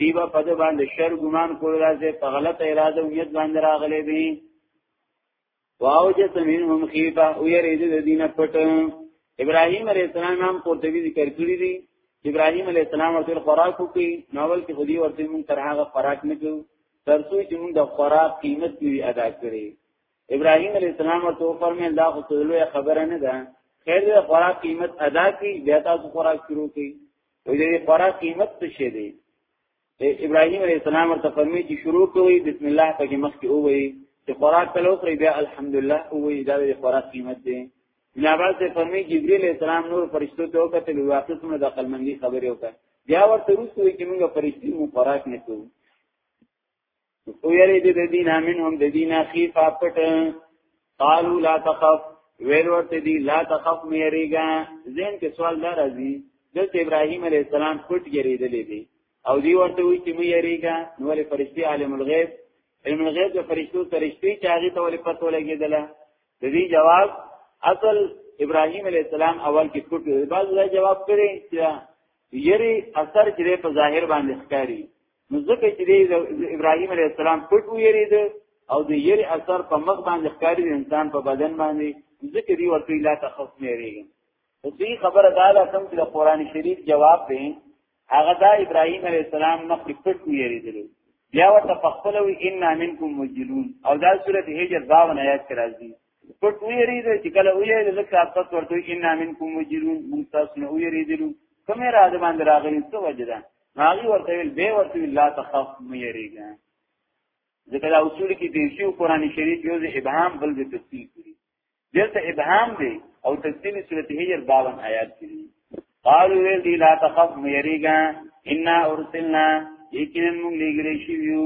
دیبا په د باندې شر ګمان کول راځي په غلط اراده او نیت باندې راغلي دي واوجت منهم خیفه او یرید د دینه پټ ابراهیم علیه السلام هم قرطبی ذکر کړی دی ابراهیم علیه السلام ورته خوراک وکړي ناول کې خودي ورته مونږ تر هغه خوراک نه کوو ترڅو چې مونږ د خوراک قیمت دی ادا کړی ابراهيم عليه السلام ورته فرمایل دا خو لوی خبره نه ده خیر دې خوراک قیمت ادا کړي بیا تاسو خوراک شروع کړئ وې دې خوراک قیمت څه شي دی ابراهيم عليه السلام ورته فرمایي چې شروع کوي بسم الله پکې مخ کې ووي چې خوراک کلو خري بیا الحمدلله وې دا دې خوراک قیمت دی نواز ته فرمایي جبريل عليه السلام نور فرشتو ته وکړه چې واقعي څه د عقل مندي خبرې وکړه بیا ورته روسو کې موږ فرشتي مو خوراک نه کوو او یری د دینه منهم د دینه خیفه پټ قالو لا تخف ویل ورته دی لا تخف میریګا زین کې سوال دار ازي د ابراهیم علی السلام پټ یریدلې دي او دی ورته وی چې میریګا نو ولې فرشتي عالم الغیب علم الغیب د فرشتو فرشتي چې هغه ته ولې پته ولګیدله د دې جواب اصل ابراهیم علی السلام اول کې پټ دی بعض جواب کړي چې یری اثر چې په ظاهر باندې ښکاری نو ځکه چې د ابراهیم علیه السلام پټ ویرید او د یری اثر په مخ باندې ښکاری د انسان په بدن باندې ځکه دی ورته لا تخف نه ریږي او دې خبره دا ده کوم چې د قران شریف جواب دی هغه دا ابراهیم علیه السلام مخ پټ ویریدل بیا ورته پخپلوي ان منکم مجلون او دا سورته هجر 52 آیات کې راځي پټ ویری دی چې کله ویری دی ځکه تاسو ورته ان منکم مجرون موږ تاسو نه ویری دی کومه را ده باندې راغلی څه وجه ده هغه ورته ویل به ورته لا تخف مېریږي ځکه دا اصول کې دی چې قرآن شریف یو ځای ابهام بل ځای تفصیل کړي دلته ابهام دی او تفصیل سورته هجر 52 آیات کې قالو ویل دی لا تخف مېریږي ان ارسلنا یقینا موږ لګري شو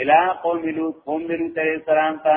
الی قوم لوط قوم لوط علیہ السلام ته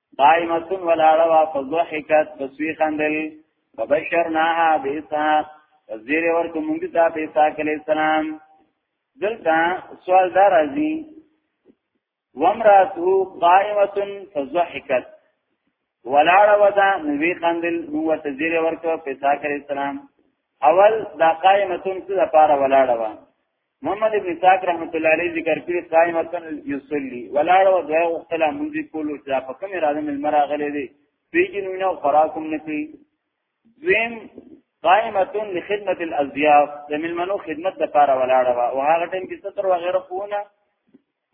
قائمتن ولاړه وا فضحکت بسوی خندل وبشرناها بإسحاق زیر ورکو مونږ ته په اسحاق علی السلام دلته سوال دا راځي ومراته قائمه فضحكت ولاړه ودا نوې خندل نو ته زیر ورکو په اسحاق علی السلام اول دا قائمه څه لپاره ولاړه و محمد ابن ساق رحمت الله علیه ذکر کړی قائمتن یصلی ولاړ او دعا وکړه مونږ کولو چې په کوم اراده مل مراغله دي پیجنو نه خراکم نه کوي دویم قائمتن لخدمت الازیاف د ملمنو خدمت د پاره ولاړ وا او هغه ټیم کې ستر وغیره کوونه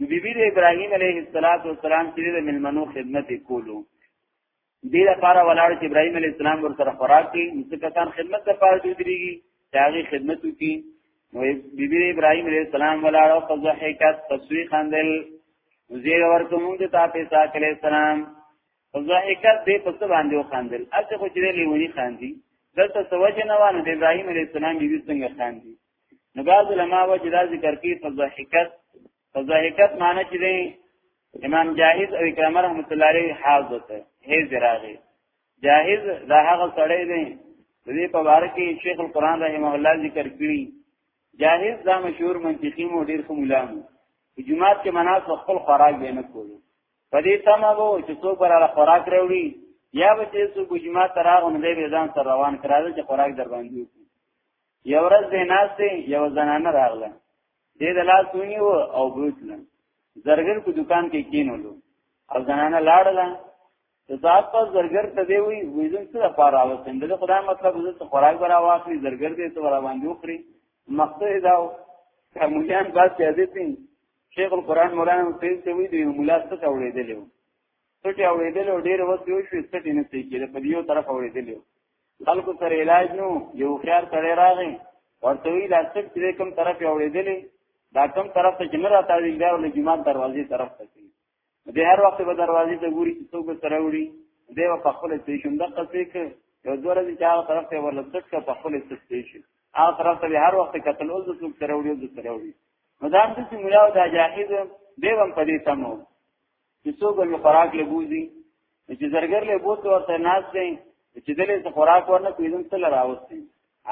بیبی د ابراهیم علیه السلام چې د ملمنو خدمت کولو دې لپاره ولاړ چې ابراهيم عليه السلام ورسره خوراک کوي چې کسان خدمت لپاره دوی دريږي چې هغه خدمت وکړي نو بیبي ابراهيم عليه السلام ولاړ او فضحکت تسوی خندل زیر ورته موږ ته تاسو صاحب عليه السلام فضحکت دې په څه باندې وخندل اته خو چې لیونی خاندي دلته سوجه نه وانه د ابراهيم عليه السلام بیبي څنګه خاندي نو بعض علما وجدا ذکر کوي فضحکت فضاحکت معنی چې دی امام جاهز او اکرام رحمت الله علیه حاضر وته هي زراغي جاهز دا هغه سړی دی د دې په اړه کې شیخ القران رحمه الله ذکر کړی جاهز دا مشهور منطقي مو ډیر خو ملام جمعات کې مناس خپل خوراک به نه کوي په دې تمه وو چې څوک براله خوراک راوړي یا به چې څوک جمعات تراغ نه دی ځان سره روان کړل چې خوراک در باندې یو ورځ د ناس یو زنانه راغله دې د لاس ونیو او بوتلم زرګر په دکان کې کینولو او زنانه لاړله د ساعت په زرګر ته دی وی ویزن څه لپاره راوستم د خدای مطلب زه څه خوراک برا واخلي زرګر دې څه ور باندې وخري مقصد دا و کومجان بس یادې تین شیخ القرآن مولانا مفید ته وی دی مولا څه اوریدلې و څټي اوریدلې ډېر وخت یو شو څټي نه سي کېده په یو طرف اوریدلې خلکو سره علاج نو یو خيار سره راغی ورته وی دا څه چې کوم طرف اوریدلې دا کوم طرف ته جنر راته دی دا ول جمعه دروازې طرف ته کی به هر وخت به دروازې ته ګوري چې څوک سره وړي دی په خپل سټیشن د قصې کې یو دوه ورځې چې هغه طرف ته ورلسټ کا په خپل سټیشن هغه طرف ته هر وخت کتل او څوک سره وړي او سره وړي مدام چې مولا دا جاهز دیوم په دې تمو چې څوک به خوراک له بوزي چې زرګر له بوت ورته ناز دی چې دلې څه خوراک ورنه کوي زم تل راوستي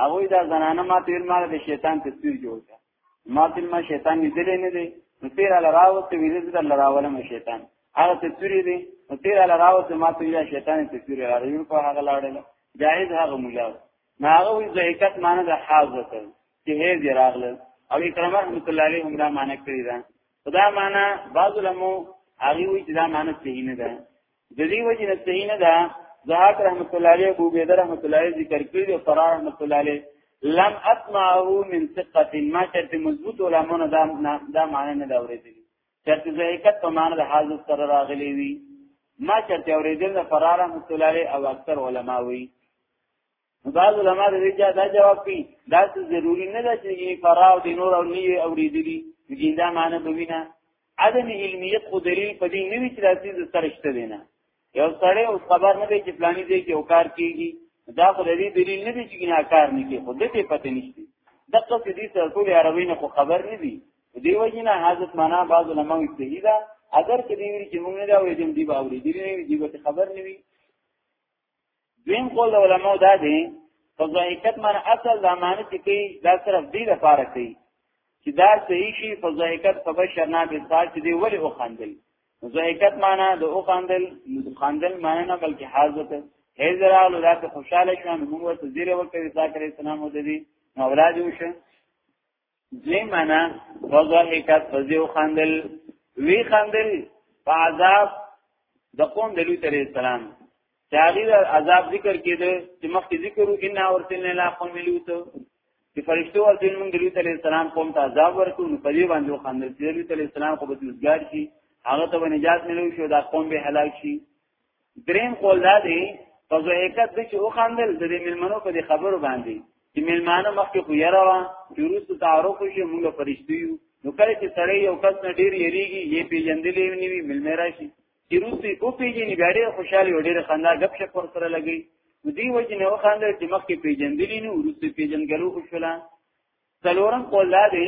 هغه دا زنانه ما تیر مال د شیطان تصویر جوړ کړ ما تل ما شیطان دې نه دی نو تیر ال راوستي ویل دې ال راولم شیطان هغه تصویر دی نو تیر ال راوستي ما ته یا شیطان تصویر راوړي په هغه لاړل جاهز هغه مولا ناغه وی زهکت معنی د حاضر چې هي دی راغله او اکرام رحمت الله علیه هم را معنی کړی دا خدا معنا بعض علماء هغه وی چې دا معنا صحیح نه ده د دې وجه نه صحیح نه ده زهاک رحمت الله علیه ابو بید رحمت الله علیه ذکر کړی او فرار رحمت الله علیه لم اسمعه من ثقه ما چرته مضبوط علماء نه دا دا معنی نه دا اوریدلی چرته حقیقت په معنی د حاضر سره راغلی وی ما چرته اوریدل نه فرار رحمت الله علیه او اکثر علما وی بعض علما د دې چا دا جواب کوي دا څه ضروری نه ده چې یې فراو د نور او نه اوریدلی دي دا معنی به وینا عدم علمیت خو دلیل په دې نه وی چې راځي د سرشته دینه یو سړی او خبر نه دی چې پلاني دی کې وکړ کیږي دا خو د دې دلیل نه دی چې نه کار نه کوي خو د دې پته نشته دغه څه دې سره ټول عربی نه خو خبر نه دی دی وجنه حضرت معنا بعض علما وی صحیح ده اگر چې دی وی چې موږ نه دا وې دې دی باورې دې نه دی به خبر نه وی دویم قول د علماو دا دی په ظاهیکت معنی اصل د معنی چې کوي دا صرف دی لپاره کوي چې دا صحیح شي په ظاهیکت په بشر نه به ساج دی ولی او خندل ظاهیکت معنی د او خندل خندل معنی نه بلکې حاضر هیزرا له راته خوشاله شو نو موږ ته زیره وکړي ذکر اسلام او د دې اولاد وشه دوی معنا فضحکت فزیو خندل وی خندل په عذاب د قوم د لوط علیہ السلام چاغی د عذاب ذکر کېده چې مخکې ذکر وکنا ورته نه لا قوم لوط چې فرشتو ورته موږ د لوط علیہ السلام قوم ته عذاب ورکړو نو په دې باندې خندل چې لوط علیہ السلام خو به وزګار شي هغه ته نجات ملو شو دا قوم به هلاک شي دریم قول دا دی په ځوهیکت د چې وخاندل د دې ملمنو په دې خبرو باندې چې ملمانه مخکې خو یره وا چې وروسته تعارف شي موږ فرشتي یو نو کله چې سړی یو کس نه ډیر یریږي یې پیژندلې ونی وی ملمه راشي چې روسي او پیژنې بیا ډیر خوشاله او ډیر خندا غپ شپ پر سره لګي نو دی وجه نه وخاندل چې مخکې پیژندلې نو وروسته پیژنګلو خوشاله څلورم قول دا دی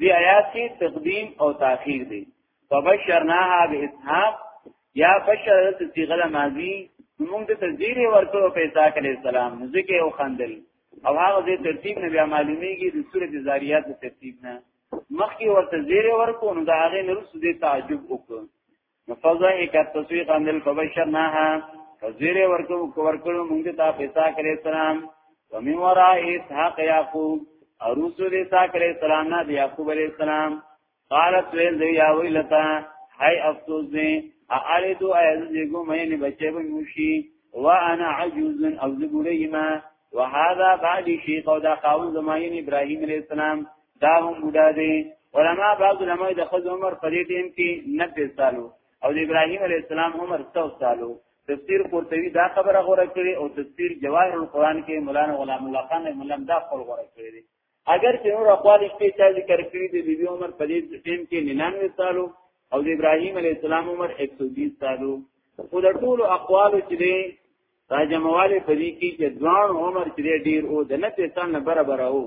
دی آیات کې تقدیم او تاخير دی فبشرناها باسحاق یا بشر د صيغه د ماضي موږ د تذیر ورکړو په اسحاق علی السلام ځکه او خندل او هغه د ترتیب نه بیا معلومیږي د سورې د زاریات د ترتیب نه مخکې ورته زیر ورکو نو دا هغه نرسو د تعجب وکړ فضحکت تصویقا دل فبشرناها فزیر ورکو ورکړو موږ ته پیسا کرے سلام ومن وراء اسحاق یعقوب او رسو دې تا کرے سلام نه دی یعقوب علیہ السلام قالت ویل دی یا ویلتا هاي افسوس دې اعلدو ایز دیګو مې نه بچې به موشي وانا عجوز او زګوریما وهذا بعد شیخ او دا قاول زماین ابراهیم علیہ السلام دا هم بوډا دی علما بعض علما د خپل عمر په دې ټیم کې 90 سالو او د ابراهیم علی السلام عمر 100 سالو تفسیر قرطبی دا خبره غوړه کړي او تفسیر جواهر القرآن کې مولانا غلام الله خان ملم دا خپل غوړه کړی دی اگر چې نور اقوال شته چې ذکر کړی دی بیبي عمر په دې ټیم کې 99 سالو او د ابراهیم علی السلام عمر 120 سالو خو د ټولو اقوال چې دی راجمواله په دې کې چې ځوان عمر چې ډیر او د نه تسان نه برابر وو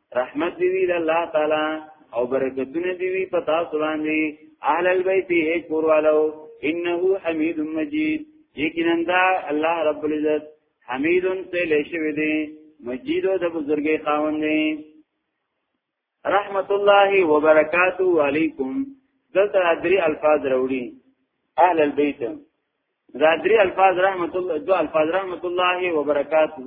رحمت دی وی الله تعالی او برکتونه دی وی پتا سبحانه اهل البيت اے کوروالو انه حمید مجید یقینا دا الله رب العزت حمید ته لشوی دی مجید او د بزرګي خاوند دی رحمت الله وبرکاته علیکم دلته درې الفاظ راوړي اهل البيت دا درې الفاظ رحمت الله دو الفاظ رحمت الله وبرکاته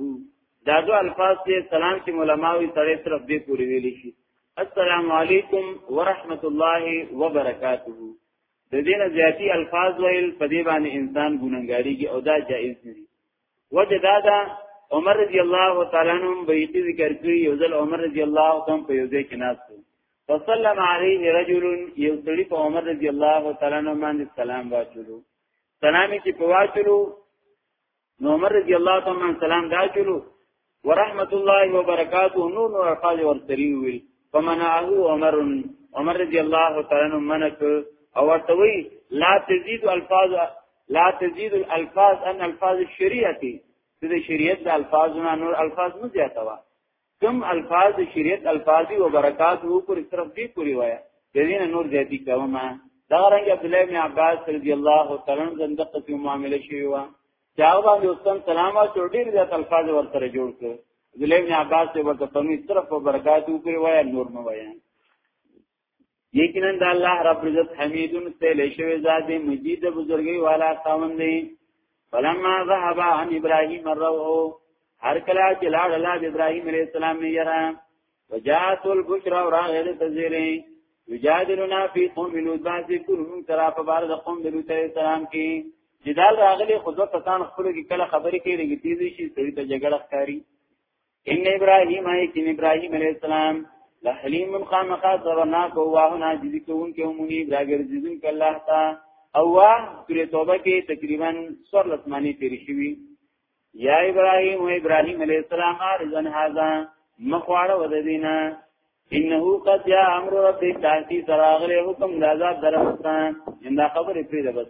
دا دو الفاظ ته سلام کې علماوی سره طرف دې پوری ویل شي السلام علیکم ورحمت الله وبرکاته د دې نه زیاتی الفاظ ویل په دې باندې انسان ګونګاریږي او دا جائز نه دي وجه دا دا عمر رضی الله تعالی عنہ بیت ذکر کړی یو ځل عمر رضی الله تعالی په یو ځای کې ناس فسلم علیه رجل یو سړي په عمر رضی الله تعالی عنہ باندې سلام واچولو سلامي چې په واچلو نو عمر رضی الله تعالی عنہ سلام دا چلو ورحمت الله وبرکاته نور نور الفاظ ورتری ویل فمنعه عمر عمر رضی الله تعالی عنہ منک او ورتوی لا تزيد الفاظ لا تزيد الالفاظ ان الفاظ الشريعه د شریعت د الفاظونو نور الفاظ نه زیاتوا کم الفاظ د شریعت الفاظي او برکات وو پر طرف دی پوری وایا د دین نور زیاتی کوم دا رنګ عبد الله بن عباس رضی الله تعالی عنہ زنده قسم معاملې شوی و چې هغه باندې وسم سلام او چوډیر زیات الفاظ ورته جوړ کړ عبد الله بن عباس ته ورته په می طرف او برکات وو پر وایا نور مو وایا یقینا د الله رب عزت حمیدون سیل شوی ذات مجید بزرگی والا خاوند دی فلما ذهب عن ابراهيم الروح هر کله چې لاړ الله د ابراهيم عليه السلام نه یرا وجات البشرى وراغه تزيري یجادلنا فی قوم لوط باندې کوم ترا په بار د قوم د لوط عليه السلام کې جدال راغلي خود کسان خپل کې کله خبرې کوي لګي تیزي شي سړي ته جګړه ښکاری ان ابراهيم ايتين ابراهيم عليه السلام لحليم خامخا صبرنا کوواهنا جدي کون کې عمومي براګر جزم ک الله تا اوه سورې توبه کې تقریبا سور لسمانی تیر شوی یا ابراهيم او ابراهيم عليه السلام ارزن هاذا مخواړه ود دینه انه قد يا امر ربي تاکي سراغله حکم د عذاب درسته اندا خبره پیدا بس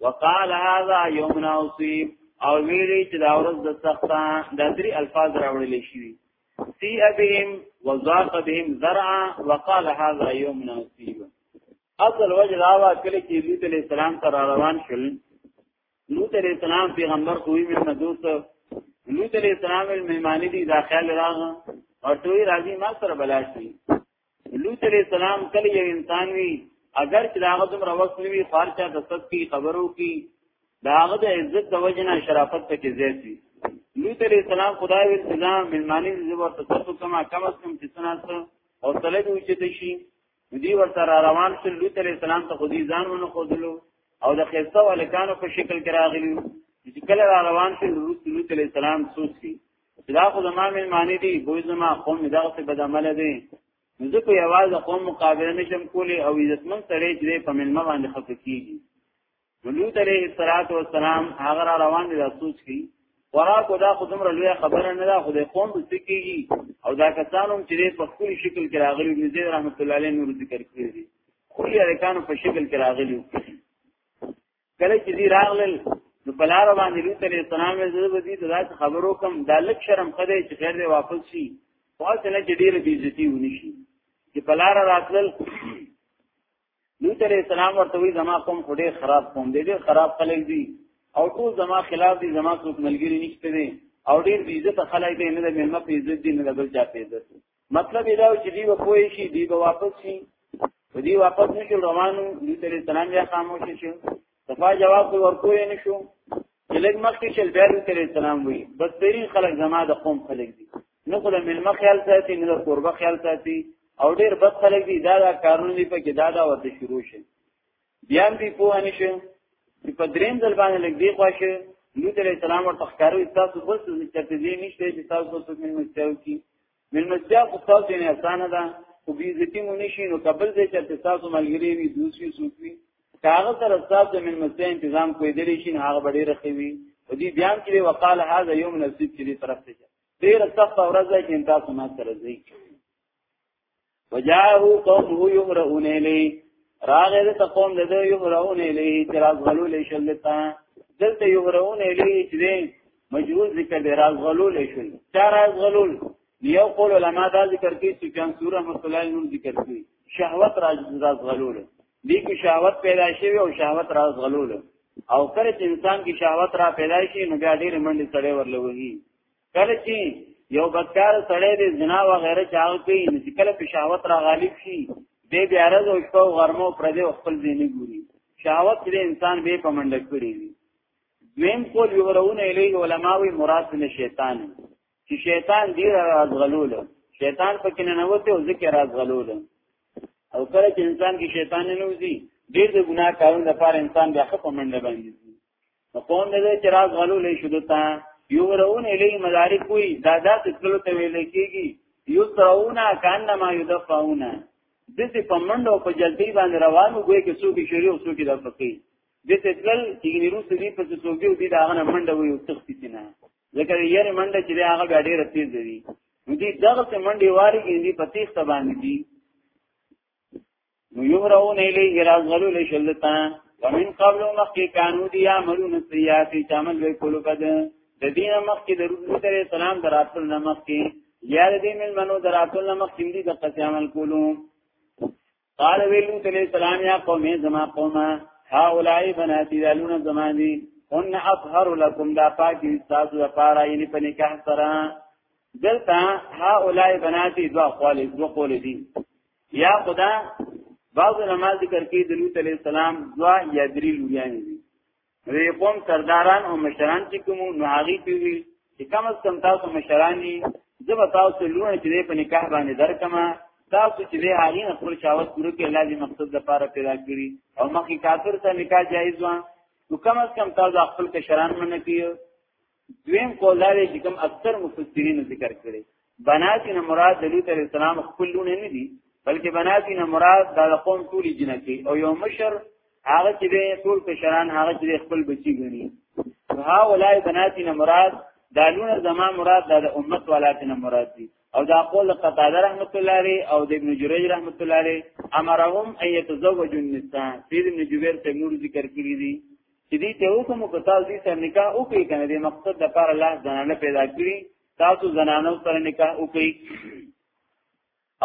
وقال هذا يوم ناصيب او ویلی چې دا ورځ د سخته د درې الفاظ راوړل شي سی ابهم وضاق بهم ذرعا وقال هذا يوم ناصيب اصل وجه دا وا کله چې لوط علیہ السلام تر روان شول لوط علیہ السلام پیغمبر کوی مې نه دوست لوط علیہ السلام مهمانی دي دا خیال راغ او ټوی راځي ما سره بلاشي لوط علیہ السلام کله یو انسان وی اگر چې هغه دومره وخت نیوي خارچا د صد کی خبرو کی دا هغه د عزت د وجنه شرافت ته کې زیات وی لوط علیہ السلام خدای وی سلام ملمانی زبر تصدق کما کم از کم چې سناست او صلی دوی چې شي دی ورته روان شو لوط علیہ السلام ته خودي ځان ونه خودلو او د خسته والکانو په شکل کې راغلی چې کله را روان شو لوط علیہ السلام سوچ کی دا خو زما من معنی دی بوی زما قوم دا څه بد عمل دی زه په یواز قوم مقابله نشم کولی او عزتمن سره چې په من ما باندې خفه کیږي مولود علیه الصلاۃ والسلام هغه را روان دي دا سوچ کی ورا کو دا خودم را لوی خبره نه دا خدای قوم د سکیږي او دا کسانو چې په خپل شکل کې راغلي ابن زید رحمت الله علیه نور ذکر کړی دي خو یې ارکان په شکل کې راغلي کله چې دی راغلل نو بلار باندې لوط علیہ السلام یې زړه بدی ته داس خبرو کم دا لک شرم خدای چې خیر دی واپس شي او څنګه چې ډیر بی عزتی ونی شي چې بلار راتلل لوط علیہ السلام ورته وی زما قوم خډه خراب قوم دی ډیر خراب خلک دي او ټول زما خلاف دي زما څوک ملګری نشته دي او ډیر بی عزت خلک دي نه د ملما په عزت دي نه د بل چا په عزت مطلب دا و چې دی به پوه شي دی به واپس شي په دی واپس نشو روانو دی تر سلام یا خاموش شي صفا جواب ورکوې نشو چې لږ مخکې شل بیا تر سلام وي بس تیرین خلک زما د قوم خلک دي نه خو د ملما خیال ساتي نه د قربه خیال ساتي او ډیر بد خلک دي دا دا کارونه دي په کې دا دا ورته شروع شي بیا به پوه نشي چې په دریم ځل باندې لګ دی خواشه لوط علیہ السلام ورته ښکارو تاسو بل څه چرته دی نشته چې تاسو بل څه من مستیاو کی من مستیا خو تاسو نه اسانه ده خو بی عزتی مو نشي نو قبل دې چرته تاسو ملګری وي دوسری سوتوي کاغه سره تاسو من مستیا تنظیم کوی دی شي هغه ډیر خوي او دی بیان کړي وقال هذا یوم نصیب چې طرف ته ډیر سخت ورځ ده چې تاسو ما سره ځي وجاءه قومه يهرؤون الیه راغه د تقوم د دې یو راون الی چې راز غلو لې شل تا دلته یو راون الی چې دې مجبور ذکر دې راز غلو لې شل چا راز غلو یو قول علما دا ذکر کوي چې جان سوره مصلی نور ذکر کوي شهوت راز راز غلو لې دې کې شهوت پیدا شي او شهوت راز غلو لې او کله چې انسان کې شهوت را پیدا شي نو بیا ډېر منډه سړې ورلوي کله چې یو بدکار سړی دی زنا و غیره چاو کوي نو چې کله په شهوت را غالب شي دې بیا راز او شپه غرمو پر دې خپل ځین ګوري شهوت دې انسان به پمنډ کړی وي دویم قول یورون الیه علماوی مراد نه شیطان چې شیطان دې راز غلول شیطان پکې نه نوته او ذکر راز غلول او کله چې انسان کې شیطان نه نوځي ډیر د ګناه کارونو لپاره انسان بیا خپل منډه باندې نو قوم دې چې راز غلو لې شو دتا یو رون الی مدارک وی دا داسې تلو ته ویل کېږي یو ترونا کانما یدفعونا دته په منډو په جلدی باندې روانو ګوي کې څوک شریو څوک د فقې دته تل چې نیرو سدي په څوک دی دا هغه منډه وي او تختی نه ځکه یې منډه چې هغه بیا ډېر تیز دی نو دې دغه منډه واري کې دې په تیخ باندې دي نو یهرون الیه راغلو لشلتا ومن قبل مخی کانو دی عملون سیاتی چامل وی کلو بد د دین مخی د رسول تر اسلام در اصل نمخی یا د دین من منو در اصل نمخی دی د قصی عمل کولو قال ویلو تل اسلام یا قوم زما قوم ها اولای بناتی دالون زما دی ان اطهر لكم دا پاکی استاذ و پارا یعنی پنکاح سره دلته هؤلاء بناتی دوا قول دو قول دي یا خدا بعض علماء ذکر کوي د لوط علی السلام دوا یا درې لویان دي وی قوم سرداران او مشران چې کوم نو هغه پیوي چې کم از کم تاسو مشران دي زه به تاسو لونه چې په نکاح باندې درکمه تاسو چې له هغه نه خپل شاوت پوره کې الله دې مقصد لپاره پیدا کړی او مخکې کافر ته نکاح جایز و نو کم از کم تاسو خپل کشران منه کیو دویم قول دا دی چې کوم اکثر مفسرین ذکر کړي بناتین مراد د لوط علی السلام خپل لونه نه دي بلکې بناتین مراد د قوم ټول جنکی او یو مشر هغه چې دی ټول کشران هغه چې خپل بچی غني ها ولای بناتین مراد دا لونه زما مراد د امت ولاتین مراد دي او دا قول قتاده رحمت الله علی او د ابن جریج رحمت الله علی امرهم ان يتزوجوا النساء سید ابن جبیر ته نور ذکر کړی دي چې دې ته حکم کو تاسو دې سره نکاح وکړئ کنه دې مقصد د پر الله زنانه پیدا کړی تاسو زنانو سره نکاح وکړئ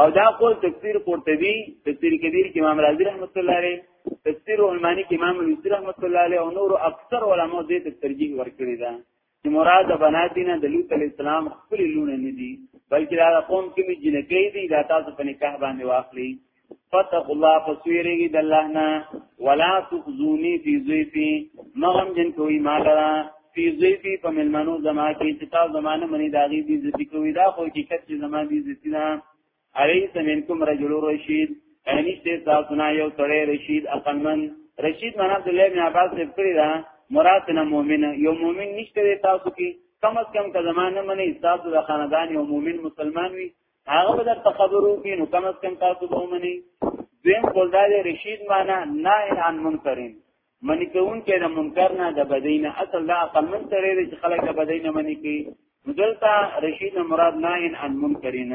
او دا قول تفسیر قرطبی تفسیر کبیر کې امام رازی رحمت الله علیه تفسیر علمانی کې امام نوسی رحمت الله علیه او نور اکثر علما دې ته ترجیح ورکړي دا چې مراد بناتینا د لوط علی السلام خپل لونه نه دي بلکې دا قوم کې می جنکې دي دا تاسو په نکاح باندې واخلي فتق الله فسویریږي د الله نه ولا تخزونی فی ضیفی مغم جن کوي مال را فی ضیفی په ملمنو زما کې چې تاسو زمانه منی داغي دي ذتی کوي دا خو حقیقت چې زما دي ذتی نه الیس منکم رجل رشید انشته تاسو نه یو سړی رشید عقلمن رشید معنا د لیم عباس ذکرې ده مراد نه مؤمن یو مؤمن نشته تاسو کې کم از کم که زمانه منی تاسو د خاندان یو مؤمن مسلمان وي هغه به درته خبرو کې نو کم از کم تاسو به ومني دیم قول دا دی رشید معنا نه ان منکرین منی کوون کې د منکر نه د بدین اصل دا عقل من سره دی چې خلک د بدین منی کوي مدلتا رشید مراد ناین عن منکرین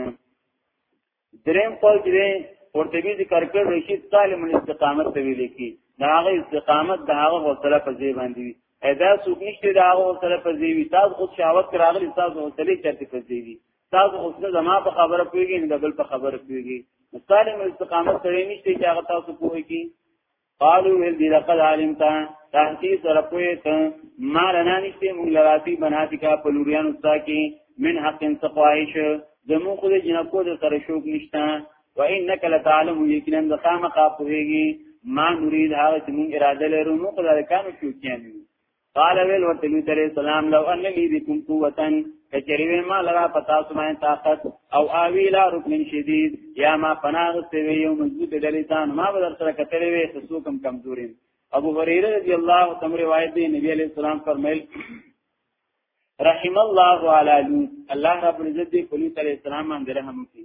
دریم قول دی قرطبی ذکر کړ رشید سالم الاستقامت ته ویل کی دا هغه استقامت دا هغه حوصله په ځای باندې وي ادا سوق نشته دا هغه حوصله په ځای وي تاسو خود شاوت کراغلی تاسو حوصله چرته په ځای وي تاسو اوس نه زما په خبره پیږي نه بل په خبره پیږي مستعلم استقامت سره نشته چې هغه تاسو کوی کی قالو ویل دی لقد علمتا تحقیق سره پوی ته ما لنا نشته مونږ لراتی بناتی کا په لوریان استا کې من حق سقوایش زمو خو دې جنکو د سره شوق نشته و انک لتعلم یقینا د خامخا پوهیږي ما نريد هغه چې مونږ اراده لرو نو خدای کانو شو کیانو قال ویل ورته نبی علیہ السلام لو ان لی بكم قوتا کچری وی ما لرا پتا سمه طاقت او اوی لا رکن شدید یا ما پناه سی وی یو مضبوط دلیتان ما بدر سره کتلی وی خصو کم کمزوری ابو هريره رضی الله عنه روایت دی نبی علیہ السلام فرمایل رحم الله علی لوط الله رب العزت دی کلی علیہ السلام باندې رحم وکړي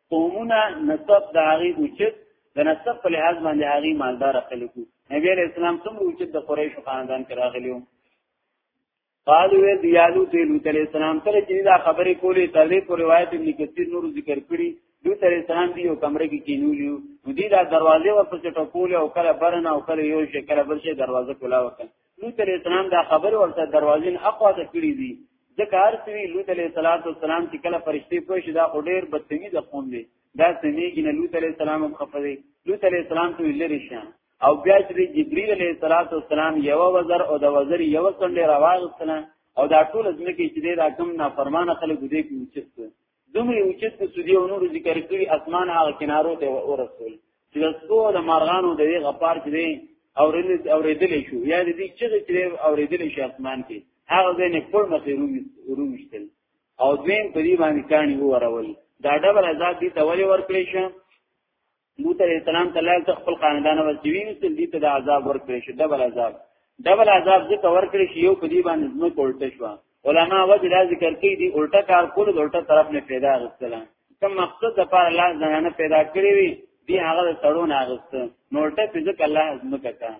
قومونه نسب د هغه اوچت د نسب په لحاظ باندې هغه مالدار خلکو نبی علیہ السلام څومره اوچت د قریش خاندان کې راغلیو قالو وی دیالو ته لوط علیہ السلام سره چې دا خبرې کولې تلې په روایت ابن کثیر نور ذکر کړی لوط علیہ السلام دی یو کمره کې کینولیو دوی دا دروازه ورپسې ټکول او کله برنه او کله یو شي کله بل شي دروازه کولا وکړه لوط علیہ السلام دا خبر ورته دروازین اقوا ته کړی دي د کار سوي لوط علیہ الصلوۃ والسلام چې کله فرشتي کوی شي دا اورډیر بدتمی د قوم دی دا سمېږي نه لوط علیہ السلام هم خفدي لوط علیہ السلام ته لری شه او بیا چې جبرئیل علیہ الصلوۃ والسلام یو وزر او د وزر یو څنډه راوغستنه او دا ټول ځمکه چې دا کم نافرمانه خلک دې کې وچست دومره اوچت د سودی او نور ذکر کړي اسمان هغه کنارو ته ورسول چې د سپو د مارغانو د وی غپار چې دی اورېدل اورېدل شو یا د دې چې چې اورېدل شي اسمان کې هغه ځای نه پر مخې رومشتل او دویم په دې باندې کانی وورول دا ډول عذاب دي ته ولې ورکړې شه لوط علیہ السلام تلال ته خپل خاندان او سیوی نسل دي ته د عذاب ورکړي شو دبل عذاب دبل عذاب ځکه ورکړي شي یو په دې باندې زمو کولته شو علما وجه لا ذکر کوي دي الټا کار کول د الټا طرف نه پیدا غوښتله کوم مقصد د پاره الله زنانه پیدا کړی وي دی هغه د سړو نه غوښت نو الټا په ځکه الله زمو کړه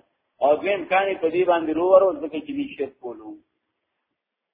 او دیم کانی په دې باندې روورو ځکه چې دې شرک کولو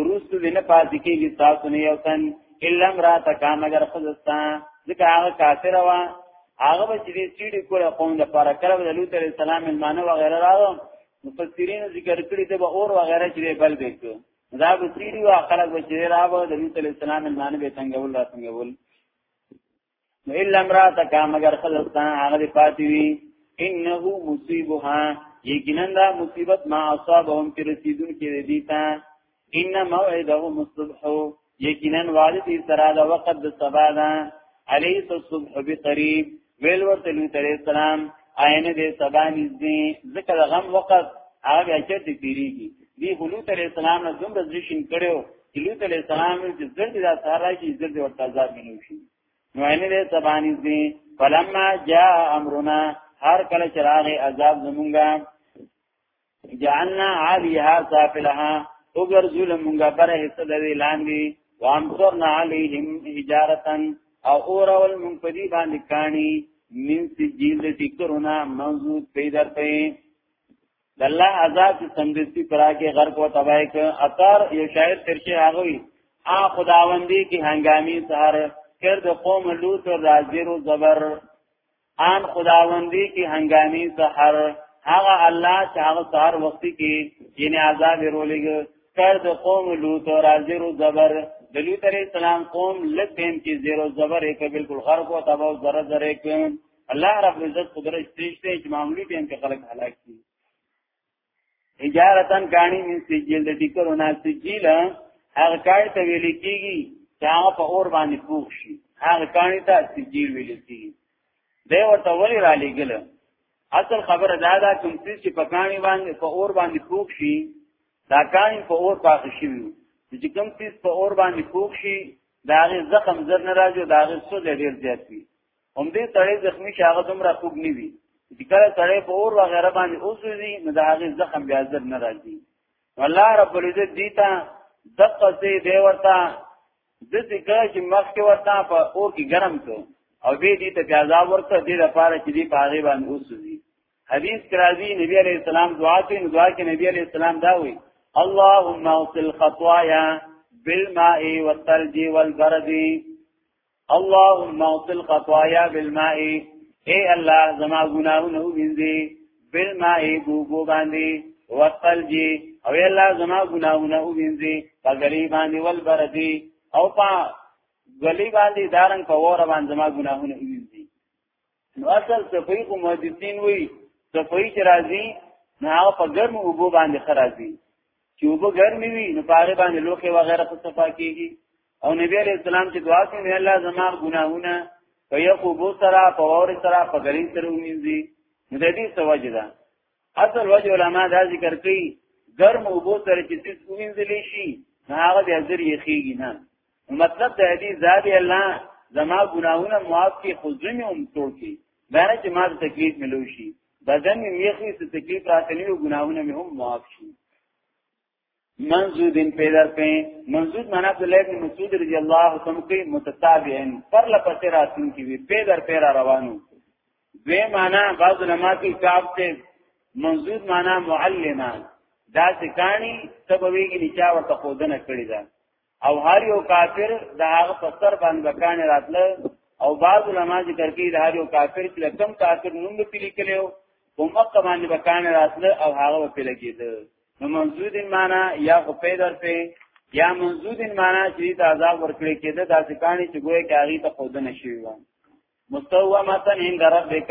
وروسته دې نه پاتې کېږي تاسو نه یو تن الا امراته کا مگر خزستا ځکه هغه کافر و هغه به چې دې سیډي کوله قوم د پاره کړو د لوط علیه السلام المانه و غیره راو مفسرین ذکر کړی ته به اور و غیره چې بل وکړو دا به سیډي و خلک به چې راو د لوط علیه السلام المانه به څنګه ول را څنګه ول نو الا امراتک مگر خلصان هغه دی پاتې وی انه مصیبها یقینا دا مصیبت ما اصابهم چې رسیدون کې دی تا ان موعدهم الصبح یقینا والد سره دا وخت د سبا دا الیس الصبح بقریب ویل ورته نو تعالی السلام عین دې سبا نږدې ذکر غم وخت هغه چې تیریږي دی هلو تعالی السلام نه زم رزشن کړو لوط علیہ السلام چې زړه دې سهار راشي زړه دې ورته عذاب ملو شي نو عین دې سبانی دې فلما جاء امرنا هر کله چې راغی عذاب زمونږه جعلنا عالیها سافلها اوګر ظلم مونږه پر حصہ دې لاندې وامطرنا علیهم حجارتا او اور اول مونږ په دې باندې کانی من سجیل ذکرنا موجود پیدا پې د الله عذاب چې سمدستي پرا کې غرق او تباہ ک اثر یو شاید ترشه هغه وي ا خداوندی کی هنګامی سهر کړ د قوم لوط او راجر زبر ان خداوندی کی هنګامی سهر هغه الله چې هغه سهر وخت کې یعنی عذاب رولېګ کړ د قوم لوط او راجر زبر د لوط علیہ السلام قوم لکه کې زیرو زبر یې بالکل غرق او تباہ زره زره کې الله رب العزت قدرت تشته چې معمولی ټیم کې خلک هلاک شي اجارتن کانی من سجیل د ټیکرو نه سجیل هغه کار ته ویل کیږي چې هغه په اور باندې پوښ شي هغه کانی ته سجیل ویل کیږي دی ورته ولی را لګل اصل خبره دا ده کوم څه چې په کانی باندې په اور باندې پوښ شي دا کانی په اور پاک شي چې کوم څه په اور باندې پوښ شي دا غي زخم زر نه راځي دا غي سود ډیر زیات وي هم دې سړی زخمی چې هغه دومره خوب نه وي چې کله سړی په اور وغیره باندې اوسوځي نو د هغه زخم بیا زر نه راځي الله رب العزت دې ته دقه دې دی ورته د دې کله چې مخ کې ورته په اور کې ګرم کو او به دې ته پیازا ورته دې لپاره چې دې په هغه باندې اوسوځي حدیث کرازی نبی علیہ السلام دعا کوي نو دعا کې نبی علیہ السلام دا وایي اللهم اغسل خطايا بالماء والثلج والبرد اللهم اغسل خطايا بالماء اے الله زما ګناهونه وینځي بالماء بوبو باندې وقلجي او اے الله زما ګناهونه وینځي په غری باندې ول بردي او په غلی باندې دارن په ور باندې زما ګناهونه وینځي نو اصل صفی خو محدثین وی صفی چې راځي نه هغه په ګرم اوبو باندې خرازي چې اوبو ګرم وي نو په هغه باندې لوخه وغیرہ څه صفا کیږي او نبی علیہ السلام چې دعا کوي الله زما ګناهونه په یو اوبو سره په اور سره په ګرین سره ومینځي نو د دې سوجه ده اصل وجه علما دا ذکر کوي ګرم اوبو سره چې تیز ومینځل شي نه هغه د ازر یې خېږي نه مطلب د دې زادي الله زما ګناهونه معاف کی خو ځم هم ټول کی دا نه چې ما ته تکلیف ملو شي بدن می میخي څه تکلیف راکنی او ګناهونه می هم معاف شي منزودین پیدا کئ منزود معنا عبد الله بن مسعود رضی الله عنه کې متتابعین پر لپسې راتین کی وی پیدا پیرا روانو دوی معنا بعض علماء کی کتاب ته منزود معنا معلمان دا ځکانی سبویږي نچا ورته خودنه کړی دا او هر یو کافر د هغه په سر باندې بکان راتله او بعض علما ذکر کوي د هر یو کافر چې کم کافر نوم په لیکلو کوم حق باندې بکان راتله او هغه په لګیدل نو منزود معنا یا خو پیدر په یا منزود معنا چې د عذاب ورکړي کېده د ځکانې چې ګوې کاغی ته خود نه شي مستومتن عند ربک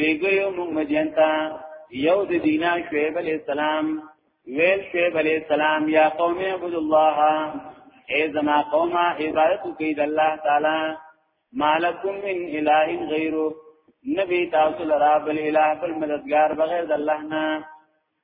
لګیو موږ مدین ته یو د دینا شعیب علی السلام ویل شعیب علی السلام یا قوم عبد الله ای زما قوم عبادت کوي د الله تعالی مالکم من اله غیره نبی تاسو لرا بل اله بل مددگار بغیر د الله نه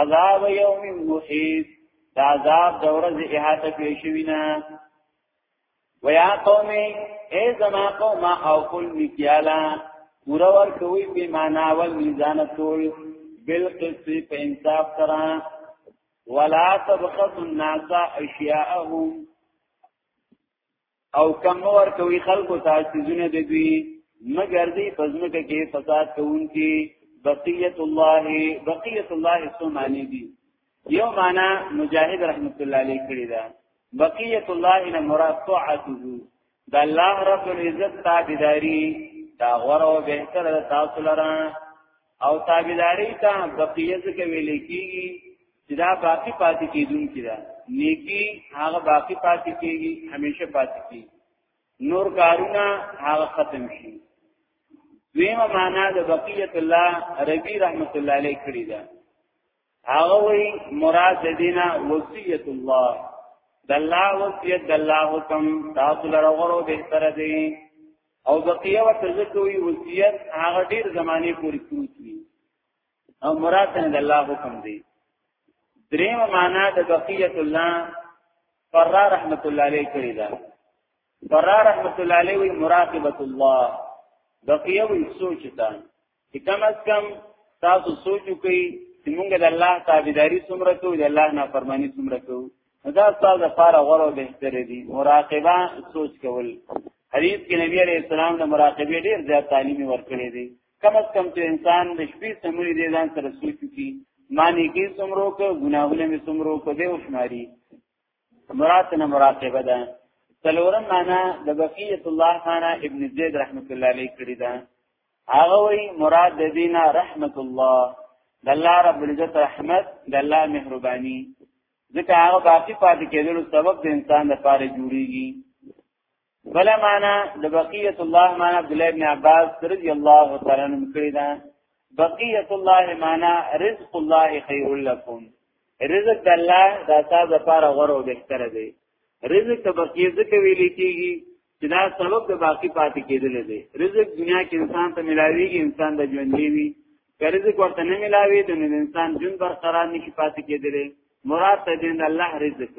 عذاب یوم محیط دا عذاب د ورځې احاطه کې شوی نه ویا قومي اے زما قوم او کل میکیالا پورا ور کوي به معنا ول میزان تول بالقسط په انصاف سره ولا تبخسوا الناس اشیاءهم او کم ور کوي خلکو ته سيزونه د دوی مگر دی پزمکه کې فساد کوونکی بقیت الله بقیت الله سو معنی دی یو معنا مجاهد رحمت الله علیه کړی دا بقیت الله نه مراد طاعته د الله رب العزت تابعداري دا غره او بهتر تاسو لره او تابعداري ته بقیه ځکه ویل کیږي چې دا باقی پاتې کیدونکې ده نیکی هغه باقی پاتې کیږي همیشه پاتې کیږي نور کارونه هغه ختم شي دویمه معنا د بقیت الله ربی رحمت الله علیه کړی ده هغه وی مراد دینا وصیت الله د الله وصیت د الله حکم تاسو لره غورو به تر دی او بقیه و تزکوی وصیت هغه ډیر زمانه پورې پروت وی او مراد نه د الله حکم دی دریم معنا د بقیت الله فرار رحمت الله علیه کړی دا فرار رحمت الله علیه وی مراقبت الله بقیه وی سوچ تا چې کم از کم تاسو سوچ وکړئ چې موږ د الله تابعداري څومره کوو د الله نافرمانی څومره کوو دا تاسو لپاره غوړو بهتر دي مراقبه سوچ کول حدیث کې نبی عليه السلام د مراقبه ډیر زیات تعلیمي ورکړي دي کم از کم چې انسان د شپې سموري دي ځان سره سوچ وکړي معنی کې څومره کو ګناهونه می څومره کو دې وشماري مراد نه مراتبه ده څلورم معنا د بقیت الله خان ابن زید رحمت الله علیه کړی ده هغه وی مراد د دینا رحمت الله د الله رب العزت رحمت د الله مهرباني ځکه هغه باقی پاتې کېدلو سبب د انسان لپاره جوړیږي بلا معنا د بقیت الله معنا عبد الله ابن عباس رضی الله تعالی عنہ کړی دا بقیت الله معنا رزق الله خیر لكم رزق د الله د تاسو لپاره غوړو بهتره دی رزق ته بقیت ځکه ویل کیږي چې دا سبب د باقی پاتې کېدل دی رزق دنیا کې انسان ته ملاويږي انسان د ژوند دی که رزق ورته نه ملاوي د انسان ژوند برقرار نشي پاتې کېدلی مراد ته دین الله رزق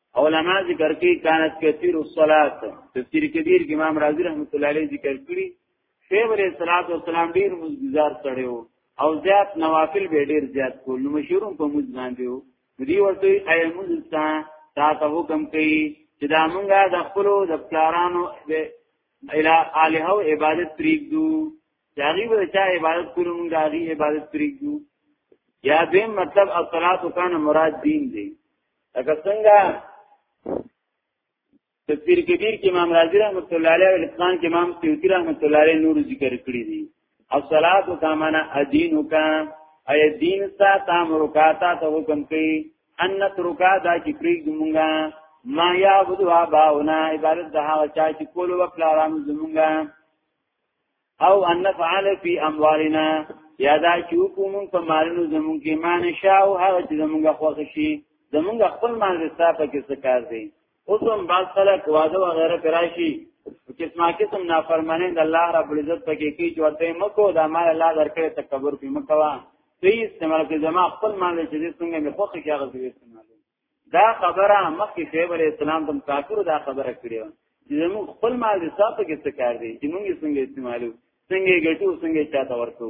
علماء ذکر کوي کانت کثیر الصلات تفسیر کبیر کې امام رازی رحمت الله علیه ذکر کړی شیخ علیہ الصلات والسلام ډیر مزګزار سره وو او زیات نوافل به ډیر زیات کول نو مشورم په موږ باندې وو دی ورته ای موږ تا ته حکم کوي چې دا مونږه د خپل د پلارانو الى الہ او عبادت پریږدو چاغي به چا عبادت کولو مونږه هغه عبادت پریږدو یا دې مطلب الصلات کان مراد دین دی لکه څنګه تفسیر کبیر کې امام رازی رحمت الله علیه او الاسلام کې امام سیوطی رحمت الله علیه نور ذکر کړی دي الصلات کامنا ادین کا ای دین سا تام رکاتا ته حکم کوي ان ترکا دا چې پریګ مونږه ما یا بدوا باونا عبادت ده هغه چا چې کول وکړه رام زمونږه او ان نفعل فی اموالنا یا دا چې کوم په مالونو زمونږ کې مان شاو هغه چې زمونږ خوښ شي زمونږ خپل مان رستا په کې څه کار دی اوس هم بعض خلک واده و غیره کراشي قسمه قسم نافرمانی د الله رب العزت په کې کې چې ورته مکو دا مال الله درکړي تکبر کوي مکوا دوی استعمال کې زما خپل مان چې څنګه مې خوښ کیږي دا خبره مخکې شعیب علی السلام تم کافر دا خبره کړې و چې موږ خپل مال د صاحب کې څه کار دی چې موږ یې څنګه استعمالو څنګه ګټو څنګه چاته ورکو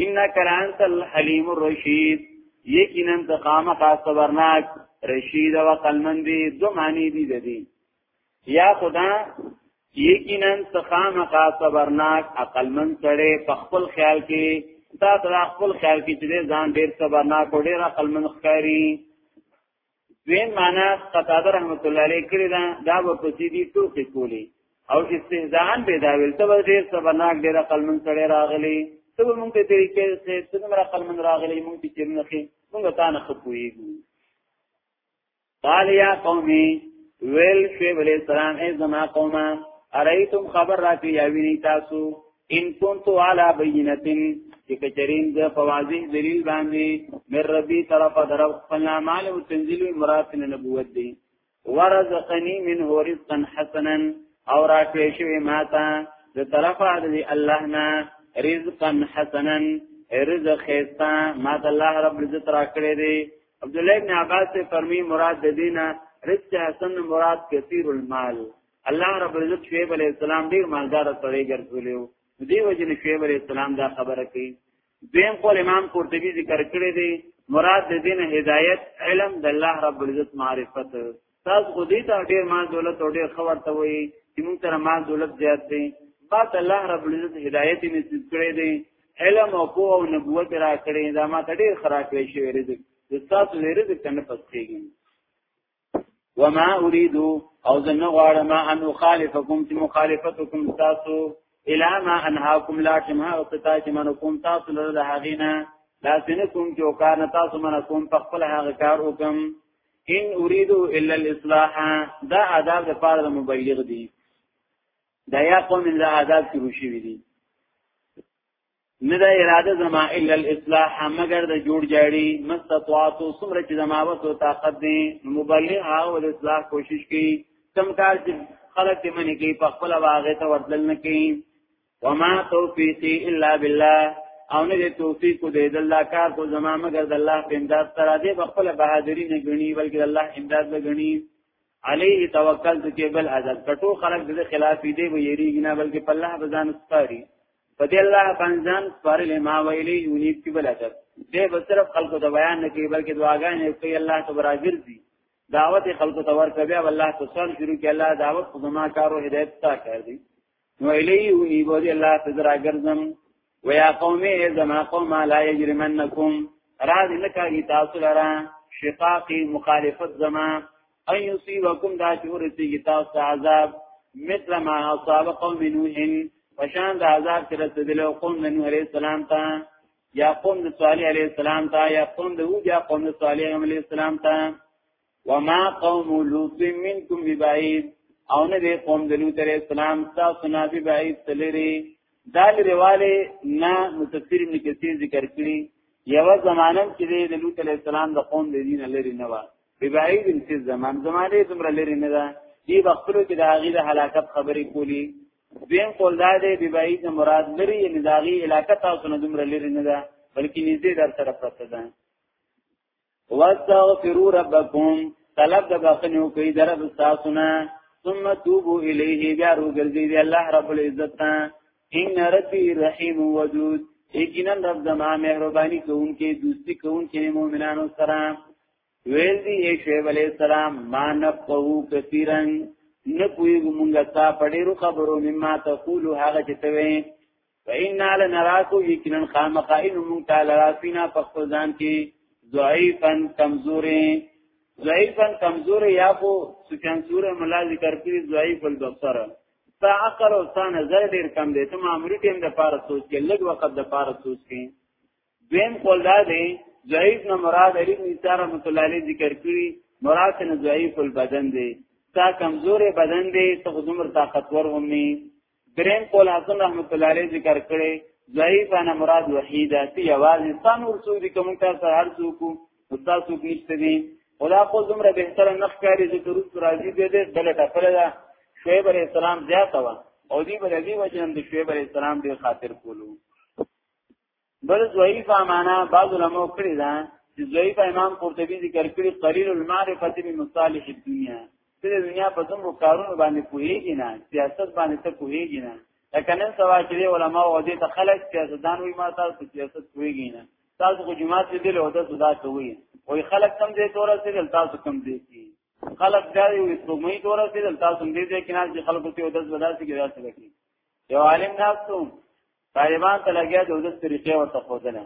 انک انت الحلیم الرشید یقینا تقام خاص صبرناک رشید او قلمندی دو معنی دي دي یا خدا یقینا سخام کا صبرناک عقل من سره په خپل خیال کې تا تر خپل خیال کې چې ځان ډیر صبرناک او ډیر عقل من ښکاری دویم معنا قطاده رحمت الله علیه کړی دا دا په پسیدی ټوکی کولی او استهزاء به دا ویل ته ډیر صبرناک ډیر عقل من سره راغلی ته مونږ ته طریقې سه څنګه عقل من راغلی مونږ چې نه خې مونږ تا نه خپویږو قال یا قومي ویل شعیب علیہ السلام ای زما قومه ارایتم خبر را کی یاوینی تاسو ان کنتو علا بینتن چې کچرین د فواضح دلیل باندې مر ربی طرف درو خپل مال او تنزیل مراد نبوت دی ورزقنی من هو رزقا حسنا او را کړی شوی ماته د طرفه د الله نه رزقا حسنا رزق خیستا ماته الله رب عزت را کړی دی عبد الله ابن عباس سے فرمی مراد د دینه رزق حسن مراد کثیر المال الله رب العزت شعیب علیہ السلام ډیر مالدار سره ګرځولیو دی وجه نه شعیب علیہ السلام دا خبره کوي دیم قول امام قرطبی ذکر کړی دی مراد د دین هدایت علم د الله رب العزت معرفت تاسو خو دې ته ډیر مال دولت او ډیر خبر ته وایي چې موږ سره مال دولت زیات دی بس الله رب العزت هدایت نصیب کړی دی علم او پوه او نبوت را کړی دا ما ته ډیر خراب وی شوی رزق د تاسو لري رزق څنګه پسېږي وما اريد او زه نه غواړم ان اخالفکم چې مخالفتکم تاسو الا ما انهاکم لا تمها او تتا چې من کوم تاسو لره د هغینا لاسنه کوم چې وکړ تاسو من کوم په خپل هغه کار وکم ان اريد الا الاصلاح دا آداب د پاره د مبلغ دي دا یا قوم ان دا آداب شروع شوی دي نه دا اراده زما الا الاصلاح مگر د جوړ جاړي مستطاعت سمره چې زما وس او طاقت دي مبلغ هغه د اصلاح کوشش کوي کم کار چې خلک دې منې کوي په خپل واغې ته ورتل نه کوي وما توفیقی الا بالله او نه دې توفیق کو دې د الله کار کو زما مگر د الله په امداد سره دې خپل بهادری نه غني بلکې د الله امداد به غني علیه توکل چې بل عزت کټو خلق دې خلاف دې و یریږي نه بلکې په الله بزان سپاری په دې الله بنزان سپاری له ما ویلې یونیب کې بل عزت دې به صرف خلکو ته بیان نه کوي بلکې دعاګانې کوي الله ته برابر دي دعوت خلکو ته ورکوي او الله ته سن شروع کوي الله دعوت خدما کارو هدایت تا کړی نو الیه انیبو دی الله ته دراګرځم ویا قومه زما قوم لا یجرمنکم راز لکاری تاسو لرا شقاقی مخالفت زما ان یصیبکم دا چور سی تاسو عذاب مثل ما اصاب قوم نوح فشان دا عذاب چې رسیدل قوم نوح علیہ السلام ته یا قوم د صالح علیہ السلام ته یا قوم د هود یا قوم د صالح علیہ السلام ته وما قوم لوط منكم ببعيد او نه دی قوم د لوط علیہ السلام تاسو نه دی بعید تلری دا لريواله نه متفسیر ابن کثیر ذکر کړی یو زمانم چې د لوط علیہ السلام د قوم د دین لري نه و ببعید انت زمان زمانه زمره لري نه ده دی بخلو کې د هغه د هلاکت خبرې کولی دین قول دا دی ببعید مراد لري یعنی داغي علاقه تاسو نه زمره لري نه ده بلکې نږدې در سره پرته ده واستغفروا ربکم طلب د بخنو کوي درب تاسو نه ثم توبو الیه بیا روګرځي دی الله رب العزت ته ان ربی رحیم ودود یقینا رب زما مهرباني کوونکې دوستی کوونکې مؤمنانو سره ویل دی ای شعیب علی السلام ما نفقهو کثیرن نه پویګو مونږه تا پډیرو خبرو مما تقول هغه چې ته وې فإنا لنراکو یقینا خامقائن مون تعالی رافینا پخپل ځان کې ضعیفا کمزورې ضعیفا کمزورې یا خو سفیان سور ملا ذکر کړی ضعیف البصر تا عقل او تا نظر ډیر کم دی ته معمولی ټیم د پاره سوچ کې لږ وخت د پاره سوچ کې دویم قول دا دی ضعیف نه مراد علی بن عیسی رحمۃ اللہ علیہ ذکر کړی مراد نه ضعیف البدن دی تا کمزورې بدن دی ته عمر طاقتور هم نه دریم قول حسن رحمت الله علیه ذکر کړي ضعیف انا مراد وحیدا تی आवाज انسان ورسو دي کوم تاسو سره هر څوک استاد څوک نشته دي خدا خو زمره به تر نخ کاری چې تر اوسه راځي دې دې بل ټپل ده شعیب علیہ السلام زیاته وا او دی بل دی وجه هم د شعیب علیہ السلام ډیر خاطر کولو بل ضعیف معنا بعض علماء کړی دا چې ضعیف امام قرطبي ذکر کړی قلیل المعرفه به مصالح الدنيا چې د دنیا په دومره کارونو باندې کوهیږي نه سیاست باندې ته کوهیږي نه لکه نن سبا چې علماء او دې ته خلک سیاستدان وي ما تاسو سیاست کوهیږي نه تاسو خو جماعت دې دل او تاسو دا کوي وای خلک کم دې تور سره تاسو کم دې کی خلک دا یو سمې تور سره تاسو دې دې کې نه چې خلکو ته ودس وداسي کې راځي یو عالم ناستو طالبان ته لګیا د ودس طریقې ورته خوځنه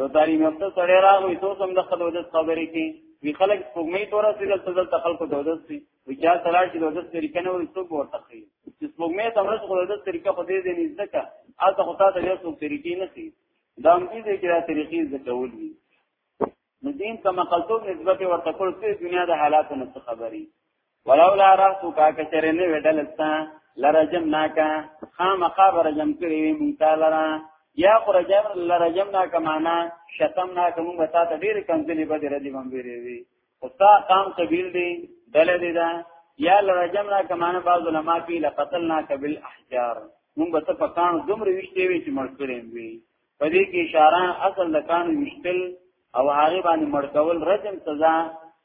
یو تعلیم یافته سړی راغی څو سم د خدودس خبرې کی وی خلک سپوږمۍ تورا سي دلته دلته خلکو دودس سي وی چا تلاړ چې دودس طریقې نه وي څوک ورته کوي چې سپوږمۍ ته ورس خدودس طریقې خو دې دې نږدې کا اته خو تاسو یو څوک طریقې نه سي دا هم دې کې دا طریقې زکول دي نو دین ته مقلتوب نسبت ورته کول چې دنیا د حالاتو نه خبري ولولا راتو کا کچره نه وډل ستا لرجم ناکا خام قبر جم کړی وی مون تعالی را یا قرجم لرجم ناکا معنا شتم ناکا مون بتا ته ډیر کنځلې به در دي مون ویری وی اوستا قام قبیل دی دل دی دا یا لرجم ناکا معنا بعض علما کی لقتلنا کبل احجار مون بتا پکان دومره وشته وی چې مړ کړی وی په دې کې اشاره اصل د کان وشتل او هغه باندې مړکول رجم سزا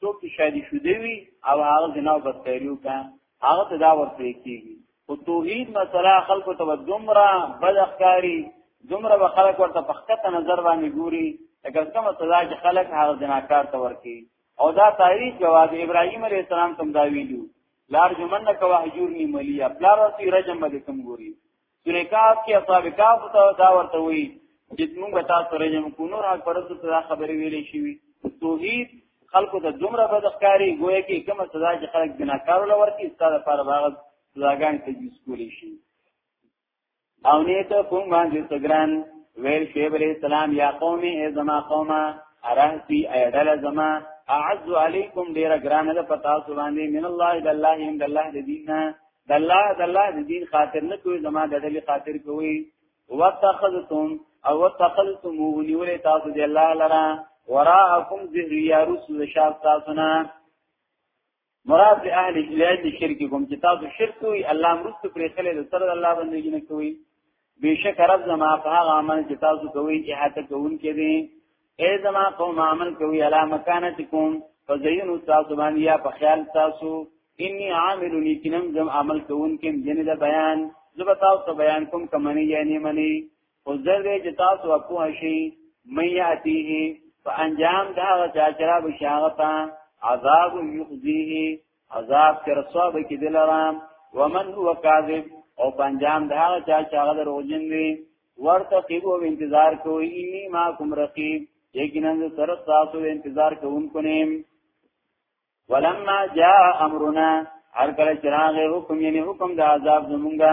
څوک شادي شوی وي او هغه جنا بدتریو کا هغه ته دا ورته کیږي او توحید مسله خلکو ته دومره بد اخکاری دومره به خلک ورته په خطه نظر باندې ګوري اگر کومه سزا چې خلک هغه جناکار ته ورکی او دا تاریخ جواب ابراهیم علیه السلام تم دا ویلو لار جمنک واهجورنی ملیا پلار ورته رجم باندې کوم ګوري سورې کاف کې اصحاب کاف ته دا ورته وی چې موږ تاسو سره یم کو نور حق پرستو ته خبرې ویلې شي توحید خلکو ته دومره بدخکاری ګویا کې کوم سزا چې خلک بناکارو لور کې ستاره پر باغ سزاګان ته جس کولی شي او نه ته کوم باندې سګران ویل شیب علیہ السلام یا قومي ای زما قومه ارهتی ایدل زما اعز علیکم ډیر ګران ده پتا سو باندې من الله د الله ان الله د دینه د الله د الله د دین خاطر نه کوي زما د ډلې خاطر کوي واتخذتم او واتخذتم ونیولې تاسو د الله لرا وراءکم ذریه رسل شاف تاسو نه مراد د اهل الیات شرک کوم چې تاسو شرک کوي الله مرست پرې خلې د سره الله بندګی نه کوي بیشک رب زما په هغه عمل چې تاسو کوي چې هاته کوون کې دي اے زما قوم عمل کوي علا مکانتکم فزین تاسو باندې یا په خیال تاسو انی عامل لیکنم زم عمل کوون کې جن د بیان زب تاسو ته بیان کوم کمنی یعنی منی او زر دې چې تاسو اپو شي مې یاتیه فانجام دا چا چرابه شاغتا عذاب یخزیه عذاب کې رسوا به کې دلرام ومن هو کاذب او پنجام دا چا چې هغه دروغجن دی ورته کیبو انتظار کوي انی ما کوم رقیب یقینا سره تاسو انتظار کوونکو نیم ولما جاء امرنا هر کله چراغ حکم یعنی حکم د عذاب زمونږه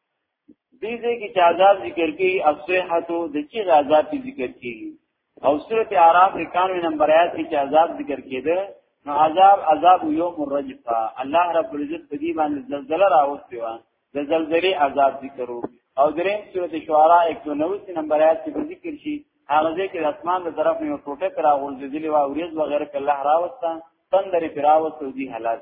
دې دې کې چې عذاب ذکر کوي اصحاتو د چې عذاب ذکر کوي او سورت اعراف 91 نمبر آیات کې چې عذاب ذکر کېده نو عذاب عذاب یوم الرجفه الله رب العزت په دې باندې زلزلہ راوستي و د زلزلې عذاب ذکرو او درې سورت شعراء 190 نمبر آیات کې ذکر شي هغه ځکه د اسمان د طرف یو ټوټه پر غورځېدلی و او ریز وغیرہ کله راوسته تندري پر راوسته دي حالات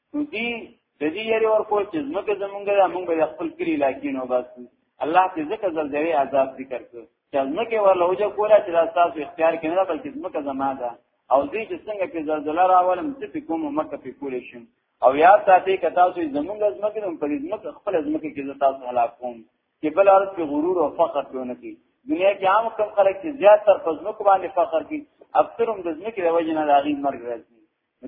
نو دی د دې یری ورکو چې زمکه زمونږ ده موږ به خپل کلی لاکینو بس الله دې زکه زلزلې عذاب ذکر کړ چې زمکه ورله وجه کوله چې تاسو اختیار کړئ نه بلکې زمکه زما ده او دې چې څنګه په زلزلہ راولم چې په کوم مکه په کول شي او یا ساتي که تاسو زمونږ زمکه نو په زمکه خپل زمکه کې تاسو هلاک کوم چې بل ارز په غرور او فخر ونه کی دنیا کې عام کم خلک چې زیات تر فزمکه باندې فخر کوي اکثرهم د زمکه د وجه نه لاغي مرګ راځي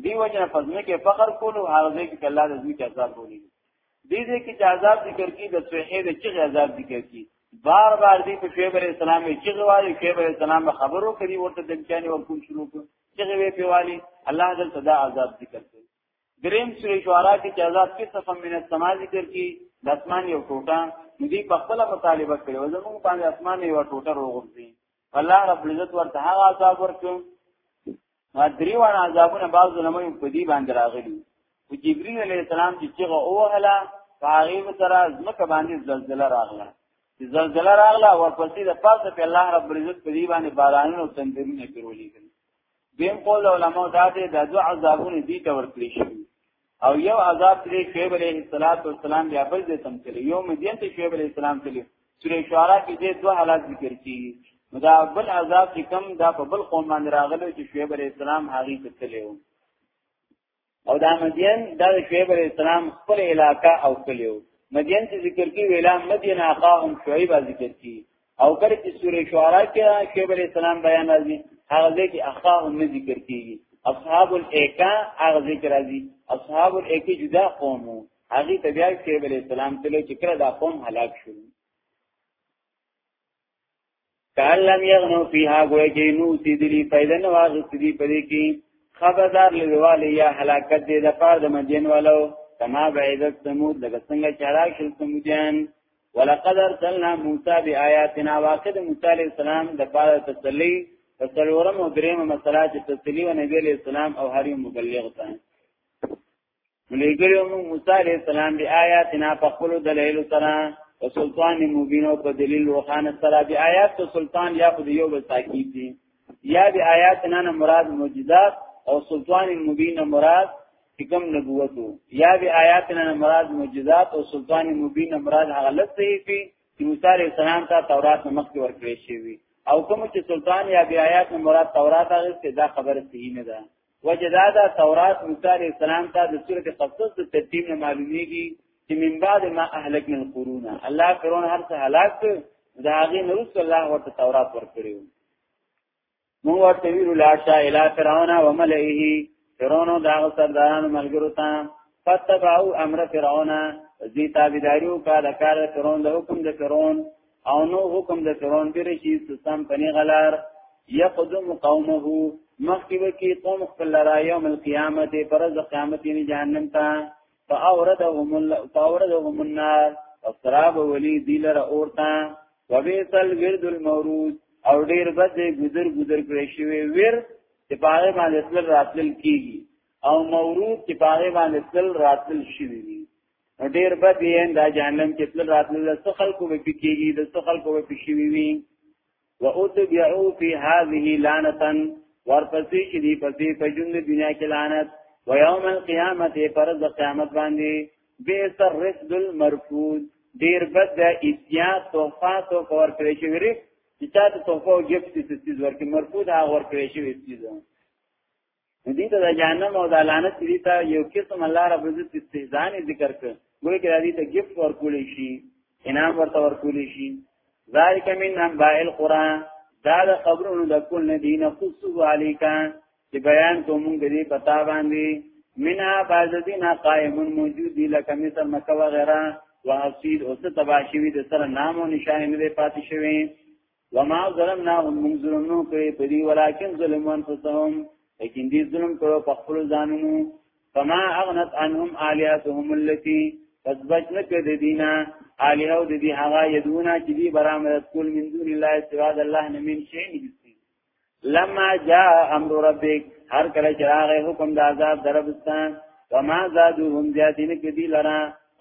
دی وجنه فزمه کې فخر کولو هغه ځای کې الله د دوی عذاب ولي دې دې کې چې عذاب ذکر کی د صحیح د چې عذاب ذکر کی بار بار دې په شعیب علیہ السلام کې چې غواړي شعیب علیہ السلام خبرو کړي ورته د امکان ورکول شروع کړ چې وی پیوالي الله دې صدا عذاب ذکر کړي دریم سورې شعرا کې چې عذاب کې صفم من السما ذکر کی د اسمان یو ټوټه دې په خپل مطالبه کړو زموږ باندې اسمان یو ټوټه روغورځي الله رب العزت ورته هغه عذاب ورکړ ما دریوان عذابونه بعض علماء په دې باندې راغلي او جبرئیل علیه السلام چې چېغه اوهله هغه سره زمکه باندې زلزلہ راغله زلزلہ راغله ورپسې د پاسه په الله رب العزت په دې باندې بارانونه او تندرونه پیرولې کړي دیم قول علماء دا دې د دوه عذابونه دي ته ورکړي شي او یو عذاب لري شعیب علیه السلام بیا بل دې تم کړي یو مدین ته شعیب علیه السلام کړي سورې شعرا کې دې دوه حالات ذکر کیږي دا بل عذاب چې کم دا په بل قوم باندې راغلو چې شعیب علیه السلام هغه ته تللی وو او دا مدین دا شعیب علیہ السلام خپل علاقہ او کلیو مدین چې ذکر کی ویلا مدین اقاهم شعیب ذکر کی او کله چې سورې شعرا کې شیخ علی السلام بیان راځي هغه ځکه اخاه هم ذکر کیږي اصحاب الیکا هغه ذکر راځي اصحاب الیکا جدا قوم هغه ته بیا شیخ علی السلام تلو چې کړه دا قوم هلاک شو کالم یغنو فیها گوی که نو سی دلی فیدن واغست دی پدی کی خبردار لوالی یا حلاکت دی دپار د مدین والو کما بعیدت سمود لگه سنگا چراک شل سمودیان ولقد ارسلنا موسی بآياتنا واقد موسی عليه السلام د پاره تسلی فسلورم او دریم مسله چې تسلی و نبی عليه السلام او هر یو مبلغ ته ملګریو موسی عليه السلام بآياتنا فقل دلیل سره او سلطان مبین او په دلیل روحانه سره بآيات او سلطان یا په یو بل تاکید دي یا بی آیاتنا نه مراد معجزات او سلطان مبین مراد کوم نبوت یا بی آیاتنا نه مراد معجزات او سلطان مبین مراد هغه لته پی چې موسی علیہ السلام ته تورات مخ کې ورکړی شوی او کوم چې سلطان یا بی آیات نه مراد تورات هغه څه دا خبره صحیح نه ده وجدا دا تورات موسی علیہ السلام ته د سورته قصص د ترتیب نه معلومیږي چې من بعد ما اهلک من قرون الله فرعون هر څه هلاک دا هغه نور صلی الله ورته تورات ورکړیو مو ورته ویلو لا شا الی فرعون و ملئه فرعون او داغه سردارانو ملګرو ته فتبعو امر فرعون زی تابیداریو کا د کار فرعون د حکم د فرعون او نو حکم د فرعون پر شي سم پنی غلار یقدم قومه مخکې وکي قوم خپل را یوم القیامت پرز قیامت یې جهنم ته فاوردهم فاوردهم النار اضطراب ولی دیلر اورتا وبیسل ورد المورود او ډیر بد گذر گذر کړی شوی ور چې پاره باندې تل راتل کیږي او مورود چې پاره باندې تل راتل شوی وي ډیر بد یې دا جهنم کې تل راتل د څو خلکو به پکېږي د څو خلکو به پښوی وي واتبعوا فی هذه لعنتا ورپسې چې دی پسې په ژوند دنیا کې لعنت و یوم القیامت پر د قیامت باندې به سر رفض المرفوض ډیر بد د اتیا تحفه تو کور کړی شي وری چې تاسو تحفه او جب څه څه ورکې مرفوض هغه ور کړی شي څه دې ته د جهنم او د لعنت دې ته یو قسم الله رب عزت استهزان ذکر کړ ګوره کې دې ته گیفت ورکول شي انعام ورته ورکول شي ذالک من انباء القرى دا د خبرونو د کول نه دین قصو علیکا چې بیان کوم دې پتا باندې منا بعضدین قائم موجود دی لکه مثل مکه وغیرہ وحصید اوس تباشوی د سره نام او نشانه نه پاتې شوی وما ظلمناهم من ظلم نو کړی په دې ولکن ظلم انفسهم لیکن دې ظلم کړو په خپل ځانونو فما اغنت عنهم الیاتهم التي پس بچ نه کړ د دینه الیه او د دې هغه یدونه چې دې برامرت کول من دون الله سوا د الله نه من شي نه لما جاء امر ربک هر کله چې راغی حکم د عذاب دربستان وما زادوهم زیادین کدی لرا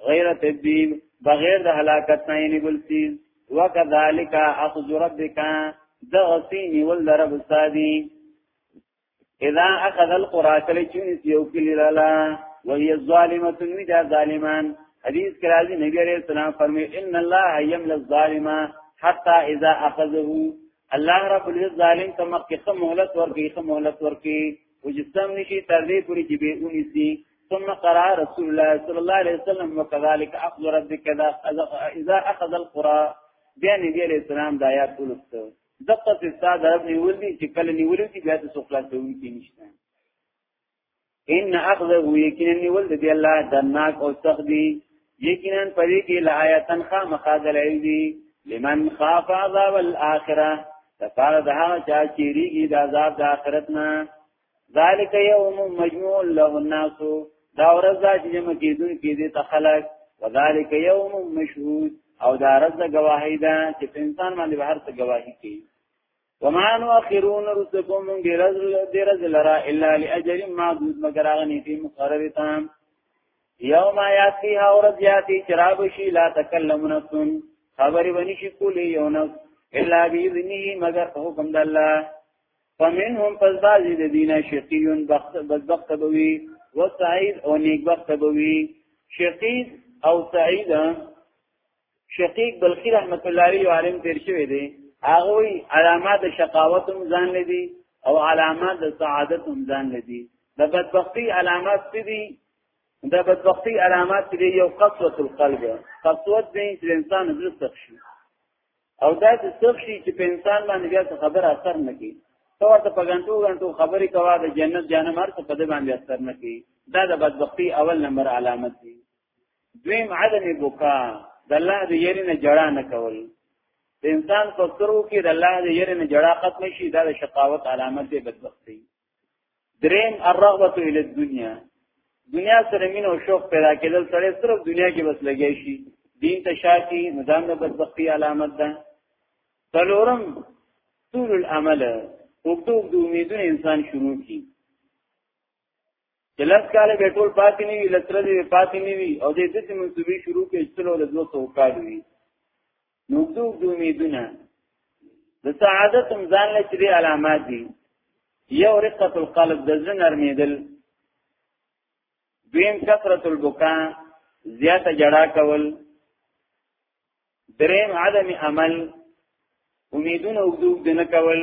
غیر تبدیل بغیر د هلاکت نه یې نیول سیز وکذالک اخذ ربک د غسی نیول درب استادی اذا اخذ القرى کله چې یو کلی لالا وهي ظالمه وی دا ظالمان حدیث کې راځي نبی عليه السلام فرمایي ان الله يمل الظالم حتى اذا اخذه الله رب العزت ظالم ته مخکې څه مهلت ورکړي څه مهلت ورکړي او جسم نشي تر دې پورې چې به ونیسي ثم قرأ رسول الله صلى الله عليه وسلم وكذلك أخذ ربك إذا أخذ القرى بیا نبی علیہ السلام د آیات ولسته دقه استاد رب نیول دي چې کله نیول دي بیا د سوخلاصون کې نشته ان اخذه یقینا نیول دی الله دناک او سخت دی یقینا پرې کې لایتن خامخا دلایل دی لمن خاف عذاب الاخره تفار ده چا چیریږي د عذاب د آخرت نه ذالک یوم مجموع له الناس دا ورځ دا چې جمع کیدون کې دي تخلق وذالک یوم مشهود او دا ورځ د گواهی ده چې انسان باندې بهر څه گواهی کوي وما نؤخرون رسلكم من رزل درزل را الا لاجل معدود مگر هغه نیتی مقرر تام یوم یاتی ها ورځ یاتی چراب شی لا تکلم نفس خبر ونی شی کولی یو نفس الا باذنه مگر په حکم د الله فمنهم پس بعضی د دینه شقیون بخت بدبخت بوي و سعید او نیک بخت بوي شقی او سعید شقیق بلخی رحمت الله علیه عالم تیر شوی دی هغه وی علامات شقاوت هم ځان لدی او علامات سعادت هم ځان لدی د بدبختی علامات څه دي د بدبختی علامات دي یو قسوه القلب قسوه دې چې انسان زړه سخت شي او دا چې سخت شي چې په انسان باندې بیا خبر اثر نه کوي تو ورته په غنټو غنټو خبرې کوا د جنت جانم هر څه په دې باندې اثر نه کوي دا د بدبختی اول نمبر علامت دي دویم عدم بکا د الله د یری نه جړا نه کول د انسان په سترو کې د الله د یری نه جړا ختم شي دا د شقاوت علامت دی بدبختی دریم الرغبه الی الدنیا دنیا سره مين او شوق پیدا کېدل سره صرف دنیا کې بس لګی شي دین ته شاکی نظام د بدبختی علامت ده څلورم طول العمل وګدو د امیدونو انسان شروع کی چې لس کال به ټول پاتې نه وي لس ورځې به پاتې نه وي او دې داسې منسوبې شروع کړي چې ټول له دوه سوه کالو وي نو دوه دوه امیدونه د سعادت هم ځان له چې علامات دي یو رقه القلب د زړه نرمېدل دویم کثرت البکا زیاته جړا کول دریم عدم عمل امیدونه وګدو دنه کول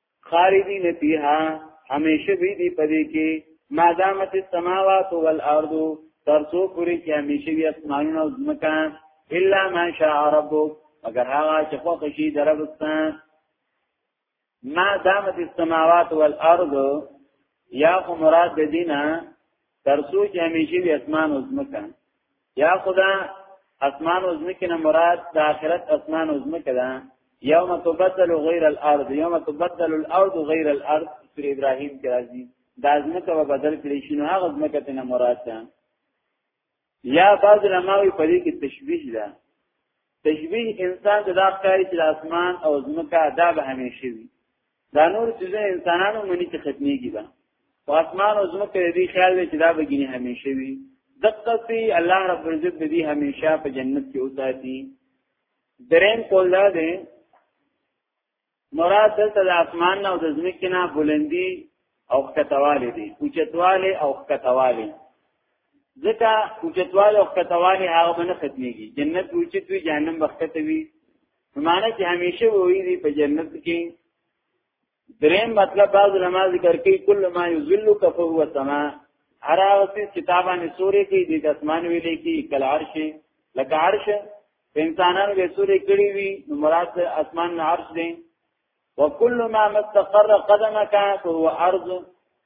خالدین فیها همیشه وی دی پدې کې ما دامت السماوات والارض ترڅو پوری چې همیشه وی اسمانونه او ځمکه الا ما شاء ربک مگر هغه چې خو شي دربستان ما دامت السماوات والارض یا خو مراد دینه ترسو چې همیشه وي اسمان او زمکه یا خدا اسمان او زمکه نه مراد د آخرت اسمان او زمکه ده یوم تبدل غیر الارض یوم تبدل الارض غیر الارض سورې ابراهیم کې راځي دا زمکه به بدل کړي شنو هغه زمکه ته نه مراد ده یا بعض علماوی په دې کې تشبیه ده تشبیه انسان ته دا ښکاري چې اسمان او ځمکه دا به همیشه وي دا نور څه انسانانو منی ته ختميږي به او اسمان او ځمکه دې خیال دی چې دا به ګینه همیشه وي دقه پی الله رب عزت دې همیشه په جنت کې اوساتي درېم قول دا دی مراد دلته د اسمان نه او د ځمکې نه بلندي او کتواله دي اوچتواله او کتواله ځکه اوچتواله او کتواله هغه باندې ختميږي جنت اوچت وي جهنم بختته وي معنی چې همیشه وې دي په جنت کې دریم مطلب بعض علماء ذکر کوي کله ما یذلک فهو سما هر هغه کتابانه سورې کې د اسمان ویلې کې کل عرش لکه عرش په انسانانو به سورې کړی وي نو مراد اسمان عرش دی وکل ما مستقر قدمك فهو ارض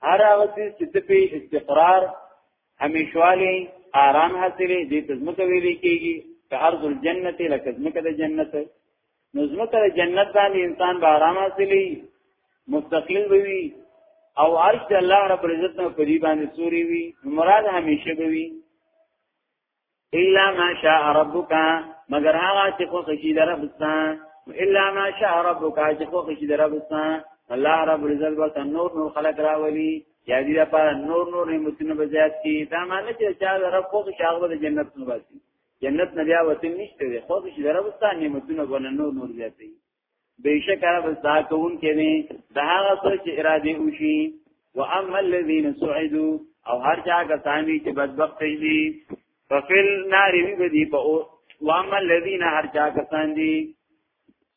هر هغه چې په استقرار همیشوالی آرام حاصلې دې تزمکه ویلې کېږي که ارض الجنت لکه زمکه د جنت نو زمکه د جنت باندې انسان به آرام حاصلې مستقل وي او عرش الله رب العزت نو په دې باندې سوري وي مراد همیشه وي الا ما شاء ربک مگر هغه چې خو خشي دربستان الا ما شاء ربک چې خو خشي دربستان الله رب العزت ورته نور نور خلق راولي یا دې لپاره نور نور نعمتونه به زیات کی دا معنی چې چا رب خو شاغله د جنت نو باسي جنت نه بیا وته نشته خو چې رب ستاسو نعمتونه ګونه نور نور زیاتې بیشک هغه زده کوونکې نه د هغه څه چې اراده وشي و اما الذين سعدوا او هر چا کسانی چې بدبخت دي ففل نار وی بدی په و اما الذين هر چا کسان دي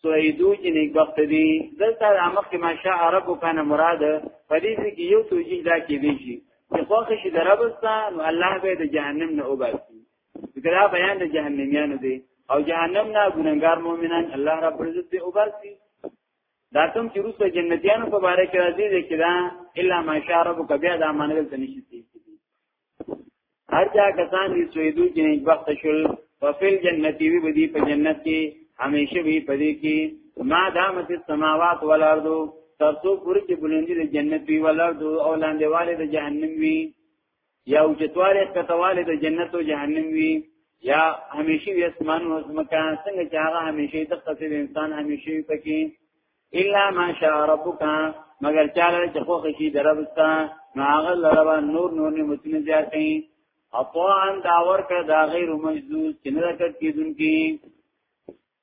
سعدوا چې نیک بخت دي دلته امر کې ماشاء عرب کنه مراد په دې کې یو توجیه دا کې دی چې خوښ شي دربستا نو الله به د جهنم نه وباسي دا بیان د جهنميانو دی او جهنم نه ګناګار مؤمنان الله رب عزت به وباسي دا کوم چې روسه جنتیانو په باره کې راځي د کدا الا ماشاء ربک بیا دا منل ته نشي هر چا کسان دي سویدو چې نه وخت شول ففل جنتی وی بدی په جنت کې همیشه وی پدې کې ما دامت السماوات والارض ترسو پوری چې بلندی د جنت وی والارض او لاندې والي د جهنم وی یا اوچتواله کتواله د جنت او جهنم وی یا همیشه وی اسمان او زمکه څنګه چې هغه همیشه د قصد انسان همیشه وی پکې الا ماشاء ربک مگر چاله چې خو خشي دربستا نو هغه لربا نور نور نه متنه زیاتې اطاعن داور کړه دا غیر مجذوز چې نه کټ کیدونکي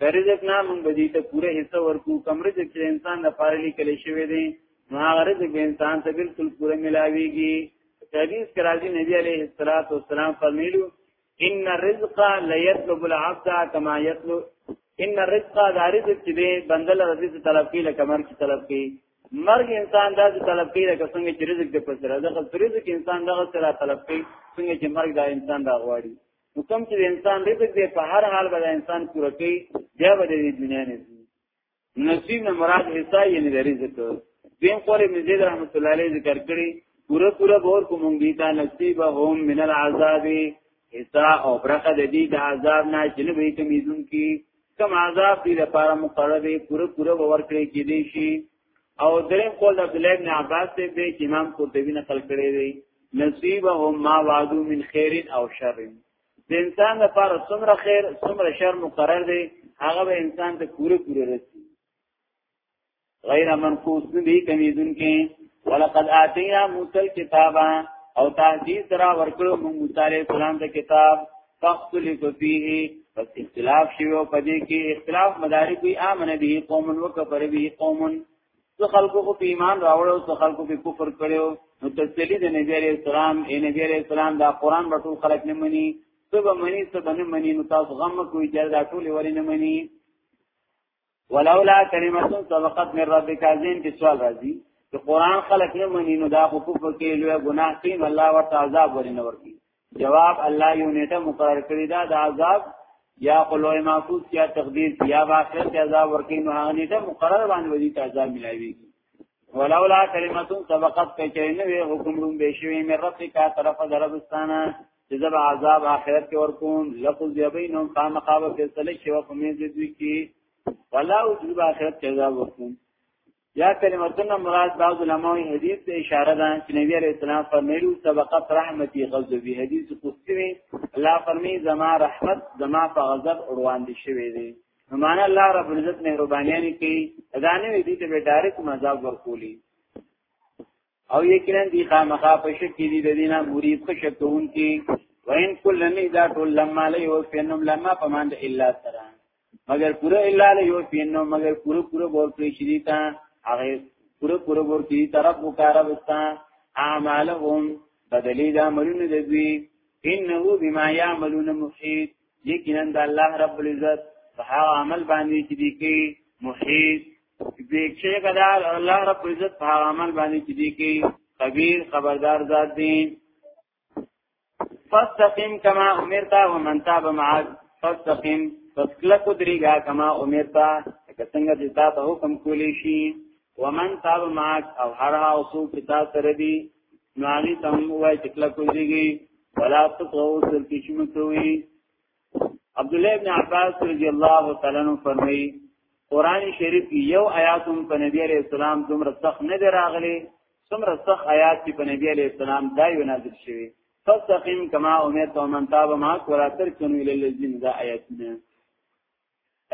د رزق نه موږ به دې ته پوره حصہ ورکو کم رزق چې انسان د پاره لیکل شوی دی نو هغه رزق به انسان ته بالکل پوره ملاويږي حدیث کې راځي نبی عليه الصلاه والسلام فرمایلو ان الرزق لا يطلب العبد كما يطلب ان الرزق دا رزق چې دی بندل رزق طلب کې لکه مرګ طلب کې مرګ انسان دا چې طلب کې لکه څنګه چې رزق د پسره دا خپل رزق انسان دا سره طلب کې څنګه چې مرګ دا انسان دا غواړي نو کوم چې انسان رزق دی په هر حال به انسان پوره کوي بیا به د دنیا نه نصیب نه مراد حصہ یې نه رزق دیم قول ابن زید رحمت الله علیه ذکر کړی پوره پوره بور کوم دی تا نصیب هم من العذاب حصہ او برخه د دې د عذاب نه چې نه به کوم ایزون کی کم عذاب دی لپاره مقرره پوره پوره ورکړي کې دی شي او دریم قول عبد الله بن عباس ته دی چې امام قرطبي نقل کړی دی نصیبهم ما وعدو من خیر او شر د انسان لپاره څومره خیر څومره شر مقرر دی هغه به انسان ته پوره پوره رسي غیر منقوص دی کمیدون کې ولقد آتینا موسی الكتاب او تهدید را ورکړو موږ موسی علیہ السلام ته کتاب فاختلف فيه پس اختلاف شیو پدې کې اختلاف مدارک وی امن به قوم و کفر به قوم څو خلکو کو په ایمان راوړو څو خلکو په کفر کړو نو تسلی د نبی عليه السلام اے نبی عليه السلام دا قران په ټول خلک نه مني څو به مني څو به نه مني نو تاسو غم کوی چې دا ټول ورې نه مني ولولا کلمه سبقت من ربک ازین کې سوال راځي چې قران خلق نه مني نو دا حقوق کې لوی ګناه کوي الله ورته عذاب ورنه ورکي جواب الله یو نیټه مقرر کړی دا د عذاب یا قلوه محفوظ یا تقدیر یا باخر ته عذاب ورکي نو هغه نیټه مقرر باندې وځي ته عذاب ملایوي ولولا کلمه سبقت کچې نه وي حکم روم به شوی مې رب کا طرف دربستانه چې زب عذاب آخرت کې ورکوم لقد یبینهم خامخابه فیصله شي او فمیز دوی کې ولا او دوی آخرت کې عذاب ورکوم یا کلمتنا مراد بعض علماء حدیث ته اشاره ده چې نبی علیہ السلام فرمایلی سبقت رحمتي غضب به حدیث قدسی وی الله فرمی زما رحمت زما په غضب روان دي شوی دی معنا الله رب العزت مهربانیانی کوي اذانه دې ته به ډایرک مذاب ورکولی او یقینا دی خامخا په شک کې دي د دینه مرید په شک کوونکی وین کل لمی دا ټول لما له یو فینم لما پمند الا ترا مگر پورا الا له یو فینم مگر پورا پورا ور کړی شری تا هغه پورا پورا ور کړی طرف وکاره وستا اعمالهم بدلی دا ملونه دوی انه بما یعملون محیط یقینا د الله رب العزت په هغه عمل باندې چې دی کې محیط دې چې قدر الله رب العزت په هغه عمل باندې چې دی کې خبير خبردار ذات دی فاستقم كما امرت ومن تاب معك فاستقم فسلك دريغا كما امرت څنګه چې تاسو حکم کولی شي ومن تاب معك او هر هغه څوک چې تاسو سره دي نو هغه تم وای چې کله کوزيږي ولا تطو سر کې شنو کوي عبد الله ابن عباس رضی الله تعالی عنہ فرمایي قران شریف کې یو آیات هم په نبی عليه السلام دومره سخت نه دی راغلی څومره سخت آیات چې په نبی عليه السلام دا یو نازل شوی فاستقم کما امرت ومن تاب معك ولا تركنوا الى الذين ذا آیاتنا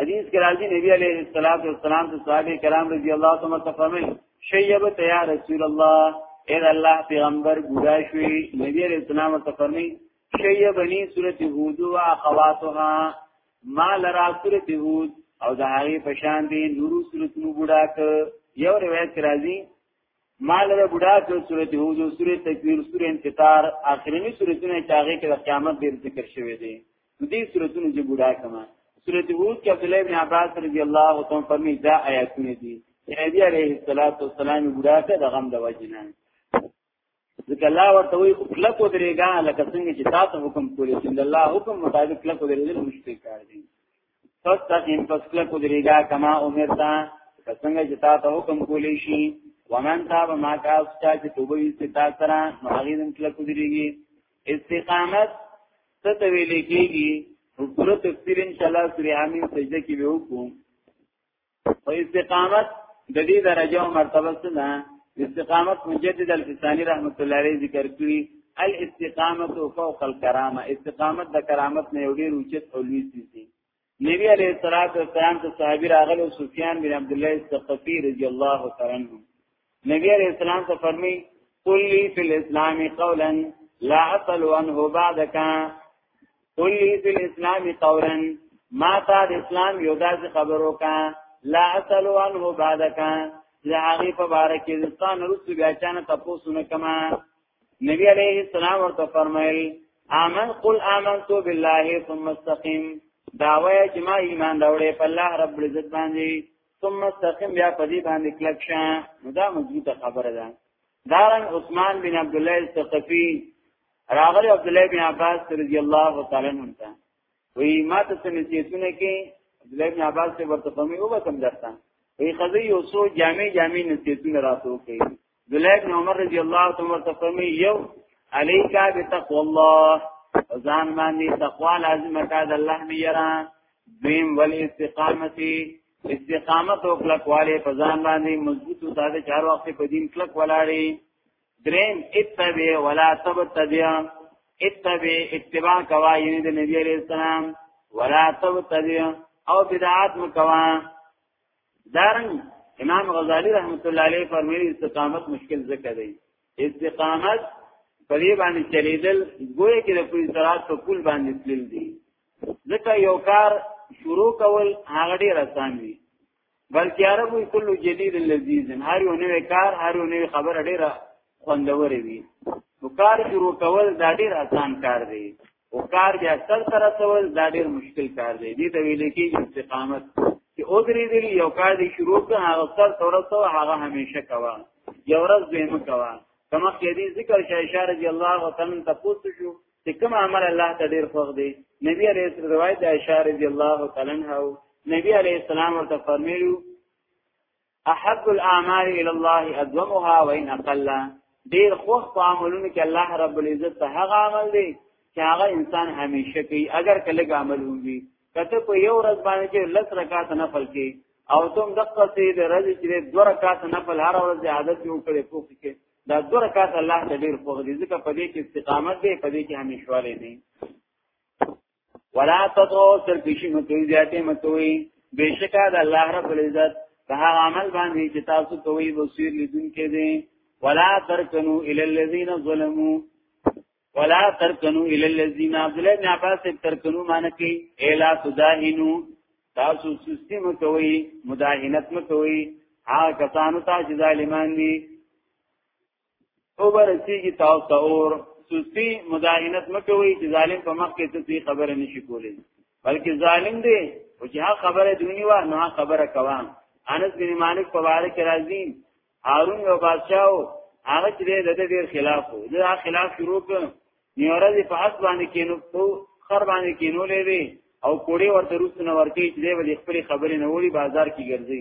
حدیث کې راځي نبی عليه الصلاه والسلام ته صحابه کرام رضی الله تعالی عنهم فرمایي شیبت یا رسول الله اے الله پیغمبر بوډا شوی نبی عليه السلام ته فرمایي شیبنی سورته هود او اخواتها ما لرا سورته هود او د هغه پشان دي نورو سورته بوډا ک یو روایت راځي مال له بډا ته سورته هود او سورته تکویر سورته انفطار اخرنی سورتونه چې هغه کې د قیامت ډیر ذکر شوی دی دې سورتونو چې بډا کما سورته هود کې عبد الله بن عباس رضی الله تعالی فرمی دا آیاتونه دي نبی علیه الصلاۃ والسلام بډا ته د غم د وجنه ځکه الله ورته وی کلک ودرېګا لکه څنګه چې تاسو حکم کولی چې الله حکم مطابق کلک ودرېدل مشکل کار دی پس تاسو پس کلک ودرېګا کما امرتا څنګه چې تاسو حکم کولی شي ومن تاب ما کاس چا چې توبه استتا سره نو هغه دم کلک ودرېږي استقامت څه ته ویل کېږي حضور تفسیر ان شاء الله سورې حمیم سجده کې به وکړو او استقامت د دې درجه او مرتبه څه ده استقامت مجدد الفسانی رحمت الله علیه ذکر کړی الاستقامت فوق الكرامه استقامت د کرامت نه یو ډیر اوچت او لوی څه دی نبی علیہ الصلوۃ والسلام ته صحابي راغلو سفیان بن عبد الله الثقفی رضی الله تعالی عنہ نبی علیہ السلام ته فرمی قل لي في الاسلام قولا لا اصل عنه بعدك قل لي في الاسلام قولا ما تا د اسلام یو داس خبرو کا لا اصل عنه بعدك زهغي په بار کې ځان رسو بیا چانه تاسو نه کما نبی علیہ السلام ورته فرمایل امن قل امنت بالله ثم استقم داوی چې ما ایمان راوړې په الله رب العزت باندې ثم استقم بیا په دې باندې کلک شه نو دا مضبوطه خبره ده دارن عثمان بن عبد الله الثقفي راغلی عبد الله بن عباس رضی الله تعالی عنہ ته وی ما ته سنتیتونه کې عبد الله بن عباس ته ورته فهمي او وسم درته وی خزي یو سو جامع جامع نتیتونه راتو کوي عبدالله ابن عمر رضی الله عنه ورته فرمایي یو علیکا بتقوا الله ځان باندې تقوا لازم کا د الله نه یرا دیم ول استقامتي استقامت او کلکواله په ځان باندې مضبوط او ساده چار وخت په دین کلک ولاړی دریم اتبع ولا تبتدع اتبع اتباع کوا یعنی د نبی علیہ السلام ولا تبتدع او بدعات مکوا دارن امام غزالی رحمت الله علیه فرمایي استقامت مشکل ځکه دی استقامت په دې باندې چلیدل ګویا کې د پوری صلات په کول باندې تلل دي ځکه یو کار شروع کول هغه ډیر آسان وي بلکې عربو کله جدید لذیذ هر یو نوې کار هر یو نوې خبره ډیره خوندور وي نو کار شروع کول دا ډیر آسان کار دی او کار بیا سر سره سوال دا ډیر مشکل کار دی دې ته ویل کېږي استقامت چې او درې دې یو کار دی شروع کړه هغه سر سره سوال هغه همیشه کوا یو ورځ به مو کوا کما کې دې ذکر شې اشاره رضی الله تعالی عنها تاسو شو چې کوم عمل الله ته ډیر خوښ دی نبی علیه السلام روایت اشاره رضی الله تعالی عنها نبی علیه السلام ورته فرمایلو احب الاعمال الى الله ادومها وان اقل ډیر خوخ په عملونو کې الله رب العزت ته هغه عمل دی چې هغه انسان همیشه کوي اگر کله عمل وي کته په یو ورځ باندې چې لس رکعات نفل کې او تم دقه سي د ورځې چې دوه رکعات نفل هر ورځ عادت یو کړې پوښ کې دا دوه رکعات الله ته ډیر خوخ دي ځکه په دې کې استقامت دی په دې کې همیشواله دی ولا تدعو سرکشی مکوی زیاته مکوی بشکا د الله رب العزت په هغه عمل باندې چې تاسو کوی بصیر لیدون کې دي ولا ترکنو الی الذین ظلموا ولا ترکنو الی الذین عبد الله بن عباس ترکنو معنی کې الا تداهنو تاسو سستی مکوی مداهنت مکوی هغه کسانو ته چې ظالمان دي او برسیږي تاسو ته اور سستی مداهنت مکوي چې ظالم په مخ کې څه خبره نشي کولای بلکې ظالم دی او چې هغه خبره دونی و نه خبره کوان انس بن مالک په واره کې راځي هارون یو بادشاہ هغه چې د دې ډیر خلاف وو د هغه خلاف شروع کړ نیوره دې په اس باندې کینو په خر باندې کینو لې او کوړې ورته روسنه ورته چې دې ولې خپل خبرې نه وړي بازار کې ګرځي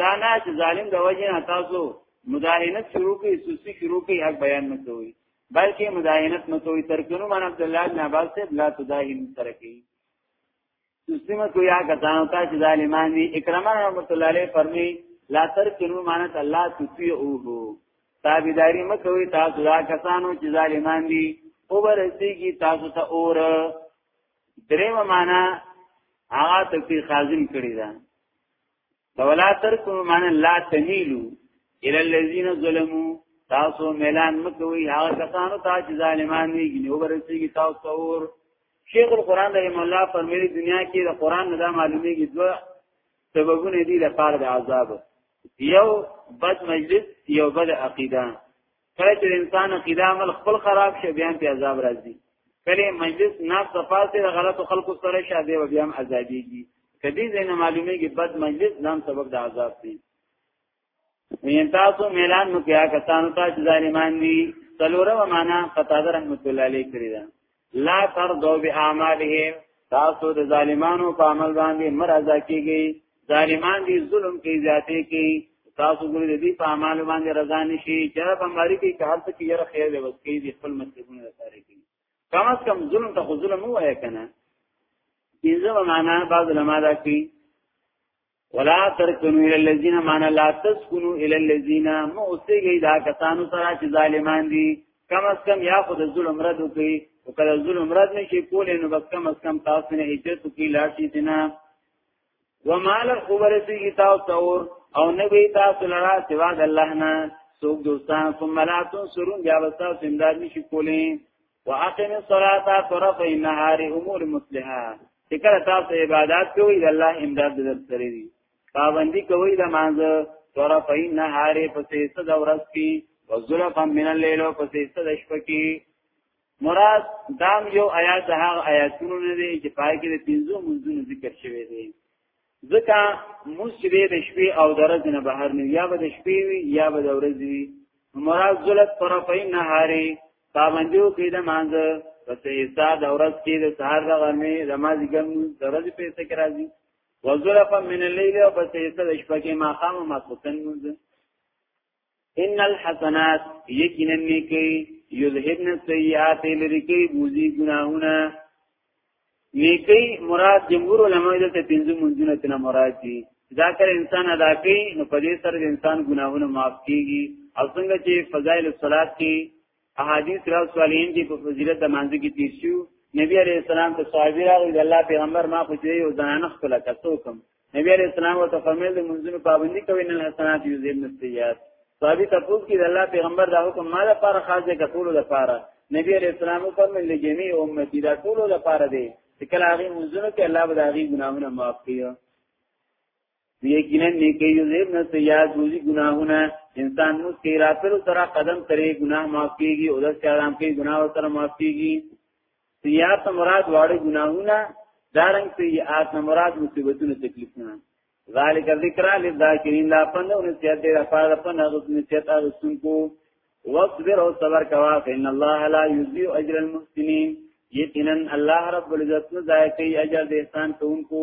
دا نه چې ظالم د وجه نه تاسو مداهنت شروع کوي سوسی شروع کوي حق بیان نه کوي بلکې مداهنت نه کوي ترکنو مان عبد الله بن عباس ته بلا تداهن ترکی سوسی مکو یا کتان تا چې ظالمان دي اکرامه رحمت الله علیه فرمی لا ترکنو مانت الله تطیعوه تابیداری مکوي تاسو دا کسانو چې ظالمان دي او ورسیږي تاسو ته اور درېم معنا هغه تفسیر خازن کړی دا ولا ترکو معنی لا تمیلو الى الذين ظلموا تاسو ميلان مکوي هغه کسانو ته چې ظالمان دي نو ورسېږي تاسو تور شیخ القران رحم الله فرمایي دنیا کې د قران نه معلومیږي دوه سببونه دي د پاره د عذاب یو بد مجلس یو بد عقیده کله چې انسان عقیده عمل خپل خراب شي بیا په عذاب راځي کله مجلس نه صفاسه د غلط خلکو سره شاده و بیا هم عذابيږي کدی زین معلومیږي بد مجلس نام سبب د عذاب دی وین تاسو ميلان نو کیا کسانو ته ظالمان دي څلورم معنا قطاده رحمت الله علیه کړی دا لا ترضو باعمالهم تاسو د ظالمانو په عمل باندې مرزا کیږي ظالمان دي ظلم کوي زیاتې کوي تاسو ګورئ د دې په عمل باندې رضا نشي چې په مری کې که هر څه کې یره خیر دی وسکې دي خپل مسلمانونه لپاره کوي کم از کم ظلم ته خو ظلم وایې کنه دې زما معنا بعض علما دا کوي ولا ترکنو الى الذين معنا لا تسكنوا الى الذين موسیږي دا کسانو سره چې ظالمان دي کم از کم یا خود ظلم رد کوي او کله ظلم رد نشي کولای نو بس کم از کم تاسو نه اجازه کوي لاشي دینه ومال خبرتي تاسو اور او نه وی تاسو لرا سوا د الله نه سوق دوستان ثم لا تنصرون بیا وستا سمدار نشي کولای واقم الصلاه طرف النهار امور مصلحه چې کله تاسو عبادت کوئ د الله امداد در سره وي پابندي کوئ د مانزه طرف النهار په سیسه د ورځ کې وزلفا من الليل په سیسه د شپه کې مراد دام یو آیات هغه آیاتونه دي چې پای کې د پنځو منځونو ذکر شوی دی ځکه موږ چې به د شپې او د ورځې نه بهر نه یا به د شپې وي یا به د ورځې وي مراد ذلت طرفي نهاري پابندیو کې د مانځ پس حصہ د ورځ کې د سهار د غرمې د مازی ګم د ورځې په حصہ کې راځي وزلفا من الليل او پس حصہ د شپې کې ما خام او ماسوتن مونږ ان الحسنات یقینا نیکی یذهبن السیئات لریکی بوزی گناهونه نیکی مراد جمهور علماء دلته پنځه منځونه تنه مراد دي ذاکر انسان ادا کوي نو په دې سره انسان ګناهونه معاف کیږي او څنګه چې فضائل الصلات کې احادیث را صالحین دي په فضیلت د مانځ کې تیر شو نبی علیہ السلام ته صحابه راغی د الله پیغمبر ما خو دې یو ځان خپل کڅو کوم نبی علیہ السلام ورته فرمایل د منځونو پابندي کوي نه حسنات یوزین نسیات صحابي تاسو کې د الله پیغمبر دا حکم ما لپاره خاص دی ټول لپاره نبی علیہ السلام فرمایل لجميع امتی دا ټول لپاره دی چې کله هغه منځونو کې الله به دا غي ګناهونه معاف کړي یقینا نیکی یذیب نه سیاد روزی گناهونه انسان مو کې راتلو سره قدم ترې گناه معاف کیږي او د شرم کې گناه سره معاف کیږي سیئات مراد واړه ګناهونه دارنګ سیئات مراد مصیبتونه تکلیفونه ذالک ذکر للذاکرین لا پند او نصیحت دی لپاره پند او نصیحت ارسون کو واصبر او صبر کوا فإن الله لا یضيع اجر المحسنین یقینا الله رب العزت نه ضایع کوي اجر د احسان کوونکو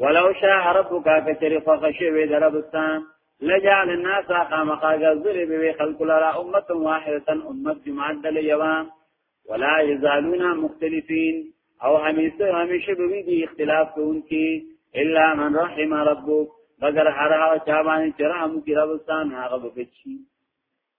ولو شاء ربک کچر فخشی وی دربستان لجعل الناس خامقا غزر به خلق لرا امه واحده امه جماعت دل یوا ولا یزالون مختلفین او همیشه همیشه به دي اختلاف کوونکی الا من رحم ربک مگر هر هغه چا باندې چې رحم کی ربستان هغه به بچي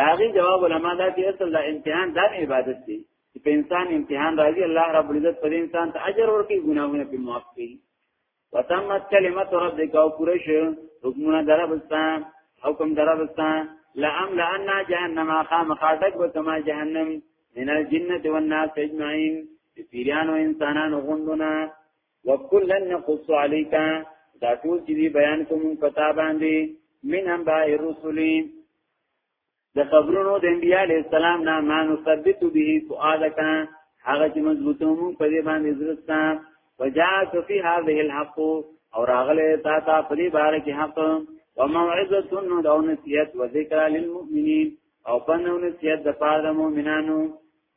دا غي جواب علما دا چې اصل دا امتحان دا عبادت دی چې په انسان امتحان راځي الله رب العزت پر انسان ته اجر ورکړي ګناهونه په معاف کړي وتمت کلمت ربک او پوره شو حکمونه دربستان حکم دربستان لام لان جهنم خام خاطک به کما جهنم من الجنه والناس اجمعين پیران او انسانانو غوندونه وکلن نقص عليك دا ټول چې بیان کوم پتا باندې من انباء الرسل د قبرونو د انبیاء علیہ السلام نه ما نثبت به فؤادک هغه چې مضبوطو مون په دې باندې زړستا وجاءت فی هذه الحق او راغله تا تا په دې باره کې حق وموعظه او نصیحت و ذکر للمؤمنین او پنو نصیحت د پاره مؤمنانو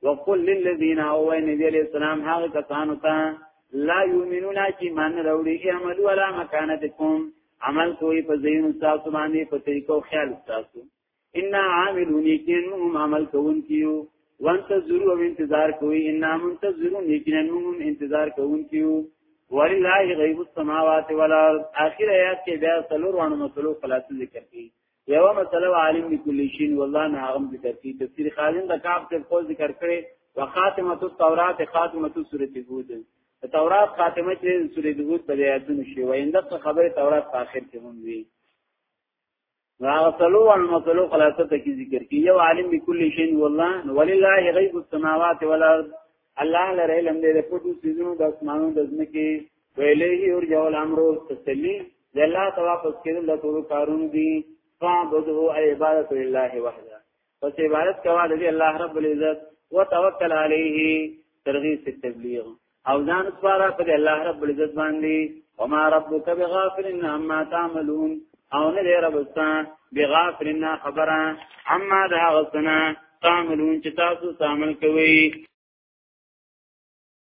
وقل للذین او وای نبی علیہ السلام هغه کسانو ته لا یؤمنون کی مان راوړي اعملوا علی مکانتکم عمل کوی په زین تاسو باندې په طریقو خیال تاسو ان عاملون یقینهم عمل کوون کیو وانتظروا انتظار کوی ان منتظرون یقینهم انتظار کوون کیو ولله غیب السماوات والارض اخر آیات کې بیا څلور وانه مسلو خلاص ذکر کی یو مسله عالم لیکل شي والله نه هغه ذکر کی تفسیر خازن د کعب ته خو ذکر کړي وخاتمه التوراۃ خاتمه سورۃ هود د تورات خاتمه چې سورۃ هود په آیاتونو شي وینده خبره تورات په اخر کې هم وی راغسلو او مسلو خلاصه ته کی ذکر کی یو عالم بكل شی والله ولله غیب السماوات والارض الله لره علم دې په ټول سيزونو د اسمانونو د ځمکې ویلیه یرجع الامر تسلی د الله ته واپس کېدل د ټول کارون دي فعبده ای عبادت لله وحده پس عبادت کوا د الله رب العزت وتوکل علیه ترغیب فی تبلیغ او ځان سپارا په الله رب العزت باندې وما ربک بغافل عما تعملون او نه دی ربستا بغافل خبره عما ده غسنا تعملون چې تاسو تعمل کوي